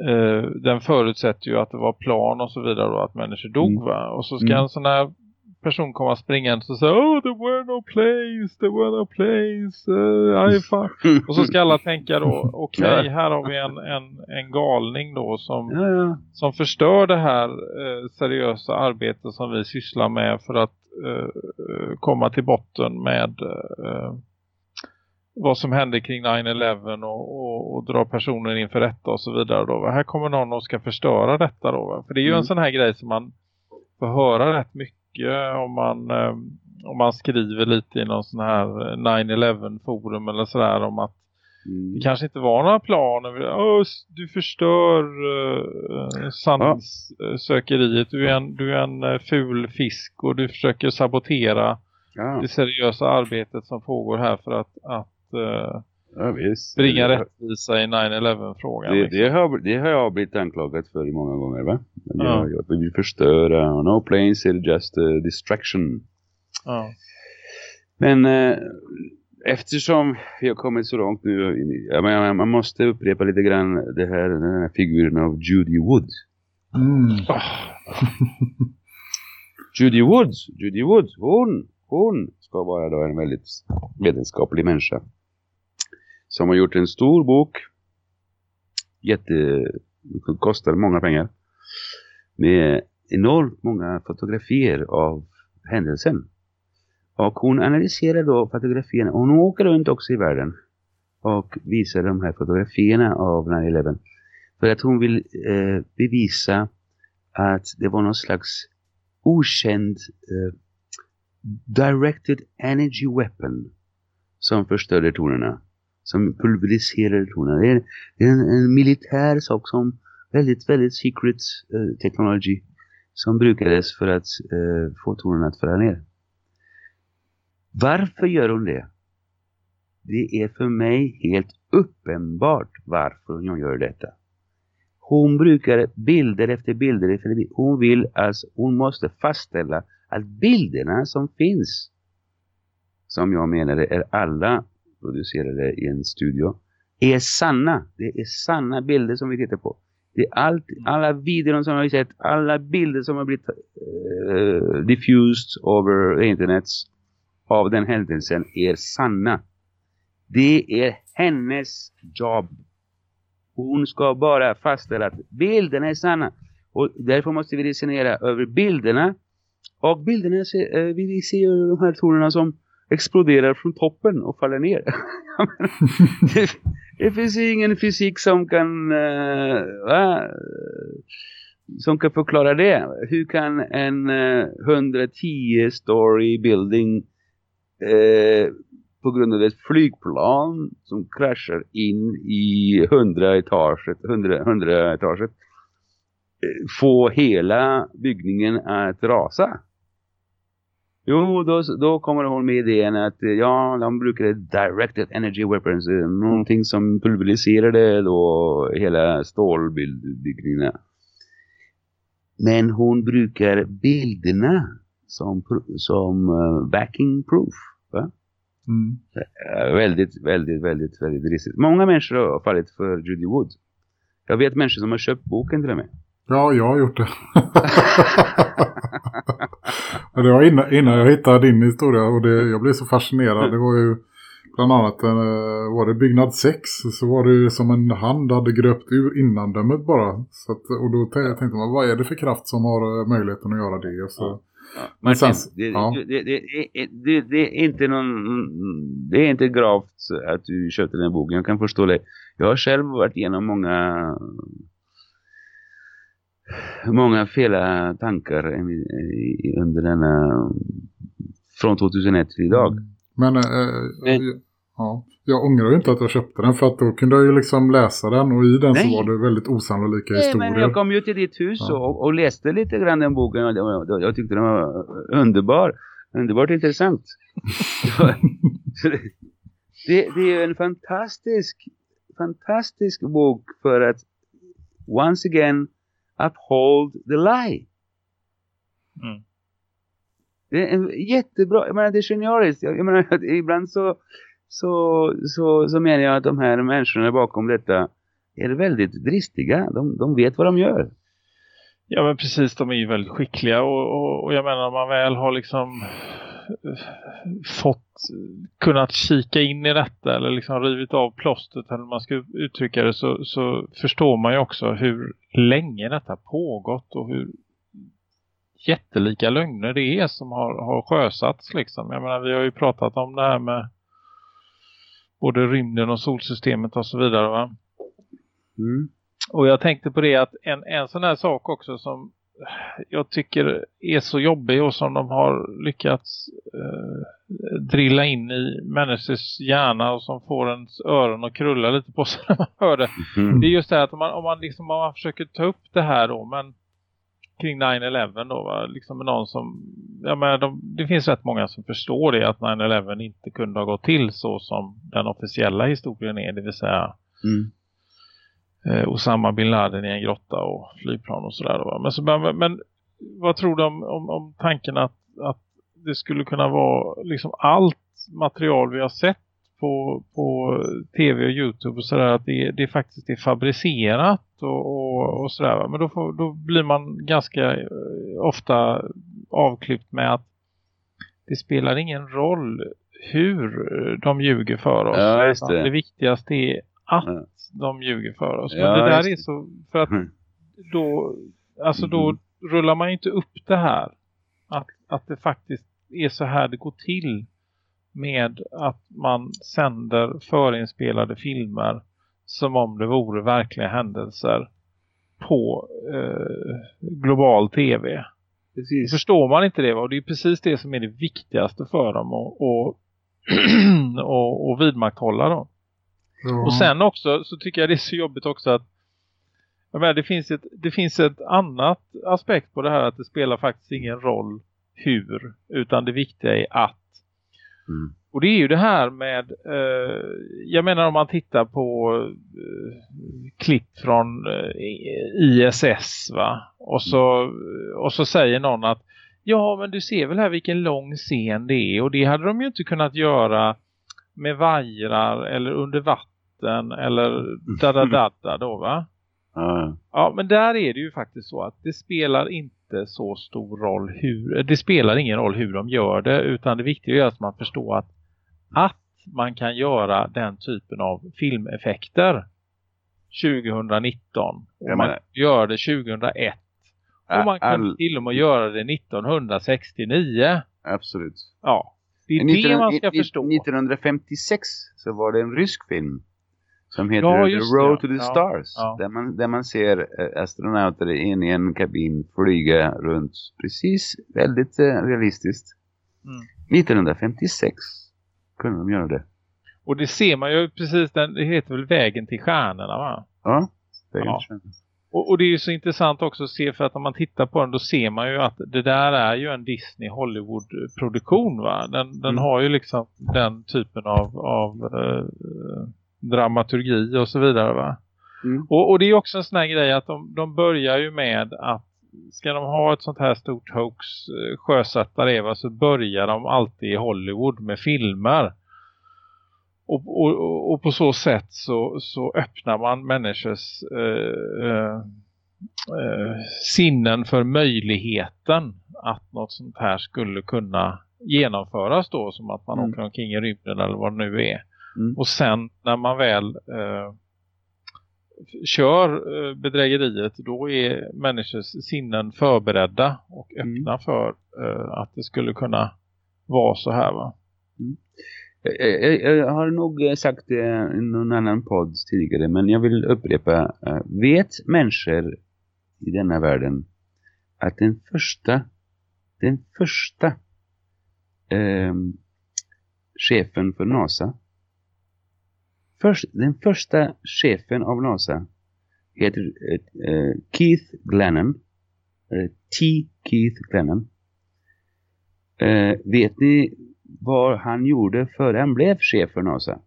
eh, den förutsätter ju att det var plan och så vidare och att människor dog Mm. va och så ska Mm. en sån här person komma springande och säga oh there were no planes there were no planes uh, I fa-" och så ska alla tänka då okej Ja. här har vi en, en, en galning då som Ja, ja. som förstör det här eh, seriösa arbetet som vi sysslar med för att eh, eh, komma till botten med eh, vad som hände kring 9-11 och, och, och dra personer inför rätta och så vidare. Då. Här kommer någon och ska förstöra detta då. För det är ju Mm. en sån här grej som man får höra rätt mycket om man, eh, om man skriver lite i någon sån här eh, 9-11 forum eller sådär om att Mm. det kanske inte var några planer. S- du förstör uh, sanningssökeriet. Du är en, du är en eh, ful fisk och du försöker sabotera Ja. det seriösa arbetet som pågår här för att, att eh, Ja, visst. Det- rättvisa i 9-11-frågan. Det, liksom. det, har, det har jag blivit anklagad för i många gånger va? Men Ja. Jag, jag vill förstöra. No planes är just a distraction. Ja. Men eh, eftersom vi har kommit så långt nu. Jag menar, man måste upprepa lite grann det här, den här figuren av Judy Wood. Mm. Judy Woods, Judy Woods, hon, hon ska vara då en väldigt vetenskaplig människa. Som har gjort en stor bok. Jätte, kostar många pengar. Med enormt många fotografier av händelsen. Och hon analyserar då fotografierna. Hon åker runt också i världen. Och visar de här fotografierna av 9-11. För att hon vill eh, bevisa att det var någon slags okänd eh, directed energy weapon som förstörde tonerna. Som pulveriserade tonerna. Det är, det är en, en militär sak som väldigt, väldigt secret eh, technology som brukades för att eh, få tonerna att falla ner. Varför gör hon det? Det är för mig helt uppenbart varför hon gör detta. Hon brukar bilder efter bilder efter bilder. Hon vill alltså, hon måste fastställa att bilderna som finns, som jag menar är alla producerade i en studio, är sanna. Det är sanna bilder som vi tittar på. Det är allt, alla videor som har sett, alla bilder som har blivit uh, diffused the internet av den händelsen är sanna. Det är hennes jobb. Hon ska bara fastställa att bilderna är sanna. Och därför måste vi resonera över bilderna. Och bilderna, eh, vi ser ju de här tonerna som exploderar från toppen och faller ner. det, det finns ingen fysik som kan, eh, va? som kan förklara det. Hur kan en eh, 110 story building eh, på grund av ett flygplan som kraschar in i 100 etaget, 100, 100 etaget få hela byggningen att rasa. Jo, då, då kommer hon med idén att eh, ja, de brukade directed energy weapons, eh, någonting som pulveriserade då hela stålbyggningarna. Men hon brukar bilderna som, som eh, backing proof. Va? Mm. Väldigt, väldigt, väldigt, väldigt dristigt. Många människor har fallit för Judy Wood. Jag vet människor som har köpt boken till och med. Ja, jag har gjort det. Det var innan, innan jag hittade din historia och det, jag blev så fascinerad. Det var ju bland annat eh, var det byggnad 6 så var det ju som en hand hade gröpt ur innandömet bara. Så att, och då tänkte man, vad är det för kraft som har eh, möjligheten att göra det? Så, Men Martin, sen- det, ja. det, det, det, är inte någon, det är inte gravt att du köpte den boken. Jag kan förstå det. Jag har själv varit igenom många många fela tankar under denna från 2001 till idag. Men, eh, Men- Ja. Jag ångrar ju inte att jag köpte den för att då kunde jag ju liksom läsa den och i den Nej. så var det väldigt osannolika Nej, historier. men jag kom ju till ditt hus och, och läste lite grann den boken och det- jag tyckte den var underbar. Underbart intressant. Det, det är en fantastisk, fantastisk bok för att once again uphold the lie. Mm. Det är en jättebra, jag menar det är genialiskt. Jag, jag menar att ibland så, så, så, så menar jag att de här människorna bakom detta är väldigt dristiga. De, de vet vad de gör. Ja men precis, de är ju väldigt skickliga och, och, och jag menar om man väl har liksom fått kunnat kika in i detta eller liksom rivit av plåstret eller man ska uttrycka det så, så förstår man ju också hur länge detta pågått och hur jättelika lögner det är som har, har sjösatts liksom. Jag menar vi har ju pratat om det här med både rymden och solsystemet och så vidare va. Mm. Och jag tänkte på det att en, en sån här sak också som jag tycker är så jobbig och som de har lyckats eh, drilla in i människors hjärna och som får ens öron att krulla lite på sig när man hör det. Mm. Det är just det att om man, om man, liksom, om man försöker ta upp det här då, men kring 9-11 då, va? liksom någon som, ja men de, det finns rätt många som förstår det att 9-11 inte kunde ha gått till så som den officiella historien är, det vill säga Mm. Eh, Osama bin Laden i en grotta och flygplan och sådär. Men, så, men, men vad tror du om, om, om tanken att, att det skulle kunna vara liksom allt material vi har sett på, på tv och Youtube och sådär att det, det faktiskt är fabricerat och, och, och sådär. Men då, får, då blir man ganska eh, ofta avklippt med att det spelar ingen roll hur de ljuger för oss. Ja, det. det viktigaste är att de ljuger för oss. Men Ja, det där är så, för att Mm. då, alltså då rullar man ju inte upp det här. Att, att det faktiskt är så här det går till med att man sänder förinspelade filmer som om det vore verkliga händelser på eh, global tv. Precis. Förstår man inte det va? och det är precis det som är det viktigaste för dem och, och, och, och vidmakthålla dem. Ja. Och sen också så tycker jag det är så jobbigt också att jag menar, det, finns ett, det finns ett annat aspekt på det här att det spelar faktiskt ingen roll hur utan det viktiga är att. Mm. Och det är ju det här med, eh, jag menar om man tittar på eh, klipp från eh, ISS va. Och så, och så säger någon att ja men du ser väl här vilken lång scen det är och det hade de ju inte kunnat göra med vajrar eller under vatten eller da da da da då va. Ja. Ja, men där är det ju faktiskt så att det spelar inte så stor roll hur, det spelar ingen roll hur de gör det utan det viktiga är att man förstår att, att man kan göra den typen av filmeffekter 2019 och man gör det 2001 och man kan All- till och med göra det 1969. Absolut. Ja, det är det man ska 19- förstå. 1956 så var det en rysk film som heter Ja, The det, Road ja. to the Ja, Stars. ja. Där, man, där man ser eh, astronauter in i en kabin flyga runt. Precis, väldigt eh, realistiskt. Mm. 1956 kunde de göra det. Och det ser man ju precis, den, det heter väl Vägen till stjärnorna va? Ja, det är Ja. intressant. Och, och det är ju så intressant också att se för att om man tittar på den då ser man ju att det där är ju en Disney Hollywood-produktion va. Den, den Mm. har ju liksom den typen av, av eh, dramaturgi och så vidare va. Mm. Och, och det är också en sån här grej att de, de börjar ju med att ska de ha ett sånt här stort hoax eh, sjösätta det va, så börjar de alltid i Hollywood med filmer. Och, och, och- och på så sätt så, så öppnar man människors eh, eh, eh, sinnen för möjligheten att något sånt här skulle kunna genomföras då som att man Mm. åker omkring i rymden eller vad det nu är. Mm. Och sen när man väl eh, kör eh, bedrägeriet då är människors sinnen förberedda och öppna för eh, att det skulle kunna vara så här va. Jag, jag, jag har nog eh, sagt det i någon annan podd tidigare men jag vill upprepa. eh, Vet människor i denna världen att den första den första ehm, chefen för NASA Först, den första chefen av NASA heter uh, Keith Glennon. Uh, T. Keith Glennon. Uh, vet ni vad han gjorde före han blev chef för NASA?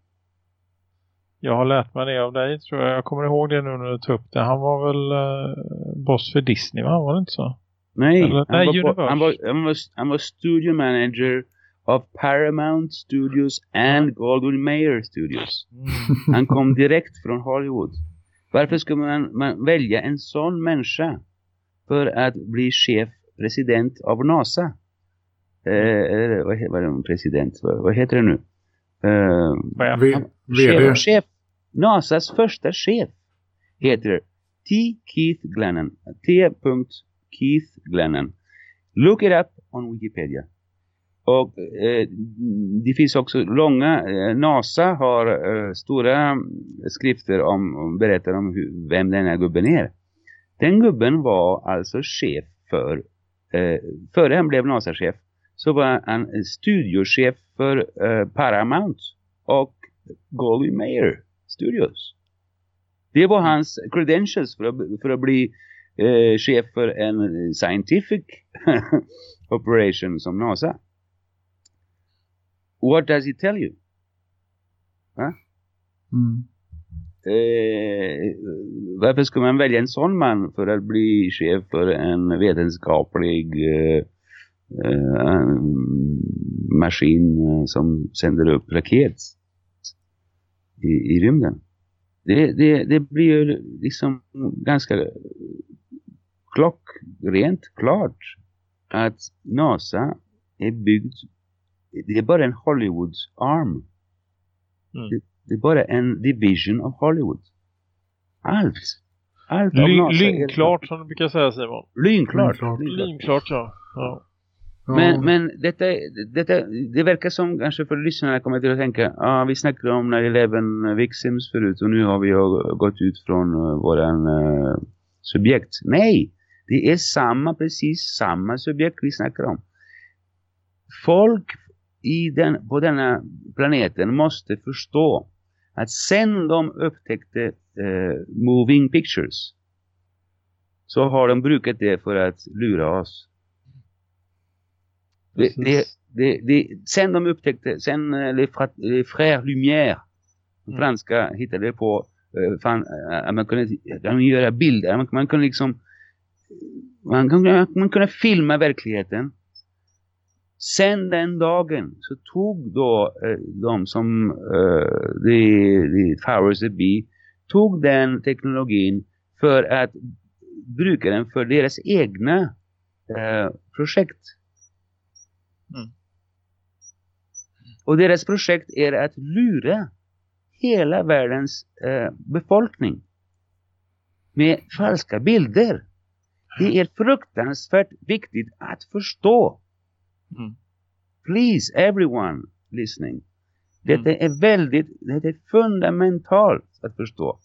Jag har lärt mig det av dig tror jag. Jag kommer ihåg det nu när du tog upp det. Han var väl uh, boss för Disney va? Var det inte så? Nej, Eller, han, nej var, han, var, han, var, han var studio manager of Paramount Studios and Goldwyn Mayer Studios. Mm. Han kom direkt från Hollywood. Varför ska man, man välja en sån människa för att bli chef, president av NASA? Eh, vad heter det? President, vad, vad heter det nu? Eh, V-. Chef, chef. NASAs första chef heter T. Keith Glennon. T. Keith Glennon. Look it up on Wikipedia. Och eh, det finns också långa, eh, NASA har eh, stora skrifter om, berättar om hur, vem den här gubben är. Den gubben var alltså chef för, eh, före han blev NASA-chef så var han studiochef för eh, Paramount och Goldie Mayer Studios. Det var hans credentials för att, för att bli eh, chef för en scientific operation som NASA. What does it tell you? Va? Mm. Eh, varför ska man välja en sån man för att bli chef för en vetenskaplig eh, eh, maskin eh, som sänder upp raket i, i rymden? Det, det, det blir ju liksom ganska klockrent klart att NASA är byggd det är bara en Hollywoods arm. Det, det är bara en division av Hollywood. Allt. Allt lynklart som du brukar säga Simon. Lynklart. Lynklart ja. ja. Men, men detta, detta, det verkar som kanske för lyssnarna kommer till att tänka ah, vi snackade om 9-11 victims förut och nu har vi gått ut från uh, våran uh, subjekt. Nej, det är samma, precis samma subjekt vi snackar om. Folk i den, på denna planeten måste förstå att sen de upptäckte eh, moving pictures så har de brukat det för att lura oss. Det, det, det, det, sen de upptäckte, sen eh, les, fra, les frères Lumière, de franska hittade på, eh, fan, eh, man kunde, man göra bilder, man, man kunde liksom, man kunde, man kunde filma verkligheten. Sen den dagen så tog då eh, de som, eh, the, the powers that be, tog den teknologin för att bruka den för deras egna eh, projekt. Och deras projekt är att lura hela världens eh, befolkning med falska bilder. Det är fruktansvärt viktigt att förstå. Please, everyone listening. Detta är väldigt, det är fundamentalt att förstå.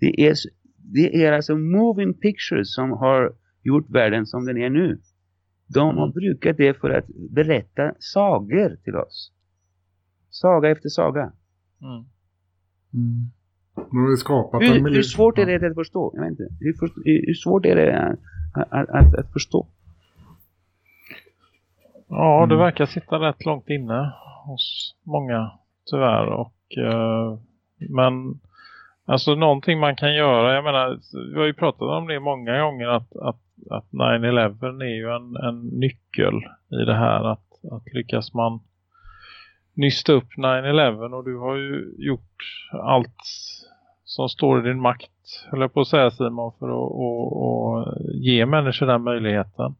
Det är, det är alltså moving pictures som har gjort världen som den är nu. De har brukat det för att berätta sagor till oss. Saga efter saga. Mm. Mm. Hur, hur svårt är det att förstå? Jag vet inte. Hur, hur svårt är det att, att, att, att förstå? Ja, det verkar sitta rätt långt inne hos många tyvärr. Och, eh, men alltså någonting man kan göra, jag menar, vi har ju pratat om det många gånger att, att, att 9-11 är ju en, en nyckel i det här. Att, att lyckas man nysta upp 9-11 och du har ju gjort allt som står i din makt, höll jag på att säga Simon, för att och, och ge människor den möjligheten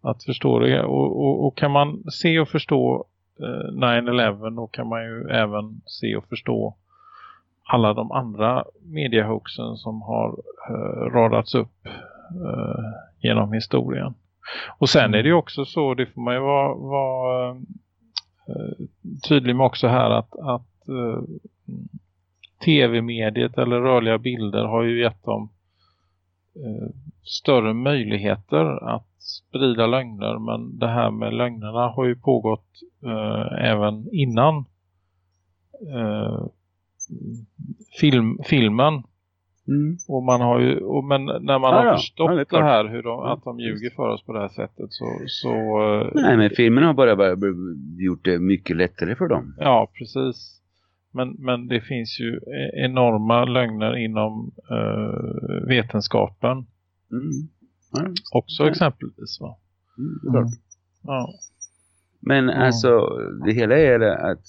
att förstå det. Och, och, och kan man se och förstå eh, 9-11 då kan man ju även se och förstå alla de andra mediehoaxen som har eh, radats upp eh, genom historien. Och sen är det ju också så, det får man ju vara, vara eh, tydlig med också här att, att eh, tv-mediet eller rörliga bilder har ju gett dem eh, större möjligheter att sprida lögner men det här med lögnerna har ju pågått eh, även innan eh, film, filmen. Mm. Och man har ju, och men när man Ja, har förstått Ja, det det, här, hur de, att de ljuger för oss på det här sättet så, så eh, Nej, men filmen har bara, bara gjort det mycket lättare för dem. Ja, precis. Men, men det finns ju e- enorma lögner inom eh, vetenskapen. Mm. Ja. Också exempelvis va? Mm. Ja. Men Ja. alltså, det hela är det att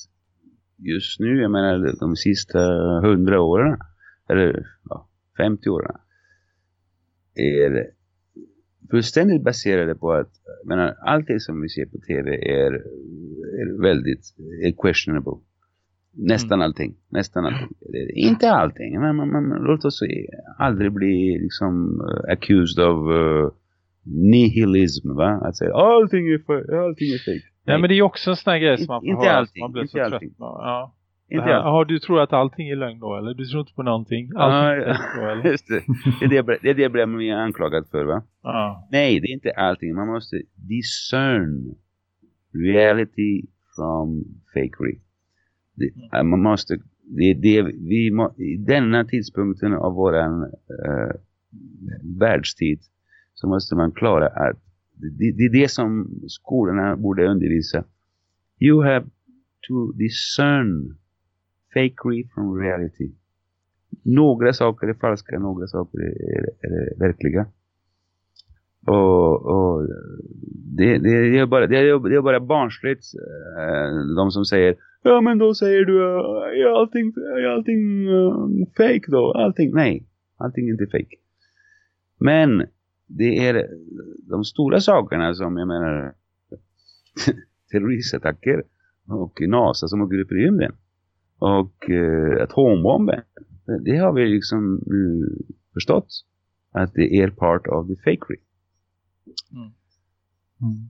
just nu, jag menar de sista hundra åren, eller ja, 50 åren, är fullständigt baserade på att, menar, allt det som vi ser på tv är, är väldigt är questionable. Nästan allting, nästan allting. Inte allting, men man, man, låt oss aldrig bli liksom uh, accused of uh, nihilism, va? Att säga allting är, fa- allting är fake. Ja, men det är också en sån grej som man får inte höra allting, man blir inte så allting. trött. Ja. Inte här. Jaha, du tror att allting är lögn då, eller? Du tror inte på någonting? Ja, Allting ja, fake då, eller? just det. Det är det, jag ble- det är det jag blir anklagad för va? Ja. Nej, det är inte allting. Man måste discern reality from fakery. Det, äh, man måste, det är det vi må, i denna tidpunkten av våran uh, världstid så måste man klara att det, det är det som skolorna borde undervisa. You have to discern fakery from reality. Några saker är falska, några saker är, är, är verkliga. Och, och det, det, är bara, det, är, det är bara barnsligt eh, de som säger Ja men då säger du eh, är allting, är allting eh, fake då? Allting, nej, allting är inte fake. Men det är de stora sakerna som jag menar terroristattacker och NASA som åker upp i rymden och eh, atombomben. Det, har vi liksom nu förstått att det är part of the fakery. Mm. mm.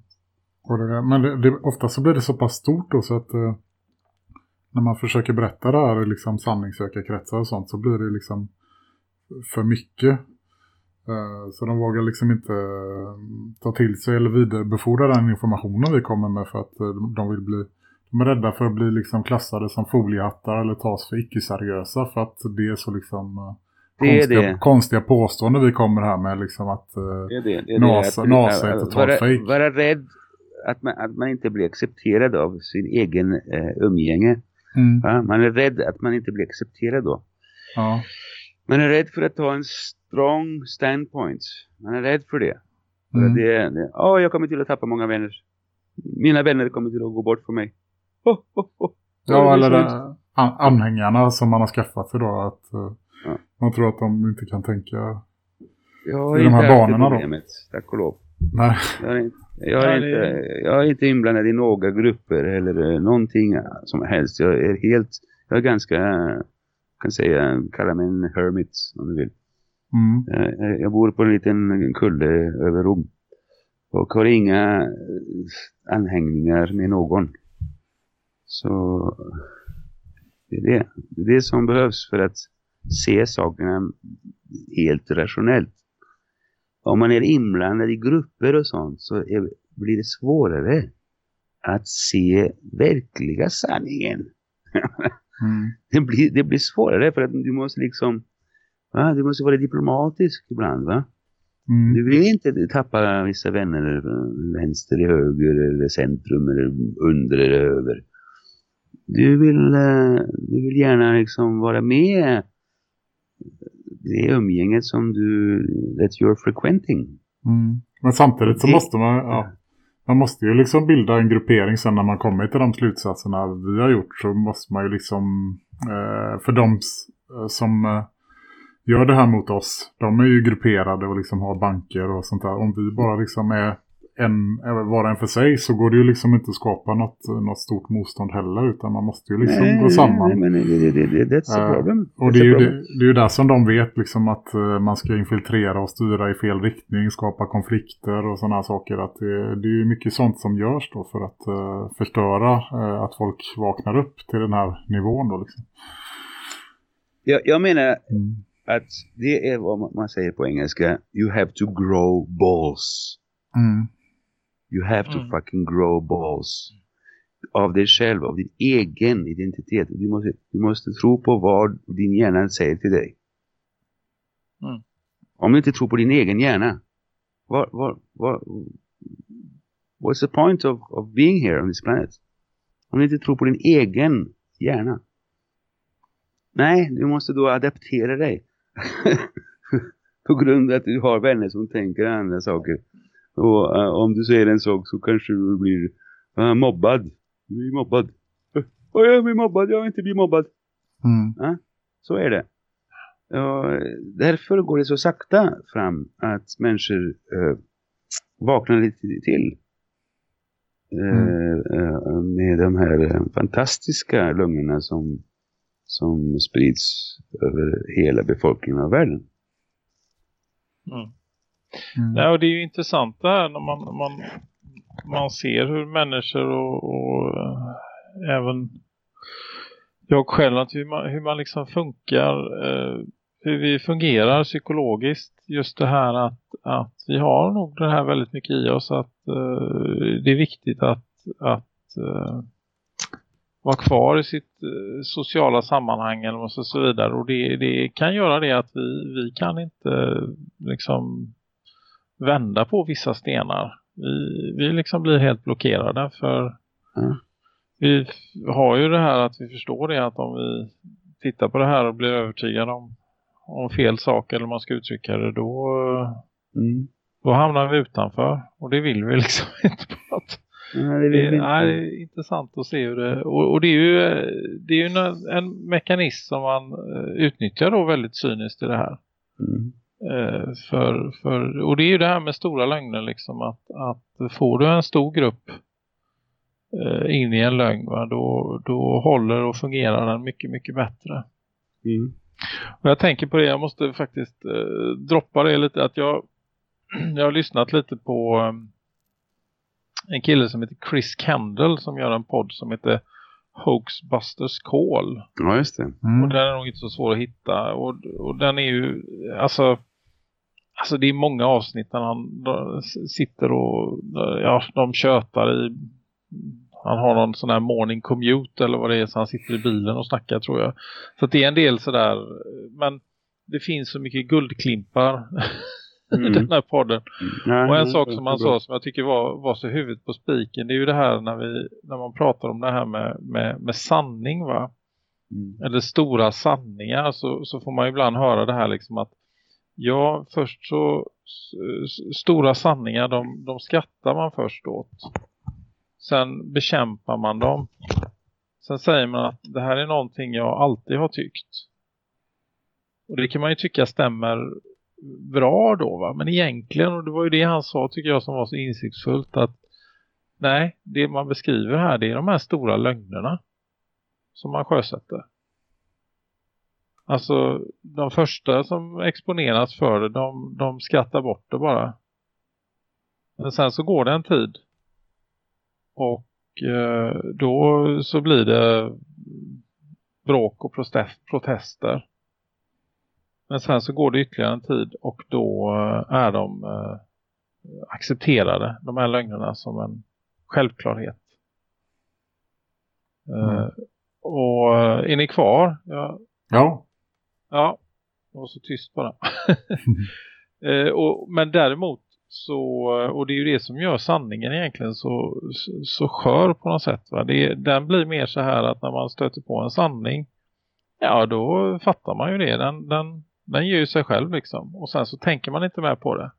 Och det men det, det, ofta så blir det så pass stort då så att eh, när man försöker berätta det här i liksom sanningssökarkretsar och sånt så blir det liksom för mycket. Eh, så de vågar liksom inte eh, ta till sig eller vidarebefordra den informationen vi kommer med för att eh, de vill bli de är rädda för att bli liksom klassade som foliehattar eller tas för icke-seriösa för att det är så liksom eh, det konstiga, det. konstiga påståenden vi kommer här med liksom att eh, Det är det, det är NASA, det. NASA är totalt vara, vara rädd att man, att man inte blir accepterad av sin egen eh, umgänge. Mm. Va? Man är rädd att man inte blir accepterad då. Ja. Man är rädd för att ta en strong standpoint. Man är rädd för det. För Mm. att det, det Åh, jag kommer till att tappa många vänner. Mina vänner kommer till att gå bort från mig. Oh, oh, oh. Ja, eller det, an, anhängarna som man har skaffat sig då. Att, eh, Man tror att de inte kan tänka Jag i är de här banorna då. problemet, tack och lov. Nej. Jag är, inte, jag, är inte, jag är inte inblandad i några grupper eller eh, någonting som helst. Jag är helt, jag är ganska, kan säga, kalla mig en hermit om du vill. Mm. Eh, Jag bor på en liten kulle över Rom. Och har inga eh, anhängningar med någon. Så det är det. Det är det som behövs för att se sakerna helt rationellt. Om man är inblandad i grupper och sånt så är, blir det svårare att se verkliga sanningen. Mm. det, blir, det blir svårare för att du måste liksom va? du måste vara diplomatisk ibland va. Mm. Du vill inte tappa vissa vänner eh, vänster i höger eller centrum eller under eller över. Du vill, eh, du vill gärna liksom vara med det umgänget som du that you're frequenting. Mm. Men samtidigt så Det- måste man, ja, man måste ju liksom bilda en gruppering sen när man kommer till de slutsatserna vi har gjort så måste man ju liksom, eh, för de eh, som eh, gör det här mot oss, de är ju grupperade och liksom har banker och sånt där. Om vi bara liksom är en, är var en för sig så går det ju liksom inte att skapa något, något stort motstånd heller utan man måste ju liksom Nej, gå samman. nej, men det, det, det, that's the Eh, problem. Och det är, ju, det, det är ju där som de vet liksom att eh, man ska infiltrera och styra i fel riktning, skapa konflikter och sådana saker. Att det, det är ju mycket sånt som görs då för att eh, förstöra eh, att folk vaknar upp till den här nivån då liksom. Jag, jag menar Mm. att det är vad man- man säger på engelska. You have to grow balls. Mm. You have to Mm. fucking grow balls. av dig själv, av din egen identitet. Du måste, du måste tro på vad din hjärna säger till dig. Mm. Om du inte tror på din egen hjärna, vad, vad, vad, what's the point of, of being here on this planet? Om du inte tror på din egen hjärna. Nej, du måste då adaptera dig. på grund av att du har vänner som tänker andra saker. Och uh, om du säger en sak så kanske du blir uh, mobbad. Du blir mobbad. Uh, oh, jag blir mobbad, jag vill inte bli mobbad. Mm. Uh, så är det. Och därför går det så sakta fram att människor uh, vaknar lite till. Mm. med de här fantastiska lögnerna som, som sprids över hela befolkningen av världen. Mm. Mm. Nej, och det är ju intressant det här när man, man, man ser hur människor och, och äh, även jag själv, att hur man, hur man liksom funkar, äh, hur vi fungerar psykologiskt. Just det här att, att vi har nog det här väldigt mycket i oss att äh, det är viktigt att, att vara kvar i sitt sociala sammanhang och så, så vidare. Och det, det kan göra det att vi, vi kan inte liksom vända på vissa stenar. Vi, vi liksom blir helt blockerade för mm. vi har ju det här att vi förstår det att om vi tittar på det här och blir övertygade om, om fel sak eller man ska uttrycka det då, mm. då hamnar vi utanför och det vill vi liksom inte Nej, det, det, nej, det är intressant att se hur det... Och, och det är ju, det är ju en, en, mekanism som man utnyttjar då väldigt cyniskt i det här. Mm. Eh, för, för, och det är ju det här med stora lögner liksom att, att får du en stor grupp eh, in i en lögn va, då, då håller och fungerar den mycket mycket bättre. Mm. Och jag tänker på det, jag måste faktiskt eh, droppa det lite att jag, jag har lyssnat lite på um, en kille som heter Chris Kendall som gör en podd som heter Hoaxbusters Call. Ja, just det. Mm. Och den är nog inte så svår att hitta. Och, och den är ju, alltså, alltså det är många avsnitt där han sitter och, ja, de tjötar i, han har någon sån här morning commute eller vad det är, så han sitter i bilen och snackar tror jag. Så det är en del sådär, men det finns så mycket guldklimpar mm. i den här podden. Mm. och en sak som han sa som jag tycker var, var så huvudet på spiken det är ju det här när, vi, när man pratar om det här med, med, med sanning va. Mm. Eller stora sanningar så, så får man ibland höra det här liksom att ja först så stora sanningar de, de skrattar man först åt. Sen bekämpar man dem. Sen säger man att det här är någonting jag alltid har tyckt. Och det kan man ju tycka stämmer bra då va. Men egentligen, och det var ju det han sa tycker jag som var så insiktsfullt att nej, det man beskriver här det är de här stora lögnerna som man sjösätter. Alltså de första som exponeras för det, de, de skrattar bort det bara. Men sen så går det en tid. Och eh, då så blir det bråk och protester. Men sen så går det ytterligare en tid och då eh, är de eh, accepterade, de här lögnerna, som en självklarhet. Mm. Och är ni kvar? Ja. Ja. Ja, det var så tyst bara. uh, och, men däremot så, och det är ju det som gör sanningen egentligen så, så, så skör på något sätt. Va? Det, den blir mer så här att när man stöter på en sanning, ja då fattar man ju det. Den, den, den ger ju sig själv liksom. Och sen så tänker man inte mer på det.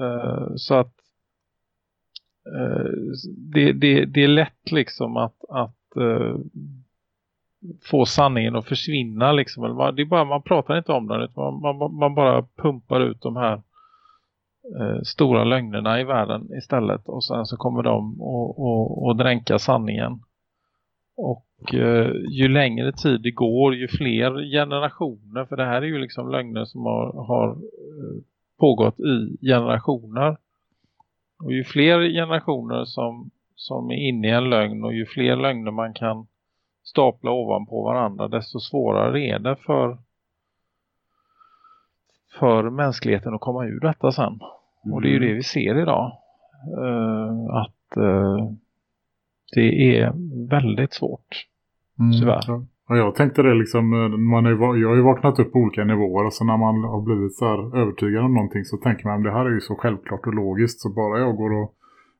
Uh, så att uh, det, det, det är lätt liksom att, att uh, få sanningen att försvinna liksom. Man, det är bara, man pratar inte om den utan man, man, man bara pumpar ut de här eh, stora lögnerna i världen istället. Och sen så kommer de att dränka sanningen. Och eh, ju längre tid det går, ju fler generationer, för det här är ju liksom lögner som har, har eh, pågått i generationer. Och ju fler generationer som, som är inne i en lögn och ju fler lögner man kan stapla ovanpå varandra, desto svårare är det för, för mänskligheten att komma ur detta sen. Mm. Och det är ju det vi ser idag. Uh, att uh, det är väldigt svårt. Tyvärr. Ja. Ja, jag tänkte det liksom, eh, man är, jag har ju vaknat upp på olika nivåer och så när man har blivit så här övertygad om någonting så tänker man det här är ju så självklart och logiskt så bara jag går och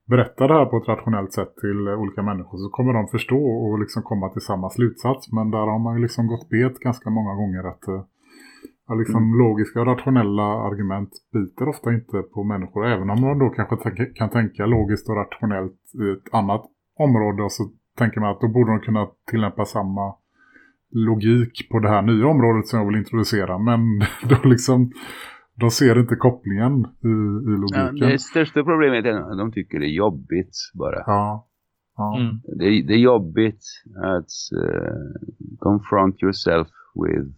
berättar det här på ett rationellt sätt till olika människor så kommer de förstå och liksom komma till samma slutsats. Men där har man ju liksom gått bet ganska många gånger att eh, liksom mm. logiska och rationella argument biter ofta inte på människor. Även om man då kanske kan tänka logiskt och rationellt i ett annat område och så tänker man att då borde de kunna tillämpa samma logik på det här nya området som jag vill introducera. Men då liksom, de ser inte kopplingen i, i logiken. Ja, det största problemet är att de tycker det är jobbigt bara. Ja. ja. Mm. Det, det, är jobbigt att uh, confront yourself with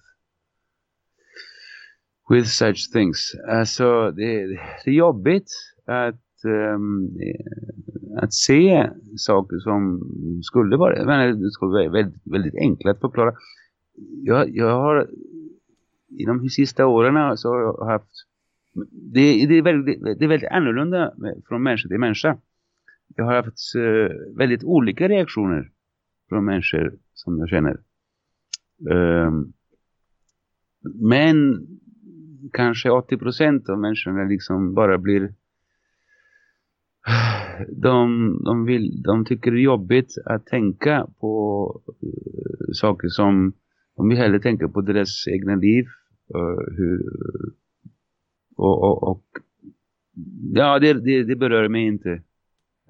with such things. Alltså det, det är jobbigt att um, att se saker som skulle vara, men det skulle vara väldigt, väldigt enkla att förklara. Jag, jag har i de sista åren eh, så har jag haft det, det, är väldigt, det är väldigt annorlunda från människa till människa. Jag har haft eh, väldigt olika reaktioner från människor som jag känner. Um, men kanske 80% av människorna liksom bara blir de, de, vill, de tycker det är jobbigt att tänka på uh, saker som de vill hellre tänka på deras egna liv Eh, hur, och, och, och ja det, det, det, berör mig inte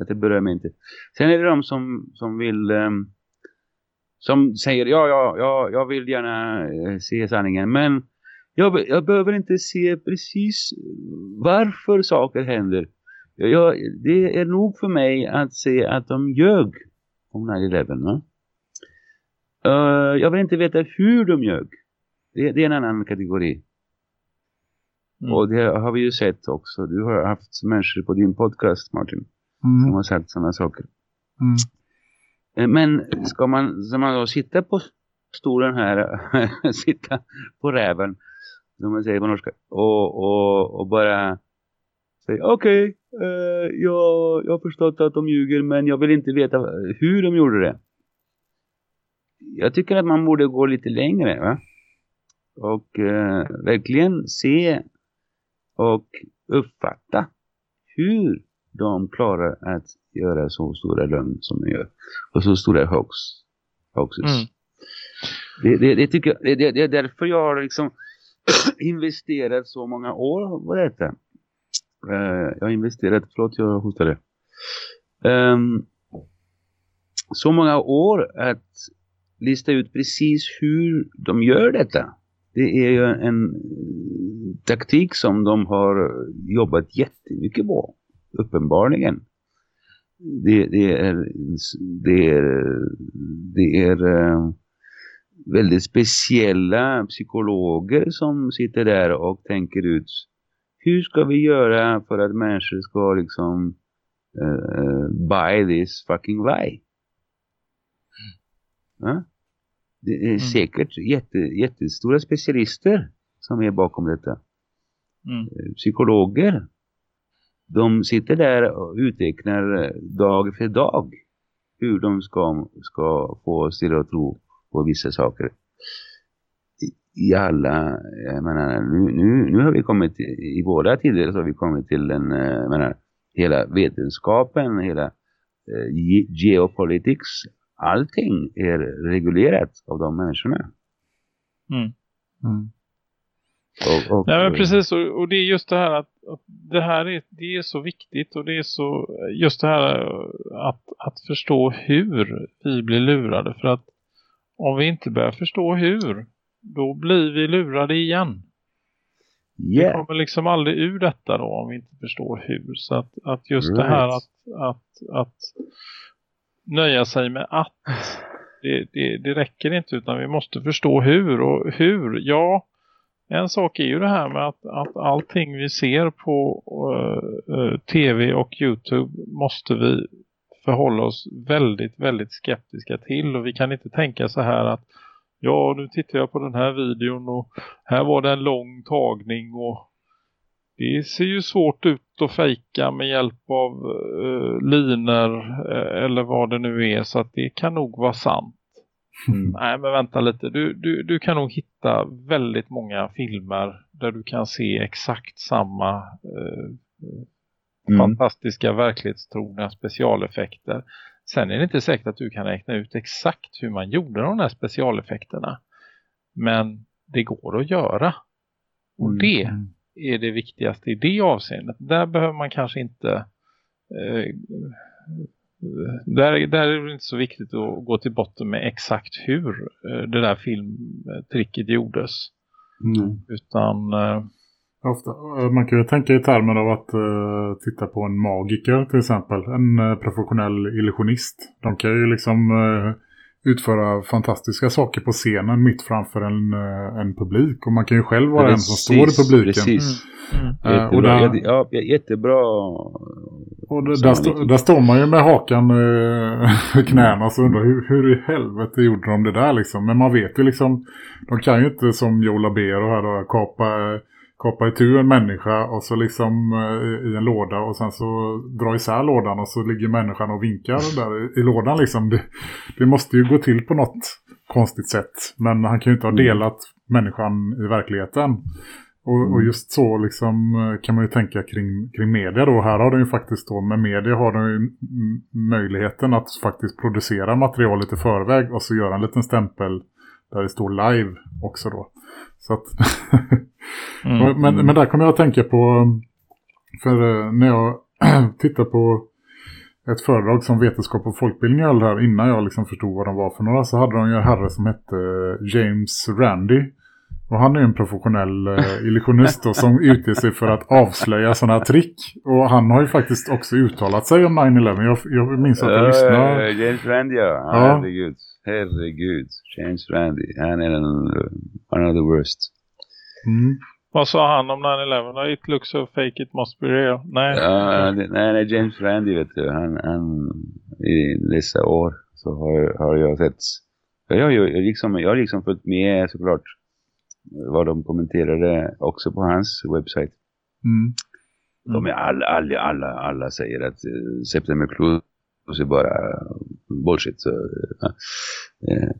det berör mig inte sen är det de som, som vill um, som säger ja, ja, ja jag vill gärna uh, se sanningen men jag, jag behöver inte se precis varför saker händer jag, det är nog för mig att se att de ljög om 9-11. Uh, eh, jag vill inte veta hur de ljög. Det, det är en annan kategori. Mm. Och det har vi ju sett också. Du har haft människor på din podcast, Martin, mm. som har sagt sådana saker. Mm. Eh, men ska man, ska man då sitta på stolen här, sitta på räven, som man säger på norska, och, och, och bara säga okej, okay, eh, jag, jag har förstått att de ljuger men jag vill inte veta hur de gjorde det. Jag tycker att man borde gå lite längre va? Och eh, verkligen se och uppfatta hur de klarar att göra så stora lögn som de gör. Och så stora hoax, hoaxes. Mm. Det, det, det, tycker jag, det, det, är därför jag har liksom investerat så många år på detta. Uh, jag har investerat, förlåt jag hostade. Um, så många år att lista ut precis hur de gör detta. Det är ju en taktik som de har jobbat jättemycket på. Uppenbarligen. Det, det är, det är, det är uh, väldigt speciella psykologer som sitter där och tänker ut hur ska vi göra för att människor ska liksom uh, buy this fucking lie? Mm. Det är mm. säkert jätte, jättestora specialister som är bakom detta. Mm. Eh, psykologer. De sitter där och utvecklar eh, dag för dag hur de ska, ska få oss till att tro på vissa saker. I alla, jag menar, nu, nu, nu har vi kommit i våra tider så har vi kommit till en, eh, jag menar, hela vetenskapen, hela eh, geopolitics, allting är reglerat av de människorna. Mm. Mm. Och, och, Nej men precis och, och, det är just det här att, att, det här är, det är så viktigt och det är så just det här att, att förstå hur vi blir lurade för att om vi inte börjar förstå hur då blir vi lurade igen. Yeah. Vi kommer liksom aldrig ur detta då om vi inte förstår hur. Så att, att just right. det här att, att, att nöja sig med att det, det, det räcker inte utan vi måste förstå hur och hur, ja en sak är ju det här med att, att allting vi ser på eh, eh, uh, tv och Youtube måste vi förhålla oss väldigt, väldigt skeptiska till. Och vi kan inte tänka så här att ja nu tittar jag på den här videon och här var det en lång tagning och det ser ju svårt ut fotofejka med hjälp av uh, liner uh, eller vad det nu är så att det kan nog vara sant. Mm. Nej men vänta lite, du, du, du kan nog hitta väldigt många filmer där du kan se exakt samma uh, mm. fantastiska verklighetstrogna specialeffekter. Sen är det inte säkert att du kan räkna ut exakt hur man gjorde de här specialeffekterna. Men det går att göra. Och mm. det är det viktigaste i det avseendet. Där behöver man kanske inte... Eh, där, där är det inte så viktigt att gå till botten med exakt hur eh, det där filmtricket gjordes. Mm. Utan... Eh, Ofta, eh, man kan ju tänka i termer av att uh, titta på en magiker till exempel. En uh, professionell illusionist. De kan ju liksom uh, utföra fantastiska saker på scenen mitt framför en, uh, en publik. Och man kan ju själv vara precis, en som står i publiken. Precis. Mm. Mm. Jättebra, och där, ja, jättebra. Och det, där, stå, där, står man ju med hakan i knäna och så undrar hur, hur i helvete gjorde de det där liksom. Men man vet ju liksom, de kan ju inte som Joe Labero här då kapa kapa itu en människa och så liksom eh, i en låda och sen så dra isär lådan och så ligger människan och vinkar där i, i lådan liksom. Det, det, måste ju gå till på något konstigt sätt. Men han kan ju inte ha mm. delat människan i verkligheten. Och, och, mm. just så liksom eh, kan man ju tänka kring, kring media då. Här har de ju faktiskt då med media har de ju möjligheten att faktiskt producera materialet i förväg och så göra en liten stämpel där det står live också då. Så att mm, men, men där kommer jag att tänka på, för eh, när jag tittar på ett föredrag som vetenskap och folkbildning höll här innan jag liksom förstod vad de var för några så hade de ju en herre som hette James Randy. Och han är en professionell eh, illusionist då, som utger sig för att avslöja sådana här trick. Och han har ju faktiskt också uttalat sig om 9-11. Jag, jag minns att jag uh, lyssnade. James Randy, ja. ja. Herregud. Herregud. James Randy. Han är en, one of the worst. Mm. Vad sa han om 9-11? It looks so fake, it must be real. Nej, ja, nej, nej James Randy vet du. Han, han, I dessa år så har, har jag sett... Jag har ju liksom, jag har liksom följt med såklart vad de kommenterade också på hans webbsajt. Mm. De är alla, alla, alla, alla säger att uh, September Close är bara bullshit. Så, uh,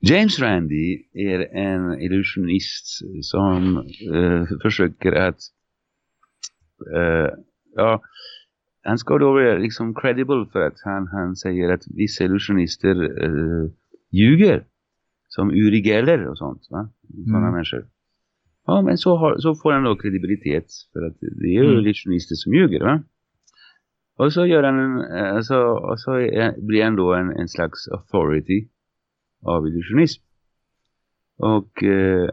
James Randi är en illusionist som uh, försöker att uh, ja, han ska då vara liksom credible för att han, han säger att vissa illusionister uh, ljuger som Uri Geller och sånt va? Sådana mm. människor. Ja men så, har, så får han då kredibilitet för att det är ju mm. illusionister som ljuger va? Och så gör han en, alltså, och så blir han då en, en slags authority av illusionism. Och eh,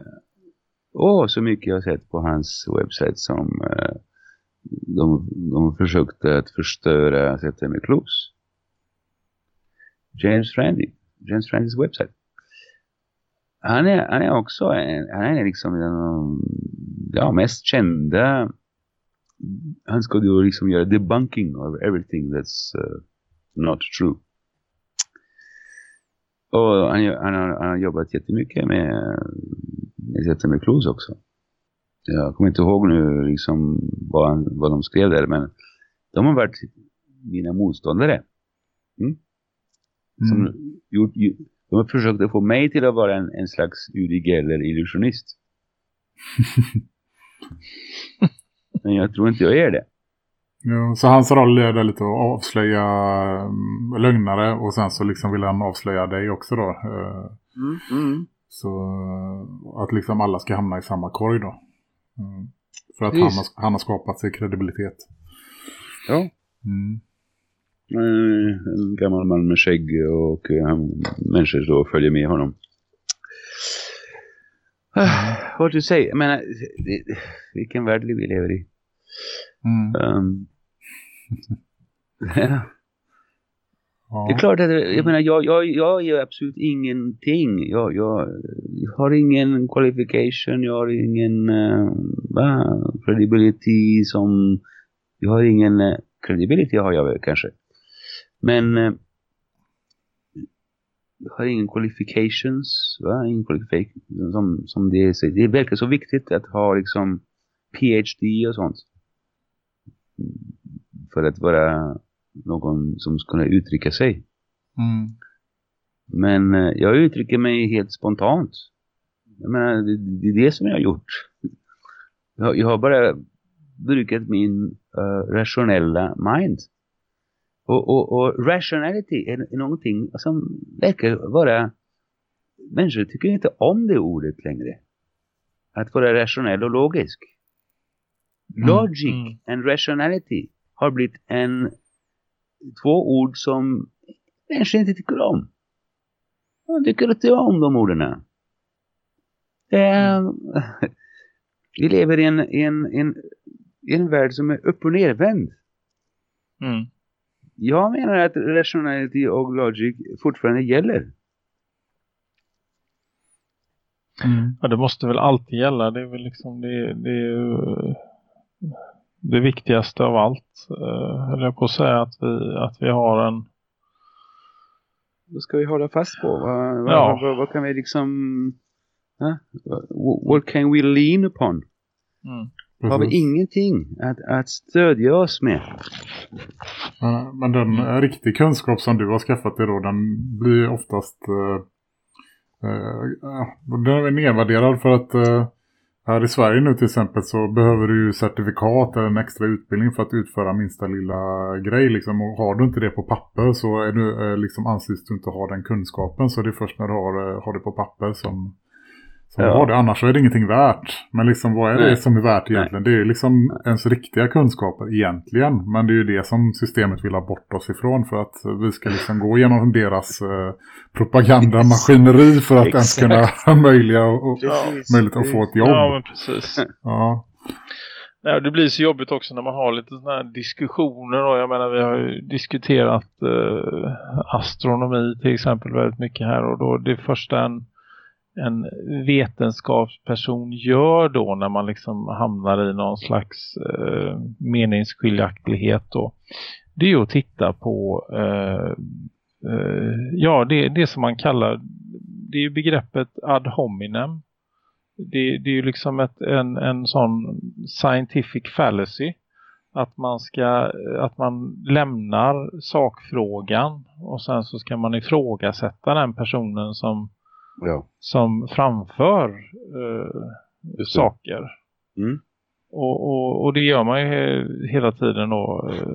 åh, så mycket jag har sett på hans webbsajt som eh, de, de försökte att förstöra September Close. James Randi, James Randys webbsajt. Han är, han är också en, han är liksom den ja, mest kända han ska då liksom göra debunking of everything that's uh, not true. Och han, han, har, han har jobbat jättemycket med, med med Close också. Jag kommer inte ihåg nu liksom vad, han, vad de skrev där, men de har varit mina motståndare. Mm? Som mm. gjort, de har försökt att få mig till att vara en, en slags Uri Geller illusionist. men jag tror inte jag är det. Ja, så hans roll är det lite att avslöja um, lögnare och sen så liksom vill han avslöja dig också då. Uh, mm, mm. Så uh, att liksom alla ska hamna i samma korg då. Uh, för att han har, han har, skapat sig kredibilitet. Ja. Mm. En gammal man med skägg och uh, människor då följer med honom. Uh, vad du säger, menar, vilken värld vi lever i. Mm. Um, ja. Det är klart att, jag menar, jag, jag, jag gör absolut ingenting. Jag, jag, jag har ingen qualification, jag har ingen uh, credibility som, jag har ingen, uh, credibility har jag väl kanske. Men uh, jag har ingen qualifications, va? Ingen qualification, som, som det är. Det verkar så viktigt att ha liksom PhD och sånt. För att vara någon som kunna uttrycka sig. Mm. Men eh, jag uttrycker mig helt spontant. Jag menar, det, det är det som jag har gjort. Jag, jag har bara brukat min uh, rationella mind. Och, och, och rationality är, är någonting som verkar vara... Människor tycker inte om det ordet längre. Att vara rationell och logisk. Logic Mm. and rationality har blivit en två ord som människor inte tycker om. De tycker inte om de orden. Det är, vi lever i en, i en, i en, i en värld som är upp och nervänd. Mm. Jag menar att rationality och logic fortfarande gäller. Ja, det måste väl alltid gälla. Det är väl liksom det, det, är ju, det viktigaste av allt. Uh, höll jag på att säga att vi, att vi har en Vad ska vi hålla fast på? Vad, vad, Ja. vad, vad kan vi liksom... Huh? What can we lean upon? Mm. Har vi ingenting att, att stödja oss med? Ja, Men den eh, riktig kunskap som du har skaffat dig då, den blir oftast eh, eh, den är nedvärderad för att eh, här i Sverige nu till exempel så behöver du ju certifikat eller en extra utbildning för att utföra minsta lilla grej liksom. Och har du inte det på papper så är du, eh, liksom, anses du inte ha den kunskapen. Så det är först när du har, eh, har det på papper som, som Ja. har det. Annars så är det ingenting värt. Men liksom vad är det Nej. som är värt egentligen? Det är ju liksom ens riktiga kunskaper egentligen. Men det är ju det som systemet vill ha bort oss ifrån. För att vi ska liksom gå igenom deras eh, propagandamaskineri för att ens kunna ha möjliga och, Precis. möjlighet att få ett jobb. Ja, men precis. Ja. Nej, det blir så jobbigt också när man har lite sådana här diskussioner. Och jag menar, vi har ju diskuterat eh, astronomi till exempel väldigt mycket här. Och då det första en, en vetenskapsperson gör då när man liksom hamnar i någon slags eh, meningsskiljaktighet då. Det är ju att titta på eh, eh, ja, det, det som man kallar det är ju begreppet ad hominem det, det är ju liksom ett, en, en sån scientific fallacy att man ska att man lämnar sakfrågan och sen så ska man ifrågasätta den personen som Ja. som framför eh, saker. Mm. Och, och, och det gör man ju he- hela tiden då eh,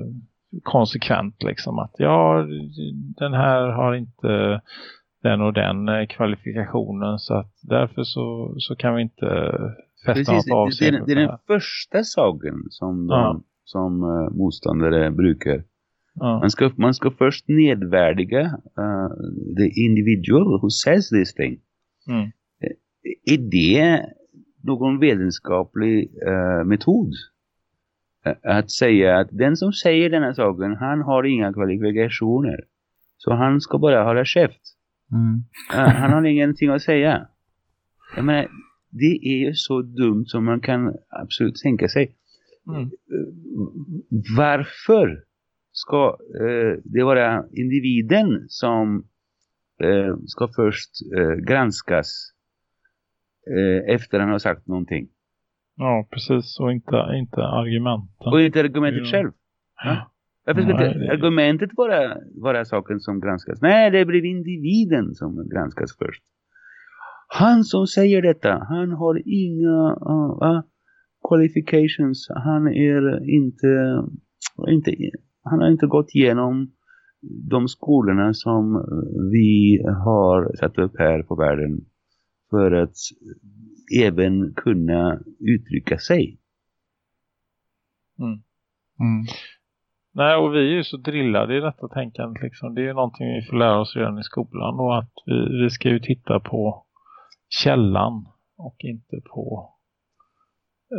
konsekvent liksom att ja den här har inte den och den eh, kvalifikationen så att därför så, så kan vi inte fästa Precis, något det, det, avseende är- på det är det den första saken som, de, Ja. som eh, motståndare brukar. Man, ska, man ska först nedvärdiga uh, the individual who says this thing. Mm. Är det någon vetenskaplig eh, metod? Eh, Att säga att den som säger denna saken, han har inga kvalifikationer. Så han ska bara hålla käft. Mm. Eh, han har ingenting att säga. Jag menar, det är ju så dumt som man kan absolut tänka sig. Mm. Varför ska eh, det vara individen som eh, ska först eh, granskas eh, efter han har sagt någonting? Ja, precis. Och inte, inte argumenten. Och inte argumentet Ja. själv. Ja. Varför ska Nej, det- argumentet vara, vara saken som granskas? Nej, det blir individen som granskas först. Han som säger detta, han har inga uh, uh, qualifications. Han är inte, inte, han har inte gått igenom de skolorna som vi har satt upp här på världen för att även kunna uttrycka sig. Mm. Mm. Nej, och vi är ju så drillade i detta tänkandet. Liksom. Det är ju någonting vi får lära oss redan i skolan. Och att vi, vi ska ju titta på källan och inte på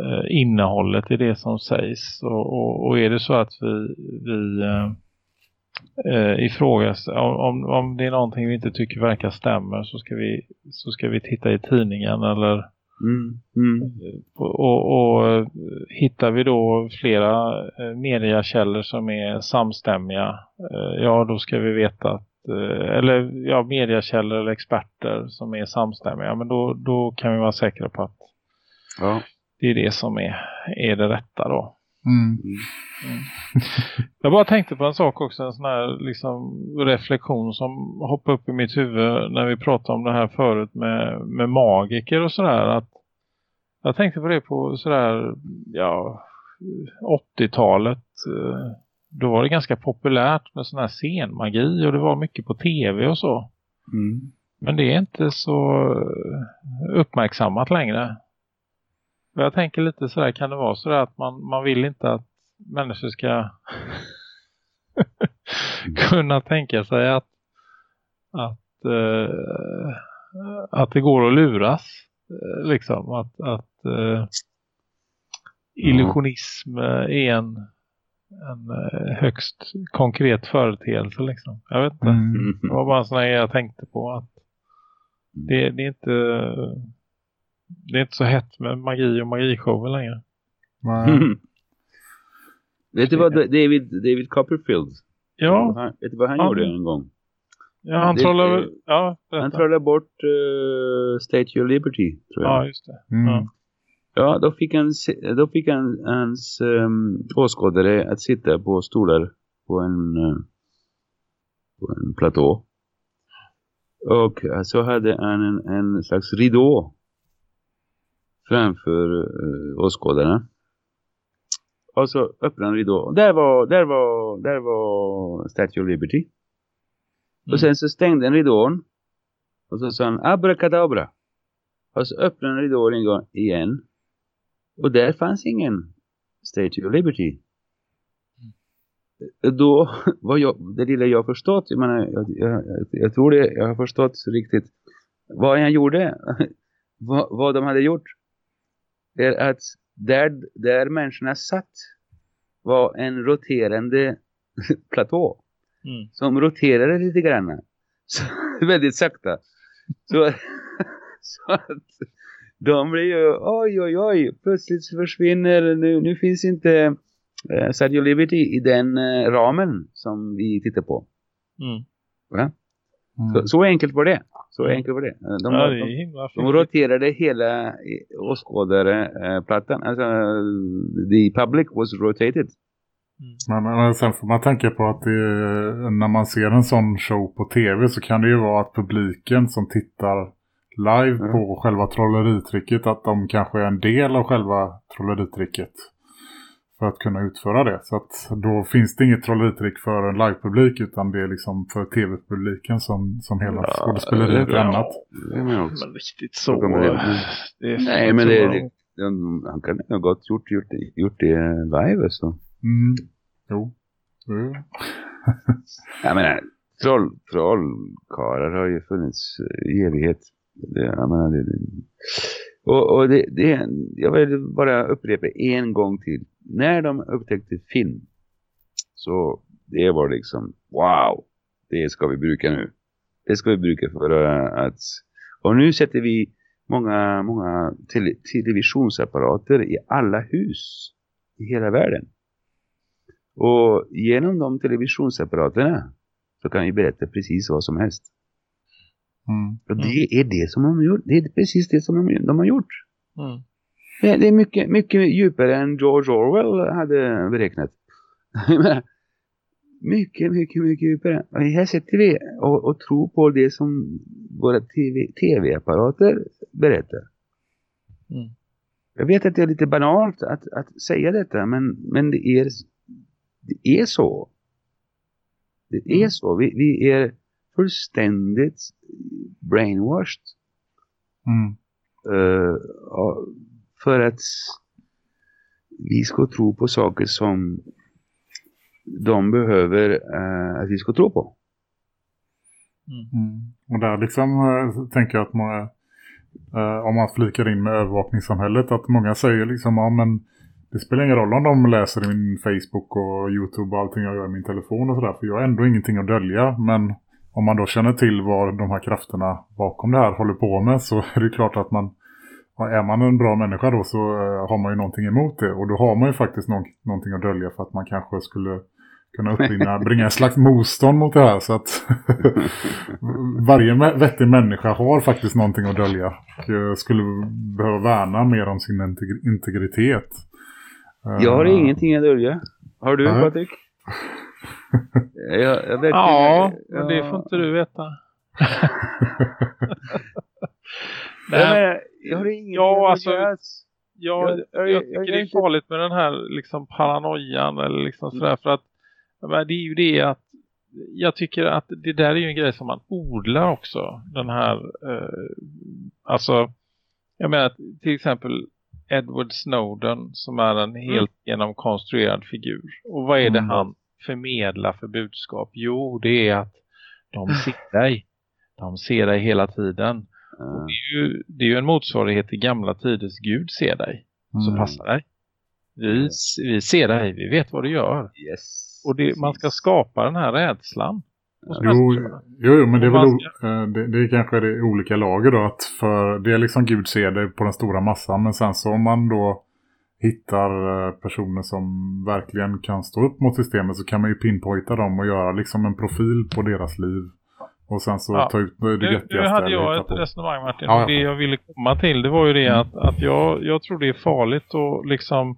eh, innehållet i det som sägs. Och, och, och är det så att vi, vi eh, eh, ifrågas, om, om, det är någonting vi inte tycker verkar stämmer så ska vi, så ska vi titta i tidningen eller Mm, mm. och, och, och eh, hittar vi då flera eh, mediakällor som är samstämmiga, eh, ja då ska vi veta att, eh, eller ja mediakällor eller experter som är samstämmiga, men då, då kan vi vara säkra på att Ja. Det är det som är, är det rätta då. Mm. Jag bara tänkte på en sak också, en sån här liksom reflektion som hoppade upp i mitt huvud när vi pratade om det här förut med, med magiker och sådär. Att jag tänkte på det på sådär, ja, 80-talet. eh, Då var det ganska populärt med sån här scenmagi och det var mycket på tv och så. Mm. Men det är inte så uppmärksammat längre. Och Jag tänker lite sådär, kan det vara sådär att man, man vill inte att människor ska kunna tänka sig att att, eh, att det går att luras eh, liksom att, att eh, illusionism eh, är en, en eh, högst konkret företeelse liksom. Jag vet inte. Mm. Det var bara en sån här jag tänkte på att det, det är inte det är inte så hett med magi och magishower längre. Nej. Vet du vad David, David Copperfield? Ja. Han, vet du vad han Ja. gjorde en gång? Ja, han väl... Ja, Han trollade bort uh, Statue of Liberty, tror jag. Ja, just det. Mm. Ja. Ja, då fick, han, då fick han, hans um, åskådare att sitta på stolar på en, eh, på en platå. Och eh, så hade han en, en slags ridå framför uh, åskådarna. Och så öppnade han ridån. Där var, där var, där var Statue of Liberty. Och sen så stängde han ridån. Och så sa han abracadabra. Och så öppnade han ridån en gång igen. Och där fanns ingen Statue of Liberty. Då var jag, det lilla jag förstått, jag, menar, jag, jag, jag tror det, jag har förstått riktigt vad han gjorde, vad, vad de hade gjort. Är att där, där människorna satt var en roterande platå Mm. som roterade lite grann. Så, väldigt sakta. Så, så att de blir ju, oj oj oj, plötsligt försvinner, nu, nu finns inte eh, Sergio Liberty i den eh, ramen som vi tittar på. Mm. Va? Så, så enkelt var det. Så enkelt var det. Eh, De, Ja, det är de, roterade hela åskådareplattan. Alltså, the public was rotated. Men, men sen får man tänka på att det, när man ser en sån show på tv så kan det ju vara att publiken som tittar live på själva trolleritricket att de kanske är en del av själva trolleritricket för att kunna utföra det. Så att då finns det inget trolleritrick för en livepublik utan det är liksom för tv-publiken som, som hela skådespeleriet är ämnat. Det. Men riktigt så. är Nej, men så det, det, de, han kan ha gott gjort, gjort, det- gjort det live alltså. Mm. Jo. Mm. Jag menar, troll, trollkarlar har ju funnits i evighet. Det, jag menar, det, det. Och, och det, det, jag vill bara upprepa en gång till. När de upptäckte film så det var liksom, wow, det ska vi bruka nu. Det ska vi bruka för att, och nu sätter vi många, många tele, televisionsapparater i alla hus i hela världen. Och genom de televisionsapparaterna så kan vi berätta precis vad som helst. Mm. Och det är det som de har gjort. Det är precis det som de, de har gjort. Mm. Det, det är mycket, mycket djupare än George Orwell hade beräknat. Mycket, mycket, mycket djupare. Och här sitter vi och, och tror på det som våra TV, tv-apparater berättar. Mm. Jag vet att det är lite banalt att, att säga detta, men, men det, är, det är så. Det är så. Vi, vi är fullständigt brainwashed. Mm. ja, för att vi ska tro på saker som de behöver eh, att vi ska tro på. Mm. Och där liksom äh, tänker jag att äh, om man flikar in med övervakningssamhället att många säger liksom ja men det spelar ingen roll om de läser i min Facebook och Youtube och allting jag gör i min telefon och sådär för jag har ändå ingenting att dölja men om man då känner till vad de här krafterna bakom det här håller på med så är det klart att man är man en bra människa då så äh, har man ju någonting emot det och då har man ju faktiskt nå någonting att dölja för att man kanske skulle kunna uppbringa, bringa en slags motstånd mot det här så att varje vettig människa har faktiskt någonting att dölja och eh, skulle behöva värna mer om sin integ- integritet. Jag har Eh, ingenting att dölja. Har du Nej. Patrik? Jag, jag vet Ja, inte. men det får inte du veta. Nej, men jag har ingenting ja, alltså, jag, Jag- jag, jag- tycker det är farligt med den här liksom paranoian eller liksom Mm. sådär för att menar, det är ju det att jag tycker att det där är ju en grej som man odlar också den här eh, alltså jag menar till exempel Edward Snowden som är en helt genomkonstruerad figur och vad är det Mm. han förmedlar för budskap? Jo, det är att de ser dig. De ser dig hela tiden. Och det, är ju, det är ju en motsvarighet till gamla tiders Gud ser dig. Så Mm. passa dig. Vi, vi ser dig, vi vet vad du gör. Yes. Och det, man ska skapa den här rädslan. Jo, jo, jo, men det är väl eh, det, det är kanske det olika lager då. Att för det är liksom Gud ser det på den stora massan. Men sen så om man då hittar eh, personer som verkligen kan stå upp mot systemet så kan man ju pinpointa dem och göra liksom en profil på deras liv. Och sen så Ja. ta ut det Nu, nu hade jag ett på. resonemang Martin. Ja, ja. det jag ville komma till det var ju det att, att jag, jag tror det är farligt att liksom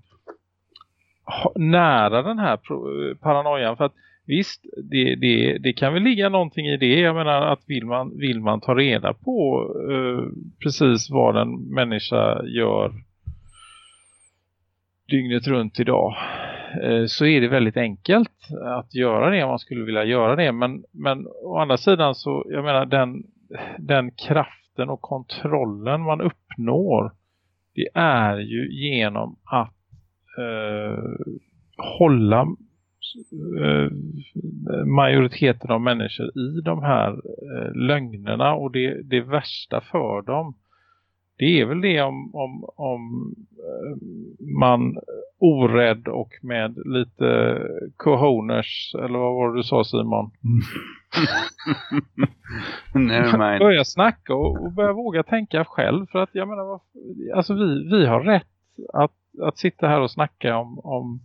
ha, nära den här pro- paranoian. För att visst, det, det, det kan väl ligga någonting i det. Jag menar att vill man, vill man ta reda på eh, precis vad en människa gör dygnet runt idag eh, så är det väldigt enkelt att göra det om man skulle vilja göra det. Men, men å andra sidan så, jag menar den, den kraften och kontrollen man uppnår det är ju genom att eh, hålla eh, majoriteten av människor i de här eh, lögnerna och det, det värsta för dem det är väl det om, om, om eh, man orädd och med lite cohoners eller vad var det du sa Simon? Börja snacka och, och börja våga tänka själv för att jag menar alltså vi, vi har rätt att, att sitta här och snacka om, om,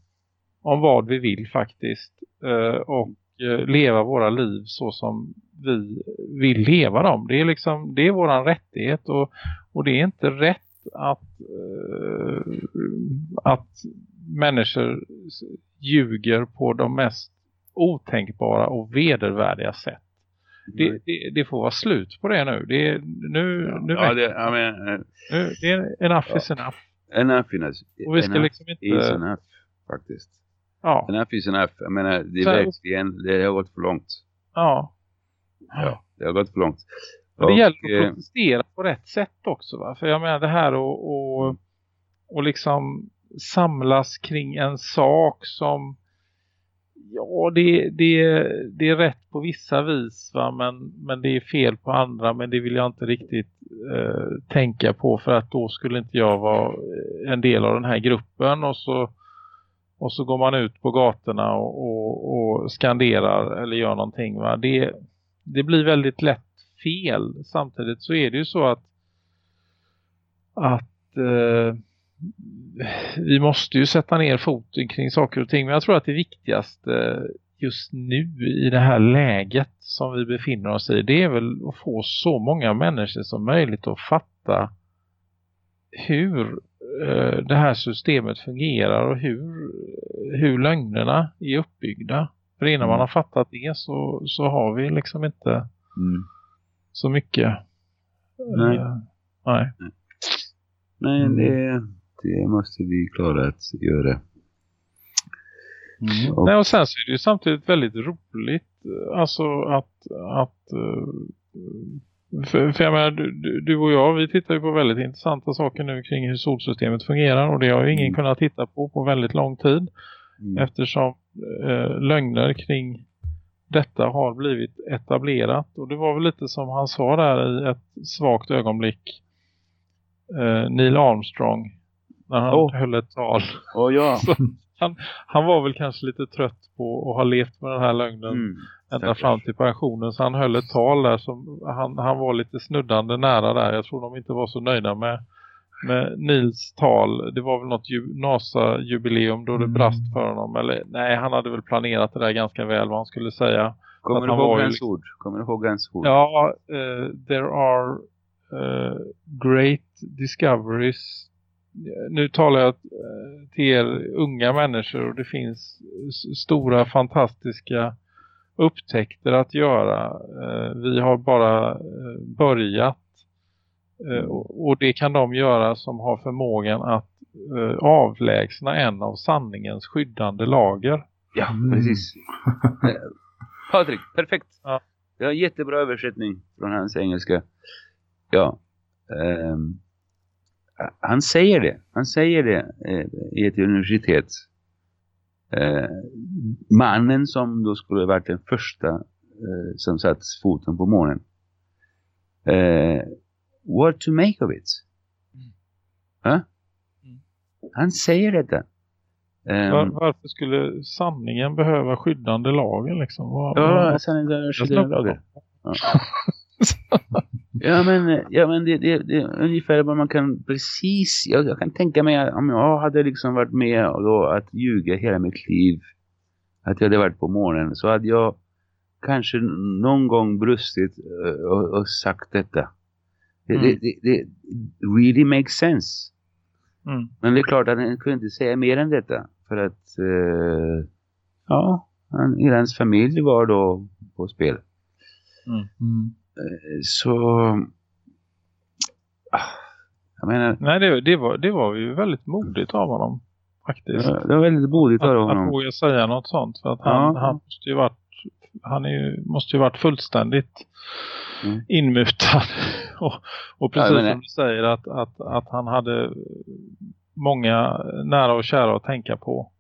om vad vi vill faktiskt eh, och eh, leva våra liv så som vi vill leva dem. Det är liksom det är våran rättighet och, och det är inte rätt att eh, att människor ljuger på de mest otänkbara och vedervärdiga sätt. Det, det, det får vara slut på det nu. Det är, nu, nu Ja, det, I mean, uh, nu, det är enough is enough. enough is, Och vi ska enough liksom inte- is enough, faktiskt. Ja. Enough is enough. Jag menar, det, Så- är verkligen, det har gått för långt. Ja. Ja, det har gått för långt. Men det Och, gäller att eh, protestera på rätt sätt också va? För jag menar det här och, och, och liksom samlas kring en sak som ja det, det, det är rätt på vissa vis va? Men, men det är fel på andra men det vill jag inte riktigt eh, tänka på för att då skulle inte jag vara en del av den här gruppen och så och så går man ut på gatorna och, och, och skanderar eller gör någonting va? Det, det blir väldigt lätt fel. Samtidigt så är det ju så att att eh, vi måste ju sätta ner foten kring saker och ting. Men jag tror att det viktigaste just nu i det här läget som vi befinner oss i det är väl att få så många människor som möjligt att fatta hur eh, det här systemet fungerar och hur, hur lögnerna är uppbyggda. För innan man har fattat det så, så har vi liksom inte Mm. Så mycket. Nej. Eh, nej. Nej, det, det måste vi klara att göra. Och, Nej, och sen så är det ju samtidigt väldigt roligt eh, alltså att, att eh, för, för jag menar, du, du- och jag vi tittar ju på väldigt intressanta saker nu kring hur solsystemet fungerar och det har ju ingen kunnat titta på på väldigt lång tid eftersom eh, lögner kring detta har blivit etablerat och det var väl lite som han sa där i ett svagt ögonblick eh, Neil Armstrong när han Åh. höll ett tal. Åh, ja. Han, han var väl kanske lite trött på att ha levt med den här lögnen Mm, ända fram till pensionen. Så han höll ett tal där som han, han var lite snuddande nära där. Jag tror de inte var så nöjda med, med Nils tal. Det var väl något ju, NASA-jubileum då det Mm. brast för honom. Eller nej, han hade väl planerat det där ganska väl vad han skulle säga. kommer du ihåg hans liksom- ord? Kommer du ihåg hans ord? Ja, eh, there are eh, great discoveries nu talar jag eh, till er unga människor och det finns stora fantastiska upptäckter att göra. Vi har bara börjat och det kan de göra som har förmågan att avlägsna en av sanningens skyddande lager. Ja, precis. Patrik, perfekt. Ja. Det är en jättebra översättning från hans engelska. Ja. Um, han säger det. Han säger det eh, i ett universitet. Eh, mannen som då skulle varit den första eh, som satt foten på månen. Eh, what to make of it? Mm. Mm. Han säger detta. Var, ehm. varför skulle sanningen behöva skyddande lagen liksom? Var, ja, sanningen behöver skyddande lagen. Ja. ja men, ja, men det, det, det, är ungefär vad man kan precis, jag, jag, kan tänka mig om jag hade liksom varit med och då att ljuga hela mitt liv att jag hade varit på morgonen så hade jag kanske någon gång brustit uh, och, och, sagt detta. Det, mm. det, det, really makes sense. Mm. Men det är klart att han kunde inte säga mer än detta. För att uh, ja, han, hela hans familj var då på spel. Mm. Mm. Eh, så ah, jag menar... Nej, det, det, var, det var ju väldigt modigt av honom. Faktiskt. Ja, det var väldigt modigt av honom. Att våga säga något sånt. För att han, ja. han måste ju varit han är ju, måste ju varit fullständigt mm. inmutad. och, och precis ja, som du säger att, att, att han hade många nära och kära att tänka på.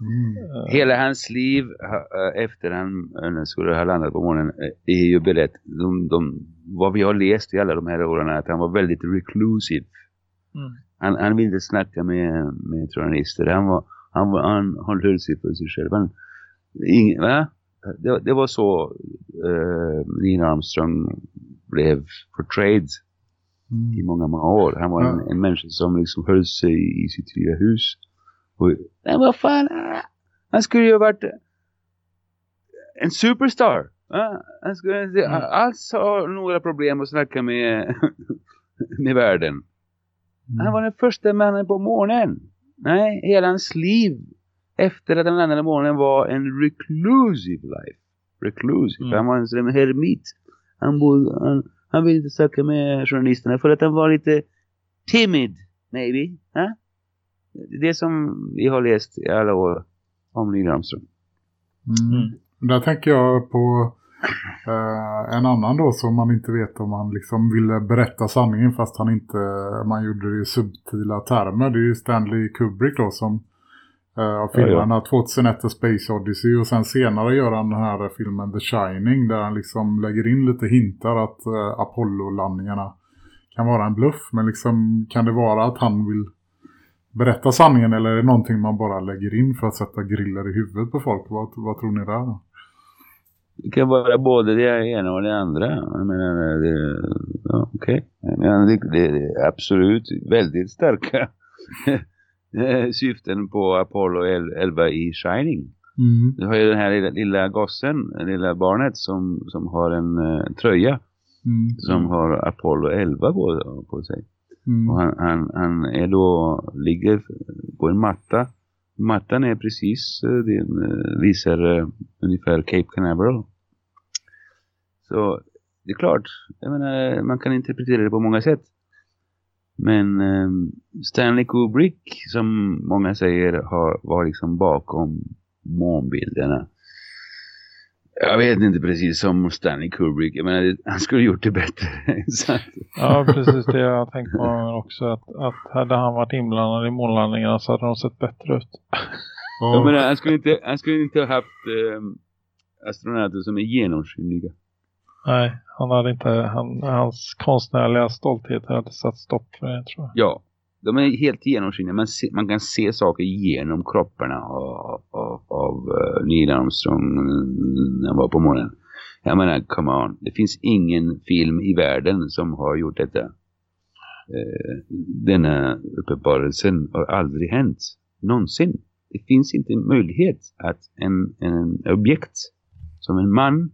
Mm. Uh, Hela hans liv uh, efter han skulle ha landat på morgonen uh, är ju berätt. De, de, vad vi har läst i alla de här åren är att han var väldigt reclusive. Mm. Han, han ville inte snacka med, med journalister. Han, var, han, var, han, han höll sig för sig själv. Han, ing, va? Det, det, var så uh, Neil Armstrong blev portrayed mm. i många, många år. Han var en, en människa som liksom höll sig i sitt lilla hus men vad fan, han skulle ju ha varit en superstar. Han skulle inte mm. alls ha några problem att snacka med, med världen. Mm. Han var den första mannen på månen. Nej, hela hans liv efter att han landade på månen var en reclusive life. Reclusive. Mm. Han var en hermit. Han, bodde, han, han ville inte snacka med journalisterna för att han var lite timid, maybe. Huh? det som vi har läst i alla år om Neil Armstrong. Mm. Mm. Där tänker jag på eh, en annan då som man inte vet om man liksom ville berätta sanningen fast han inte, man gjorde det i subtila termer. Det är ju Stanley Kubrick då som eh, har filmen ja, ja. 2001 A Space Odyssey och sen senare gör han den här filmen The Shining där han liksom lägger in lite hintar att eh, Apollo-landningarna kan vara en bluff men liksom kan det vara att han vill berätta sanningen eller är det någonting man bara lägger in för att sätta griller i huvudet på folk? Vad, vad tror ni där? Det kan vara både det ena och det andra. Jag menar, det, ja, okej. Okay. det, det, är absolut väldigt starka syften på Apollo 11 i Shining. Mm. Du har ju den här lilla, lilla gossen, lilla barnet som, som har en uh, tröja mm. som har Apollo 11 på, på sig. Mm. Och han, han, han, är då, ligger på en matta. Mattan är precis, eh, den eh, visar uh, ungefär Cape Canaveral. Så det är klart, jag menar, man kan interpretera det på många sätt. Men um, Stanley Kubrick, som många säger, har, var liksom bakom månbilderna. Jag vet inte precis som Stanley Kubrick. Jag menar, han skulle gjort det bättre. ja, precis det jag tänkt på också. Att, att hade han varit inblandad i månlandningarna så hade de sett bättre ut. Jag menar, han skulle inte, han skulle inte ha haft eh, astronauter som är genomskinliga. Nej, han hade inte, han, hans konstnärliga stolthet hade satt stopp för det tror jag. Ja, de är helt genomskinliga. Man, se, man kan se saker genom kropparna av, av, av eh, Neil Armstrong när han var på morgonen. Jag menar, come on. Det finns ingen film i världen som har gjort detta. Eh, denna uppenbarelsen har aldrig hänt. Någonsin. Det finns inte en möjlighet att en, en objekt som en man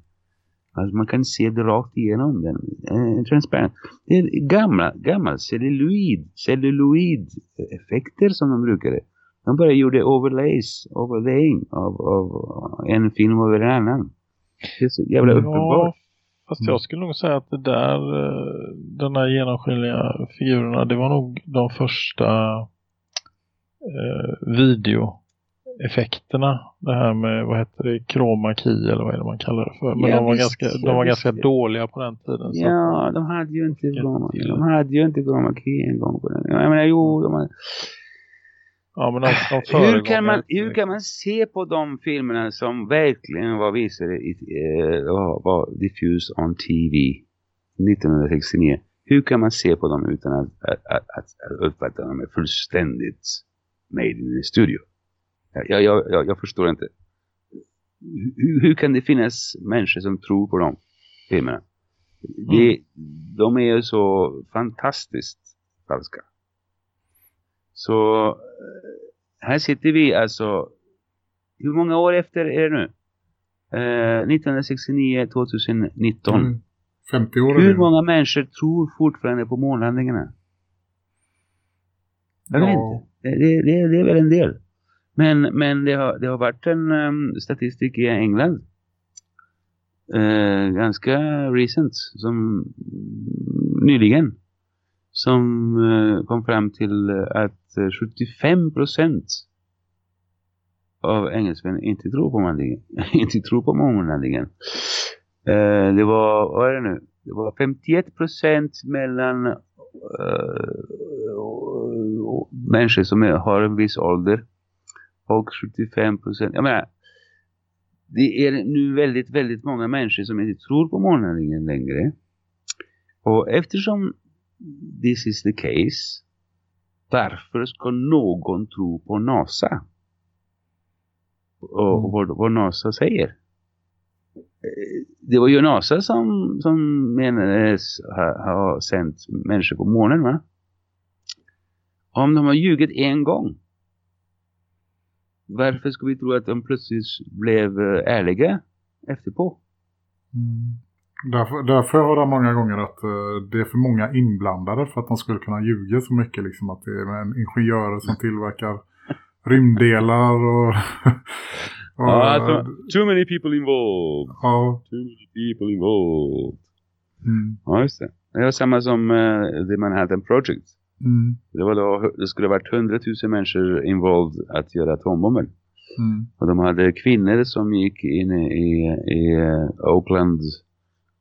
Alltså man kan se det rakt igenom den. Eh, transparent. Det är gamla, gamla celluloid, celluloid-effekter som de brukade. De bara gjorde overlays, overlaying av, av en film över en annan. Det är så jävla uppenbart. Fast jag skulle nog säga att det där, eh, den här genomskinliga figurerna, det var nog de första eh, videoeffekterna. Det här med, vad heter det, chroma key eller vad är det man kallar det för. Men Ja, de var visst, ganska, de var visst. ganska dåliga på den tiden. så Ja, de hade ju inte Broma, de hade ju inte Key en gång på den. Jag menar, jo, de hade... Ja, men de hur, kan man, hur kan man se på de filmerna som verkligen var visade i, eh, var, diffused on TV 1969? Hur kan man se på dem utan att, att, att, att uppfatta dem är fullständigt made in a studio? Jag, jag, jag, jag förstår inte. Hur, hur kan det finnas människor som tror på de filmerna? Det, De är ju så fantastiskt falska. Så eh, här sitter vi alltså, hur många år efter är det nu? Eh, 1969, 2019. Mm. 50 år Hur många människor tror fortfarande på månlandningarna? Jag vet Ja. inte. Det, det, det, det är väl en del. Men, men det, har, det har varit en um, statistik i England. Uh, ganska recent. Som nyligen. Som uh, kom fram till att 75 procent av engelsmän inte tror på månlandningen. inte tror på månlandningen. Uh, eh, det var, vad är det nu? Det var 51 procent mellan uh, människor som har en viss ålder och 75 procent. Jag menar, det är nu väldigt, väldigt många människor som inte tror på månlandningen längre. Och eftersom this is the case, varför ska någon tro på NASA? Och, och vad, vad NASA säger? Det var ju NASA som, som menades ha, ha sänt människor på månen va? Om de har ljugit en gång. Varför ska vi tro att de plötsligt blev eh, ärliga efterpå? Därför, därför har jag många gånger att eh, det är för många inblandade för att de skulle kunna ljuga så mycket. Liksom att det är en ingenjör som tillverkar rymddelar och... och Ja, alltså, too many people involved. Ja. Too many people involved. Mm. Ja, just det. Det var samma som uh, The Manhattan Project. Mm. Det, var då, det skulle ha varit 100 000 människor involved att göra atombomber. Mm. Och de hade kvinnor som gick in i, i eh, Oakland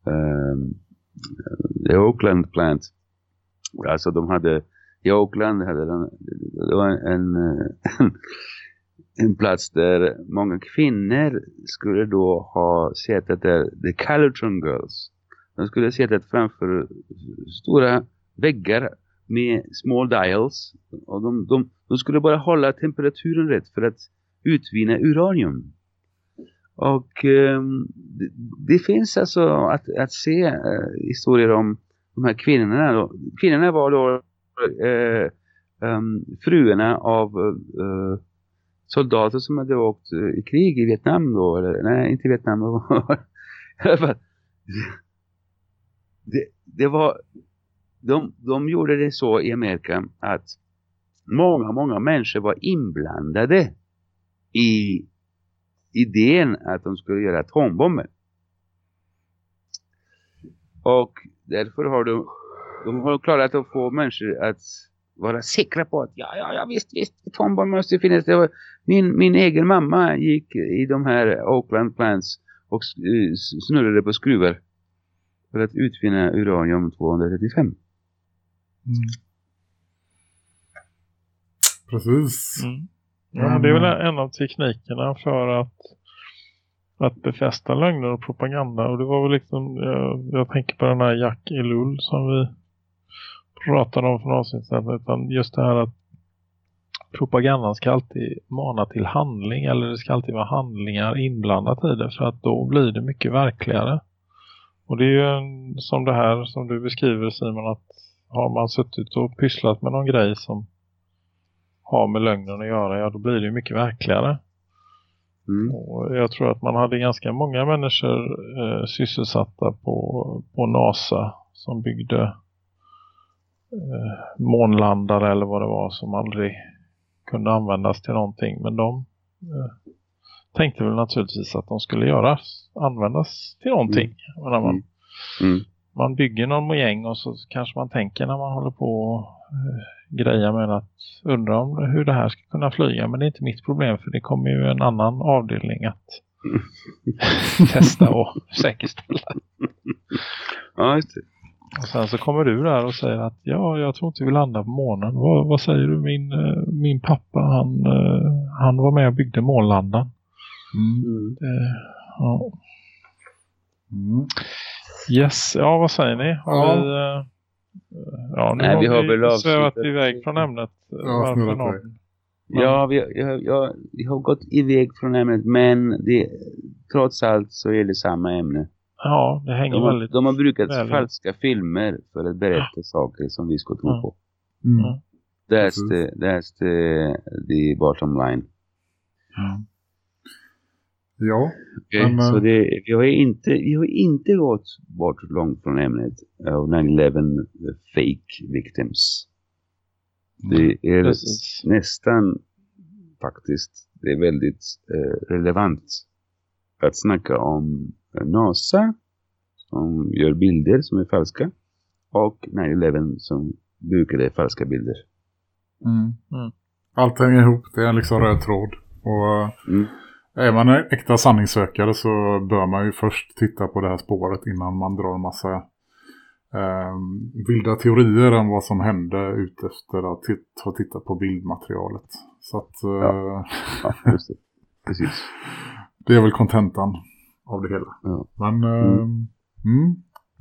um, the Oakland plant. Alltså de hade i Oakland hade de, det var en, en, en plats där många kvinnor skulle då ha suttit där, the Calutron Girls. De skulle ha suttit framför stora väggar med small dials och de, de, de skulle bara hålla temperaturen rätt för att utvinna uranium. Och eh, det, det finns alltså att, att se eh, historier om de här kvinnorna. Då. Kvinnorna var då eh, um, fruarna av eh, soldater som hade åkt eh, i krig i Vietnam då. Eller, nej, inte i Vietnam. Det, det var de, de gjorde det så i Amerika att många, många människor var inblandade i idén att de skulle göra atombomber. Och därför har de, de har klarat att få människor att vara säkra på att ja, ja, ja visst, visst, atombomber måste finnas. Det var, min, min egen mamma gick i de här Oakland plants och eh, snurrade på skruvar för att utvinna uranium 235. Mm. Precis. Mm. Ja, men det är väl en av teknikerna för att att befästa lögner och propaganda. Och det var väl liksom, jag, jag tänker på den här Jack Elull som vi pratade om från avsnittet. Utan just det här att propagandan ska alltid mana till handling. Eller det ska alltid vara handlingar inblandat i det. För att då blir det mycket verkligare. Och det är ju som det här som du beskriver Simon. Att har man suttit och pysslat med någon grej som har med lögnen att göra. Ja då blir det mycket verkligare. Mm. Och jag tror att man hade ganska många människor eh, sysselsatta på, på NASA som byggde eh, månlandare eller vad det var som aldrig kunde användas till någonting. Men de eh, tänkte väl naturligtvis att de skulle göras, användas till någonting. Mm. När man, Mm. Man bygger någon mojäng och så kanske man tänker när man håller på och eh, grejer med att undra om hur det här ska kunna flyga. Men det är inte mitt problem för det kommer ju en annan avdelning att testa och säkerställa. Ja, just det. Och sen så kommer du där och säger att ja, jag tror inte vi landar på månen. Vad, vad säger du? Min, eh, min pappa, han, eh, han var med och byggde månlandaren. Mm. Eh, ja. Mm. Yes, ja vad säger ni? Har Ja. vi, eh, ja, nu Nej, har vi har väl svävat iväg från ämnet. Ja, Varför snurrat någon-. Ja, vi, jag, jag, vi har gått iväg från ämnet men det, trots allt så är det samma ämne. Ja, det hänger De har, väldigt de har brukat väl ihop. falska filmer för att berätta saker som vi ska tro Ja. på. Mm. Ja. That's the, that's the, the bottom line. Ja, Okej, Men, så eh, det, vi, har inte, vi har inte gått bort långt från ämnet av 9-11 fake victims. Det är Precis. nästan faktiskt det är väldigt eh, relevant att snacka om eh, NASA som gör bilder som är falska och 9-11 som brukade falska bilder. Mm. Mm. Allt hänger ihop, det är en liksom röd tråd. Och Mm. Är man en äkta sanningssökare så bör man ju först titta på det här spåret innan man drar en massa eh, vilda teorier om vad som hände ut efter att titt- ha tittat på bildmaterialet. Så att eh, Ja, det. Precis. det är väl kontentan av det hela. Ja. Men eh, mm.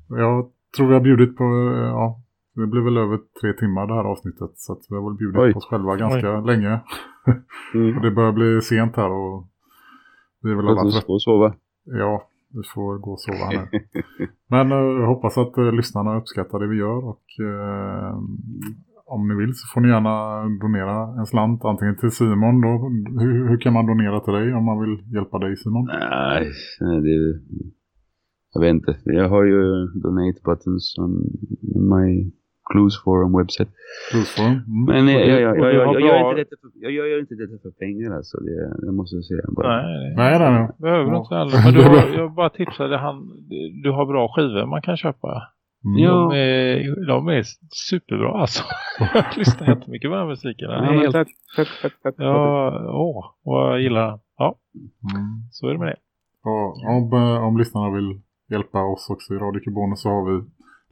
jag tror vi har bjudit på, eh, ja, det blev väl över tre timmar det här avsnittet. Så vi har väl bjudit Oj. på oss själva ganska länge. Mm. och det börjar bli sent här och vi är väl alla gå och sova. Ja, vi får gå och sova nu. Men eh, jag hoppas att uh, lyssnarna uppskattar det vi gör och eh, om ni vill så får ni gärna donera en slant antingen till Simon då. Hur, hur kan man donera till dig om man vill hjälpa dig Simon? Nej, det, jag vet inte. Jag har ju donate buttons on, on my Clues Forum website. Plusform. Mm. Men jag, Och gör inte detta för, jag gör inte detta för pengar alltså. Det, det måste jag säga. Bara. Nej, Nej, nej, nej. behöver Ja. inte heller. Men du har, jag bara tipsade han, du har bra skivor man kan köpa. Mm. De, är, de är superbra alltså. jag lyssnar jättemycket på den här musiken. Ja, men helt, tack, tack, tack, tack. ja, åh, vad jag gillar den. Ja, Mm. så är det med det. Och om, eh, om lyssnarna vill hjälpa oss också i Radio Kubonen så har vi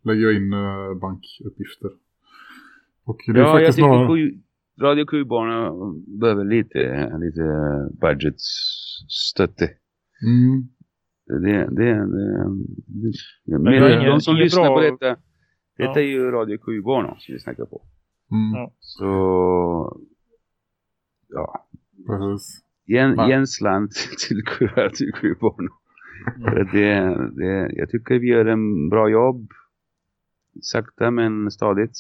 lägger jag in eh, bankuppgifter. Och det är Ja, jag faktiskt tycker några... Radio Q-barnen behöver lite, lite budgetstötte. Mm. Det, det, det, det, det, Men det är ingen- de som lyssnar bra- på detta, detta Ja. är ju Radio Q-barnen som vi snackar på. Mm. Ja. Så, ja, Precis. ge en, Nej. ge en slant till Radio. För att det, det, jag tycker vi gör en bra jobb. Sakta men stadigt.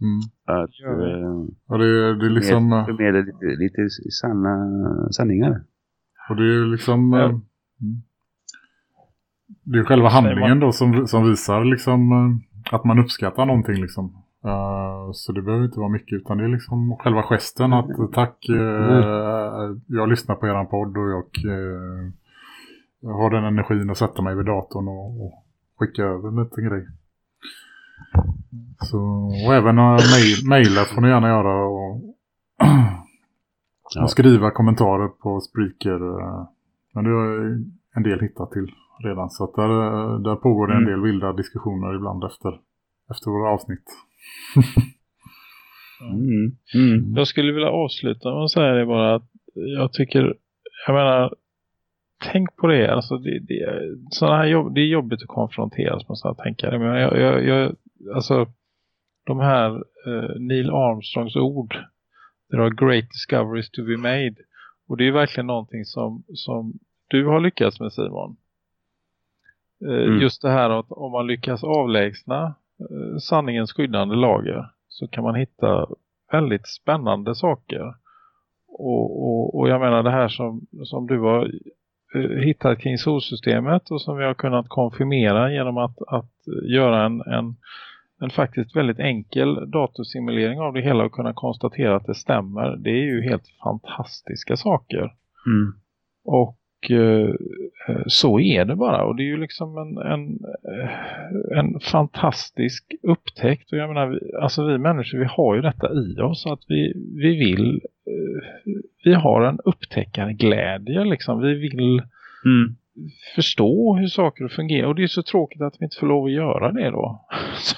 Mm. Att vi. eh, Och det, det är liksom... eh, förmedla lite, lite sanna sanningar. Och det är liksom... eh, Ja. mm. Det är själva handlingen då som, som visar liksom eh, att man uppskattar någonting liksom. Eh, så det behöver inte vara mycket utan det är liksom själva gesten att eh, tack, eh, jag lyssnar på eran podd och jag, eh, jag har den energin att sätta mig vid datorn och, och skicka över lite grej. Så, och även uh, mail, mejla får ni gärna göra och, och skriva kommentarer på Spreaker. eh, Men det har en del hittat till redan. Så att där, eh, där pågår det en Mm. del vilda diskussioner ibland efter, efter våra avsnitt. Mm. Mm. Jag skulle vilja avsluta med att säga det bara att jag tycker, jag menar, tänk på det. Alltså det, det, här jobb, det är jobbigt att konfronteras med sådana tänkare. Men jag, jag, jag, alltså de här eh, Neil Armstrongs ord. There are great discoveries to be made. Och det är verkligen någonting som, som du har lyckats med Simon. Eh, Mm. Just det här att om man lyckas avlägsna eh, sanningens skyddande lager så kan man hitta väldigt spännande saker. och, och, och jag menar det här som, som du har hittat kring solsystemet och som vi har kunnat konfirmera genom att, att göra en, en, en faktiskt väldigt enkel datorsimulering av det hela och kunna konstatera att det stämmer. Det är ju helt fantastiska saker. Mm. Och eh, så är det bara. Och det är ju liksom en, en, eh, en fantastisk upptäckt. Och jag menar, vi, alltså vi människor, vi har ju detta i oss. Att vi, vi vill, eh, vi har en upptäckarglädje liksom. Vi vill Mm. förstå hur saker fungerar. Och det är så tråkigt att vi inte får lov att göra det då.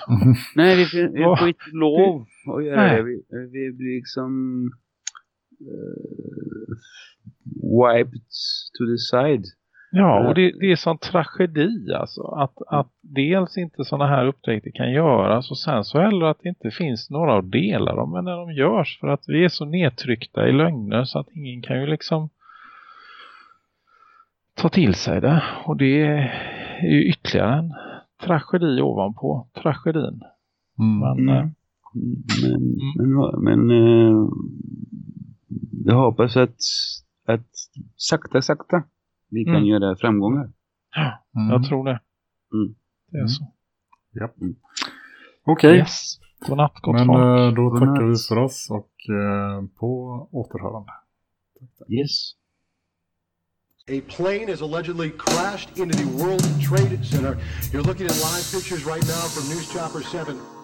Nej, vi, får- vi får inte lov att göra Nej. det. Vi, vi blir liksom eh, wiped to the side. Ja, och det, det är sån tragedi alltså. Att, att dels inte sådana här upptäckter kan göras och sen så heller att det inte finns några att dela dem men när de görs. För att vi är så nedtryckta i lögner så att ingen kan ju liksom ta till sig det. Och det är ju ytterligare en tragedi ovanpå tragedin. Men, eh, Men, men, men eh, jag hoppas att, att sakta, sakta vi kan Mm. göra framgångar. Ja, Mm. jag tror det. Mm. Det är så. Japp. Okej. Yes. Godnatt, gott Men folk. eh, då Godnatt. tackar vi för oss och eh, på återhörande. Yes. A plane has allegedly crashed into the World Trade Center. You're looking at live pictures right now from News Chopper 7.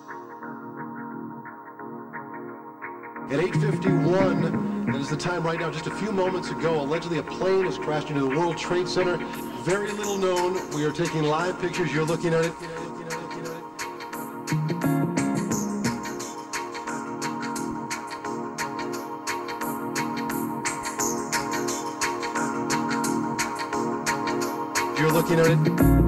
At 8.51, that is the time right now, just a few moments ago, allegedly a plane has crashed into the World Trade Center. Very little known. We are taking live pictures. You're looking at it. You're looking at it.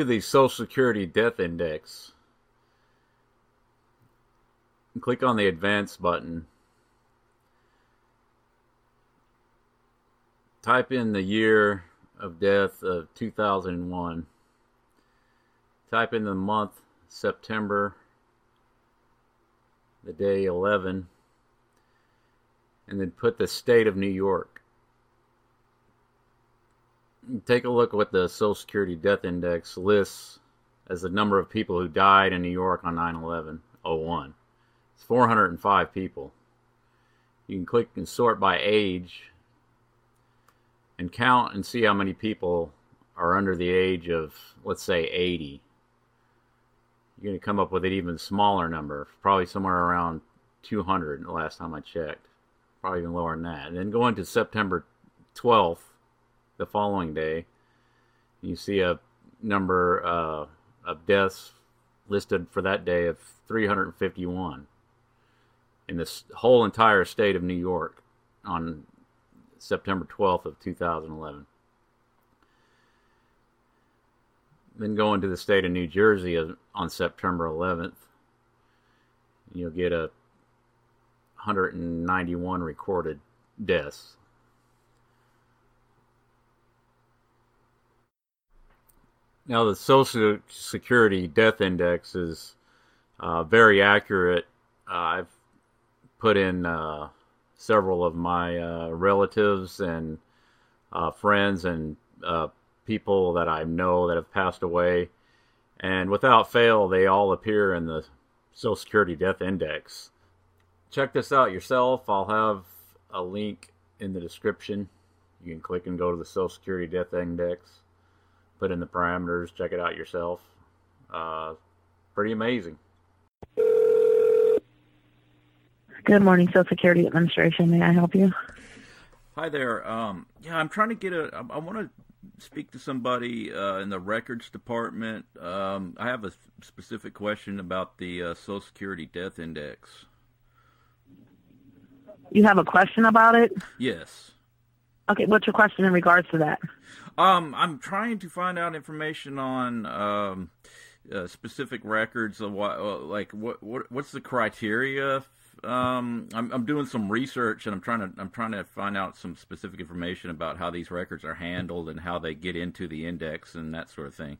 To the Social Security Death Index. Click on the Advanced button. Type in the year of death of 2001. Type in the month September, the day 11, and then put the state of New York. Take a look at what the Social Security Death Index lists as the number of people who died in New York on 9 11 01. It's 405 people. You can click and sort by age, and count and see how many people are under the age of, let's say, 80, you're going to come up with an even smaller number, probably somewhere around 200 the last time I checked, probably even lower than that. And then going to September 12th, the following day, you see a number uh, of deaths listed for that day of 351 in this whole entire state of New York on September 12th of 2011. Then going to the state of New Jersey on September 11th, you'll get a 191 recorded deaths. Now, the Social Security Death Index is uh, very accurate. Uh, I've put in uh, several of my uh, relatives and uh, friends and uh, people that I know that have passed away, and without fail, they all appear in the Social Security Death Index. Check this out yourself. I'll have a link in the description. You can click and go to the Social Security Death Index, put in the parameters, check it out yourself. Uh, pretty amazing. Good morning, Social Security Administration. May I help you? Hi there. Um, yeah, I'm trying to get a. I, I want to speak to somebody uh, in the records department. Um, I have a specific question about the uh, Social Security Death Index. You have a question about it? Yes. Okay, what's your question in regards to that? Um, I'm trying to find out information on um, uh, specific records of what, uh, like what, what, what's the criteria um, I'm, I'm doing some research and I'm trying to I'm trying to find out some specific information about how these records are handled and how they get into the index and that sort of thing.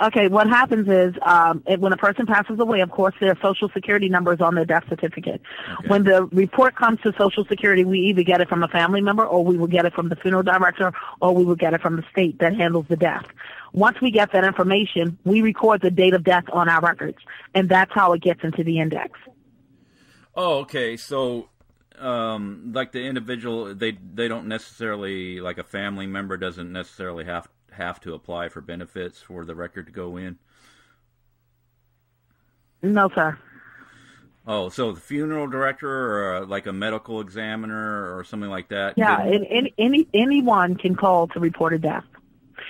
Okay, what happens is um, it, when a person passes away, of course, their social security number is on their death certificate. Okay. When the report comes to Social Security, we either get it from a family member, or we will get it from the funeral director, or we will get it from the state that handles the death. Once we get that information, we record the date of death on our records, and that's how it gets into the index. Oh, okay. So, um, like the individual, they they don't necessarily like a family member doesn't necessarily have have to apply for benefits for the record to go in. No, sir. Oh, so the funeral director or uh, like a medical examiner or something like that. Yeah, didn't- any, any anyone can call to report a death.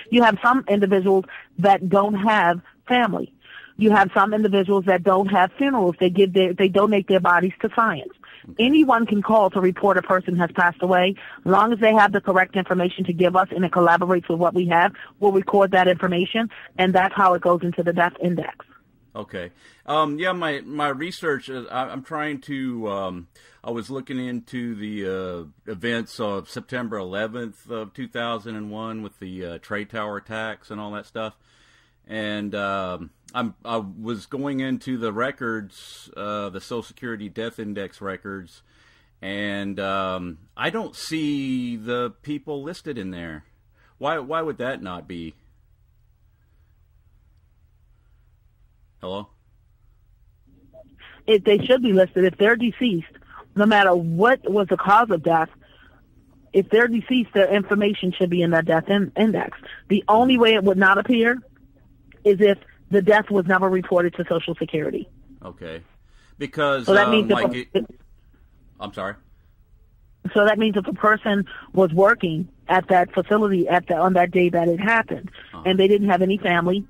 You have some individuals that don't have family. You have some individuals that don't have funerals. They give their they donate their bodies to science. Anyone can call to report a person has passed away. As long as they have the correct information to give us and it collaborates with what we have, we'll record that information and that's how it goes into the death index. Okay. Um, yeah, my my research. I, I'm trying to. Um, I was looking into the uh, events of September 11th of 2001 with the uh, trade tower attacks and all that stuff, and um, I'm I was going into the records, uh, the Social Security Death Index records, and um, I don't see the people listed in there. Why why would that not be? Hello. If they should be listed if they're deceased, no matter what was the cause of death. If they're deceased, their information should be in that death in- index. The only way it would not appear is if the death was never reported to Social Security. Okay. Because So that um, means if like a- it, I'm sorry. So that means if a person was working at that facility at the, on that day that it happened, and they didn't have any family,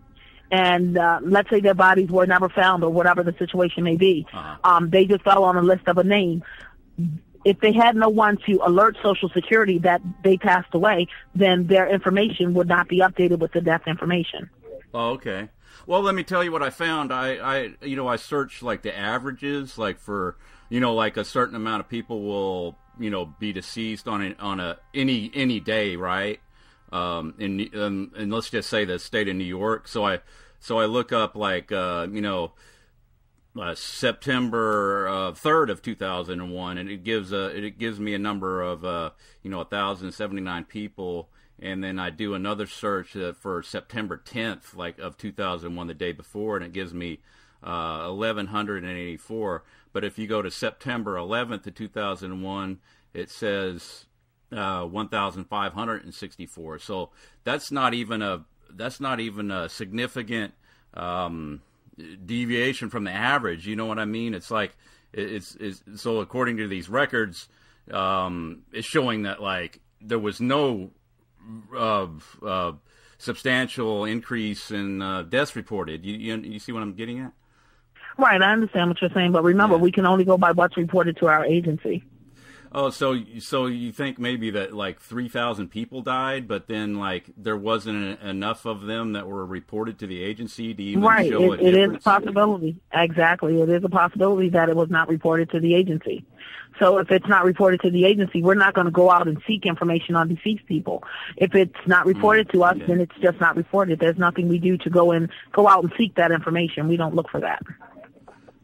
and uh, let's say their bodies were never found or whatever the situation may be, um, they just fell on a list of a name. If they had no one to alert Social Security that they passed away, then their information would not be updated with the death information. Oh, okay. Well, let me tell you what I found. I, I, you know, I searched like the averages, like for, you know, like a certain amount of people will, you know, be deceased on a, on a any any day, right? Um, in um, and let's just say the state of New York. So I, so I look up like, uh, you know, uh, September uh, third of two thousand and one, and it gives a it gives me a number of uh, you know thousand seventy nine people, and then I do another search uh, for September tenth, like of two thousand one, the day before, and it gives me uh, eleven hundred and eighty four. But if you go to September eleventh of two thousand one, it says uh, 1,564. So that's not even a that's not even a significant um, deviation from the average. You know what I mean? It's like it's, it's so according to these records, um, it's showing that like there was no uh, uh, substantial increase in uh, deaths reported. You, you you see what I'm getting at? Right, I understand what you're saying, but remember, we can only go by what's reported to our agency. Oh, so so you think maybe that like three thousand people died, but then like there wasn't enough of them that were reported to the agency to even right, show it, a it is a possibility. Exactly, it is a possibility that it was not reported to the agency. So if it's not reported to the agency, we're not going to go out and seek information on deceased people. If it's not mm, reported to us, then it's just not reported. There's nothing we do to go and go out and seek that information. We don't look for that.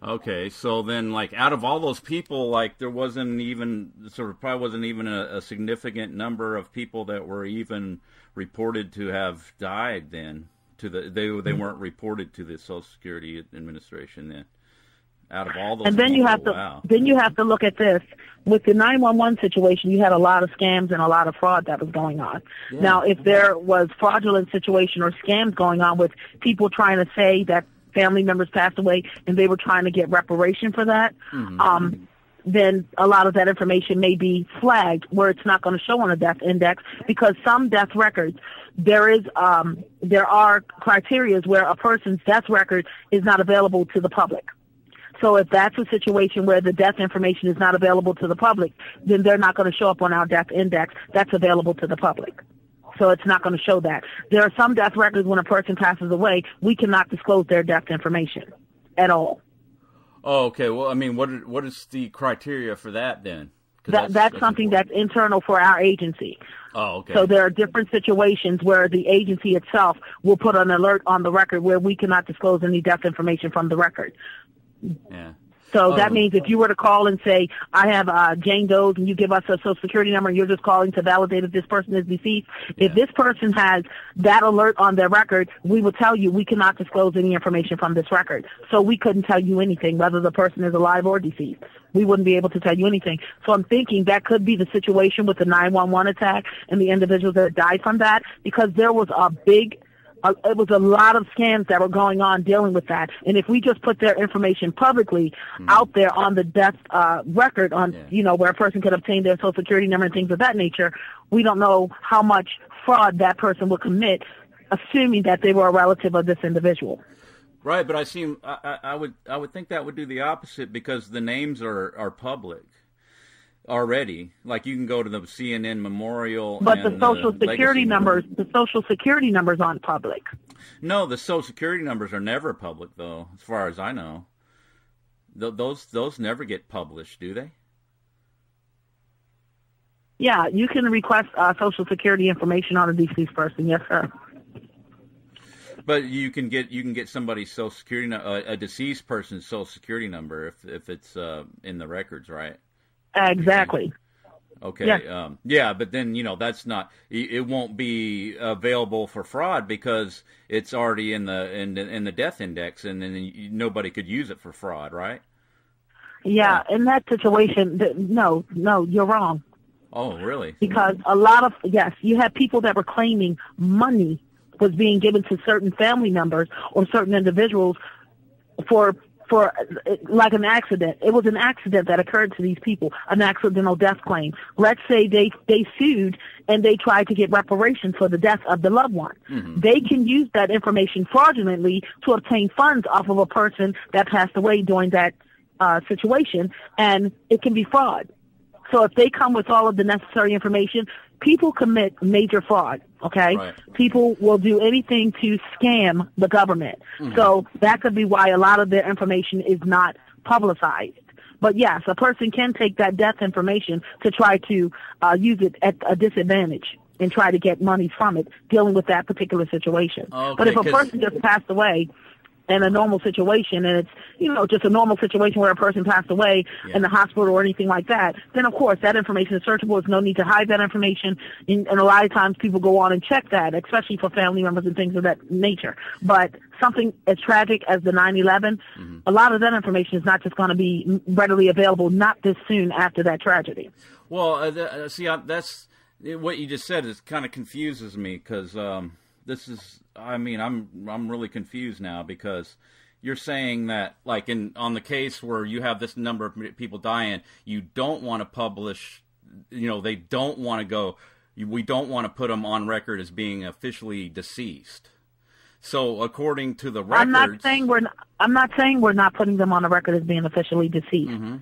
Okay, so then like out of all those people, like there wasn't even sort of probably wasn't even a, a significant number of people that were even reported to have died. Then to the they they mm-hmm. weren't reported to the Social Security Administration. Then out of all those, and then you have to wow. then you have to look at this with the 911 situation you had a lot of scams and a lot of fraud that was going on Yeah. now if there was fraudulent situation or scams going on with people trying to say that family members passed away and they were trying to get reparation for that Mhm. um then a lot of that information may be flagged where it's not going to show on a death index because some death records there is um there are criterias where a person's death record is not available to the public so if that's a situation where the death information is not available to the public, then they're not going to show up on our death index that's available to the public. So it's not going to show that. There are some death records when a person passes away, we cannot disclose their death information at all. Oh, okay. Well, I mean, what are- what is the criteria for that then? That, that's something that's internal for our agency. Oh, okay. So there are different situations where the agency itself will put an alert on the record where we cannot disclose any death information from the record. yeah. So that Oh. means if you were to call and say, I have uh, Jane Doe's and you give us a social security number and you're just calling to validate if this person is deceased, if this person has that alert on their record, we will tell you we cannot disclose any information from this record. So we couldn't tell you anything, whether the person is alive or deceased. We wouldn't be able to tell you anything. So I'm thinking that could be the situation with the 911 attack and the individuals that died from that because there was a big it was a lot of scams that were going on dealing with that. And if we just put their information publicly out there on the death uh, record, on you know where a person could obtain their social security number and things of that nature, we don't know how much fraud that person would commit, assuming that they were a relative of this individual. Right, but I seem I, I I would I would think that would do the opposite because the names are are public already. Like you can go to the CNN memorial. But the social Legacy security numbers, the social security numbers aren't public. No, the social security numbers are never public, though, as far as I know. Th- those those never get published, do they? Yeah, you can request uh, social security information on a deceased person. Yes, sir. But you can get you can get somebody's social security uh, a deceased person's social security number if if it's uh, in the records, right? Exactly. Okay. Yeah. Um, yeah, but then you know that's not. It won't be available for fraud because it's already in the in the, in the death index, and then nobody could use it for fraud, right? Yeah, in that situation, no, no, you're wrong. Oh, really? because a lot of yes, you had people that were claiming money was being given to certain family members or certain individuals for for like an accident. It was an accident that occurred to these people, an accidental death claim. Let's say they they sued and they tried to get reparations for the death of the loved one. They can use that information fraudulently to obtain funds off of a person that passed away during that uh, situation, and it can be fraud. So if they come with all of the necessary information, people commit major fraud. Okay, Right. people will do anything to scam the government. Mhm. So that could be why a lot of their information is not publicized. But yes, a person can take that death information to try to uh, use it at a disadvantage and try to get money from it, dealing with that particular situation. Okay, but if a person just passed away in a normal situation and it's you know just a normal situation where a person passed away in the hospital or anything like that then of course that information is searchable. There's no need to hide that information. And, and a lot of times people go on and check that especially for family members and things of that nature. But something as tragic as the 9-11 a lot of that information is not just going to be readily available not this soon after that tragedy. Well, uh, th- uh, see, I, that's what you just said is kind of confuses me because um, this is. I mean, I'm I'm really confused now because you're saying that like in on the case where you have this number of people dying, you don't want to publish. You know, they don't want to go. We don't want to put them on record as being officially deceased. So according to the records, I'm not saying we're. Not, I'm not saying we're not putting them on the record as being officially deceased. Mm-hmm.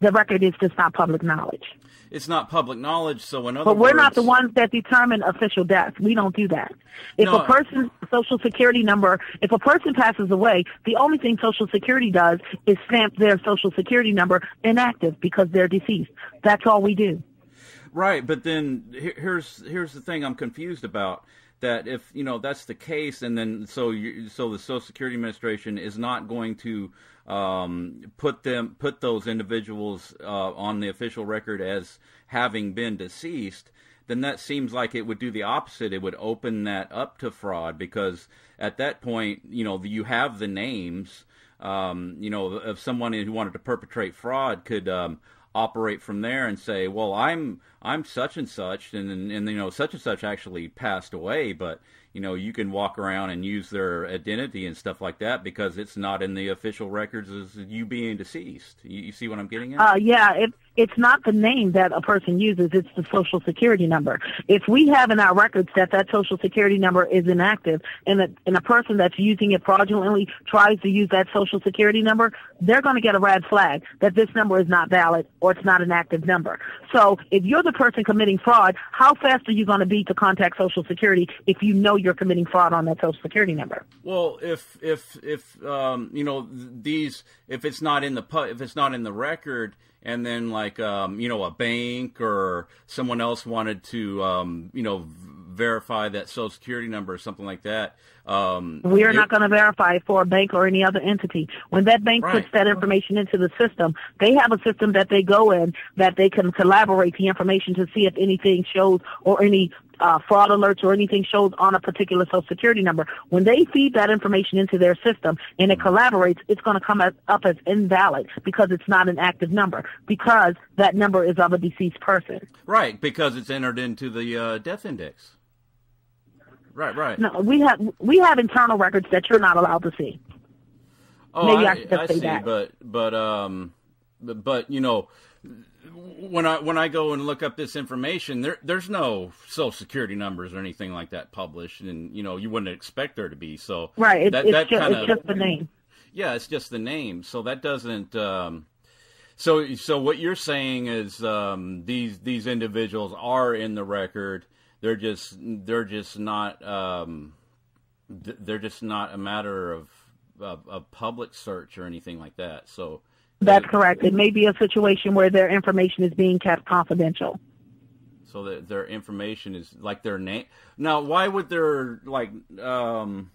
The record is just not public knowledge. It's not public knowledge. So in other But we're words, not the ones that determine official death. We don't do that. If No. a person's social security number, if a person passes away, the only thing social security does is stamp their social security number inactive because they're deceased. That's all we do. Right, but then here's here's the thing I'm confused about. That if you know that's the case, and then so you, so the Social Security Administration is not going to um, put them put those individuals uh, on the official record as having been deceased, then that seems like it would do the opposite. It would open that up to fraud because at that point, you know, you have the names. Um, you know, of someone who wanted to perpetrate fraud could um, operate from there and say, well, I'm I'm such and such, and, and and you know such and such actually passed away, but you know you can walk around and use their identity and stuff like that because it's not in the official records as you being deceased. You, you see what I'm getting at? Uh, yeah, it, it's not the name that a person uses, it's the social security number. If we have in our records that that social security number is inactive and a, and a person that's using it fraudulently tries to use that social security number, they're going to get a red flag that this number is not valid or it's not an active number. So if you're the person committing fraud, how fast are you going to be to contact social security if you know you're committing fraud on that social security number? Well, if if if um, you know these, if it's not in the if it's not in the record, and then like um, you know a bank or someone else wanted to um, you know verify that social security number or something like that, um, We are it- not going to verify for a bank or any other entity. When that bank Right. puts that information into the system, they have a system that they go in that they can collaborate the information to see if anything shows or any uh, fraud alerts or anything shows on a particular social security number. When they feed that information into their system and it collaborates, it's going to come as, up as invalid because it's not an active number because that number is of a deceased person. right because it's entered into the uh, death index. Right, right. No, we have we have internal records that you're not allowed to see. Oh, Maybe I I, I see, that. but but um, but, but you know, when I when I go and look up this information, there there's no social security numbers or anything like that published, and you know you wouldn't expect there to be. So Right, it's, that, it's, that just, kinda, it's just the name. Yeah, it's just the name. So that doesn't. Um, so so what you're saying is um, these these individuals are in the record. They're just they're just not. Um, they're just not a matter of, of of public search or anything like that. So That's correct. It may be a situation where their information is being kept confidential. so that their information is like their name. Now, why would their like um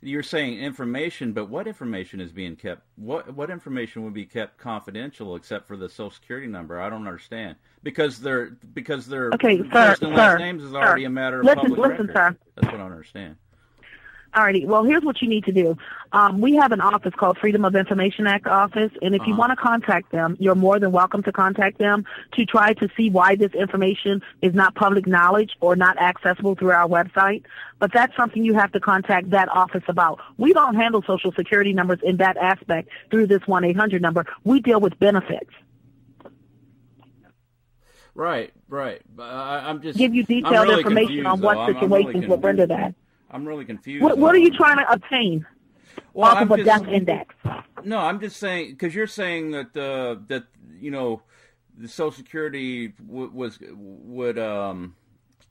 you're saying information, but what information is being kept? What what information would be kept confidential except for the social security number? I don't understand. Because their because their Okay, sir, first and last names is sir. already a matter of Listen- public listen, record. sir. That's what I don't understand. Alrighty. Well, here's what you need to do. Um, we have an office called Freedom of Information Act office, and if you Uh-huh. want to contact them, you're more than welcome to contact them to try to see why this information is not public knowledge or not accessible through our website. But that's something you have to contact that office about. We don't handle social security numbers in that aspect through this 1-800 number. We deal with benefits. Right, right. But I, I'm just Give you detailed really information on what though. Situations really would render that. I'm really confused. What, what are you trying to obtain Well, off I'm of a just- death index? No, I'm just saying because you're saying that uh, that you know the Social Security w- was would um,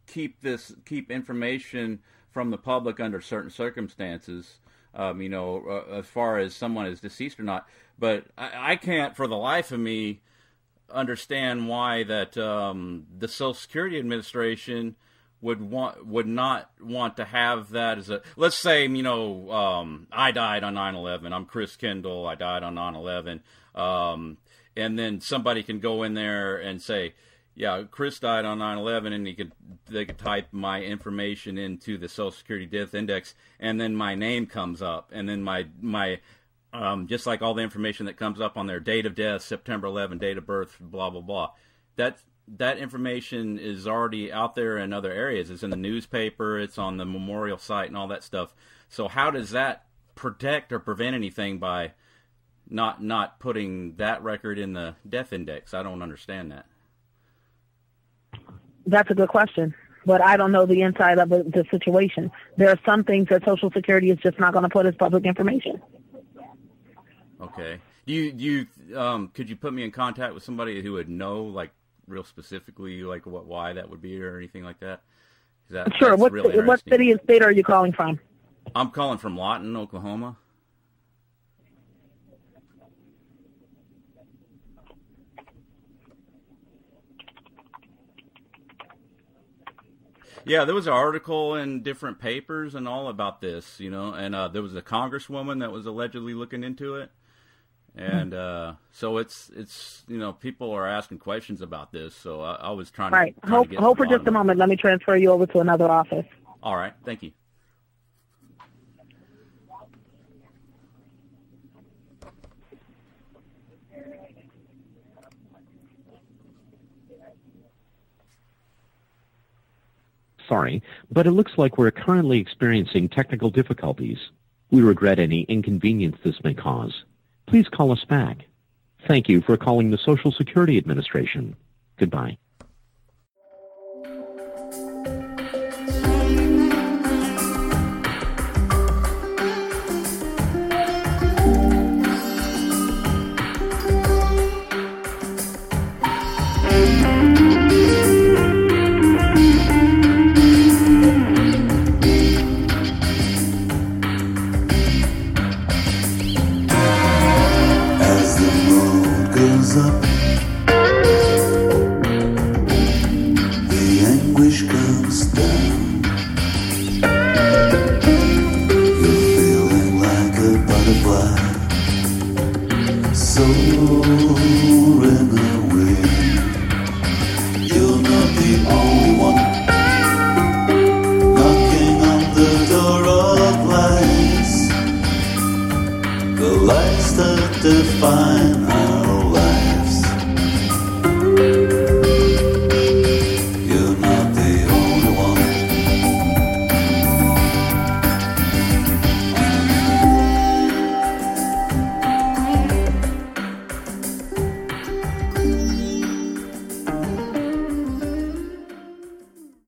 keep this keep information from the public under certain circumstances. Um, you know, uh, as far as someone is deceased or not. But I, I can't, for the life of me, understand why that um, the Social Security Administration would want would not want to have that as a let's say you know um, I died on 9/11 I'm Chris Kendall. I died on 9/11 um, and then somebody can go in there and say yeah Chris died on 9/11 and he could they could type my information into the Social Security Death Index and then my name comes up and then my my um, just like all the information that comes up on their date of death September 11 date of birth blah blah blah. That's that information is already out there in other areas. It's in the newspaper, it's on the memorial site, and all that stuff. So how does that protect or prevent anything by not not putting that record in the death index? I don't understand that. That's a good question, but I don't know the inside of the, the situation. There are some things that Social Security is just not going to put as public information. Okay. Do you do you um could you put me in contact with somebody who would know like real specifically like what why that would be or anything like that? that sure. What really what city and state are you calling from? I'm calling from Lawton, Oklahoma. Yeah, there was an article in different papers and all about this, you know, and uh, there was a congresswoman that was allegedly looking into it, and uh, so it's it's you know people are asking questions about this, so I, I was trying Right. to trying to Hold, get hold for just a moment. Let me transfer you over to another office. All right, thank you. Sorry, but it looks like we're currently experiencing technical difficulties. We regret any inconvenience this may cause. Please call us back. Thank you for calling the Social Security Administration. Goodbye.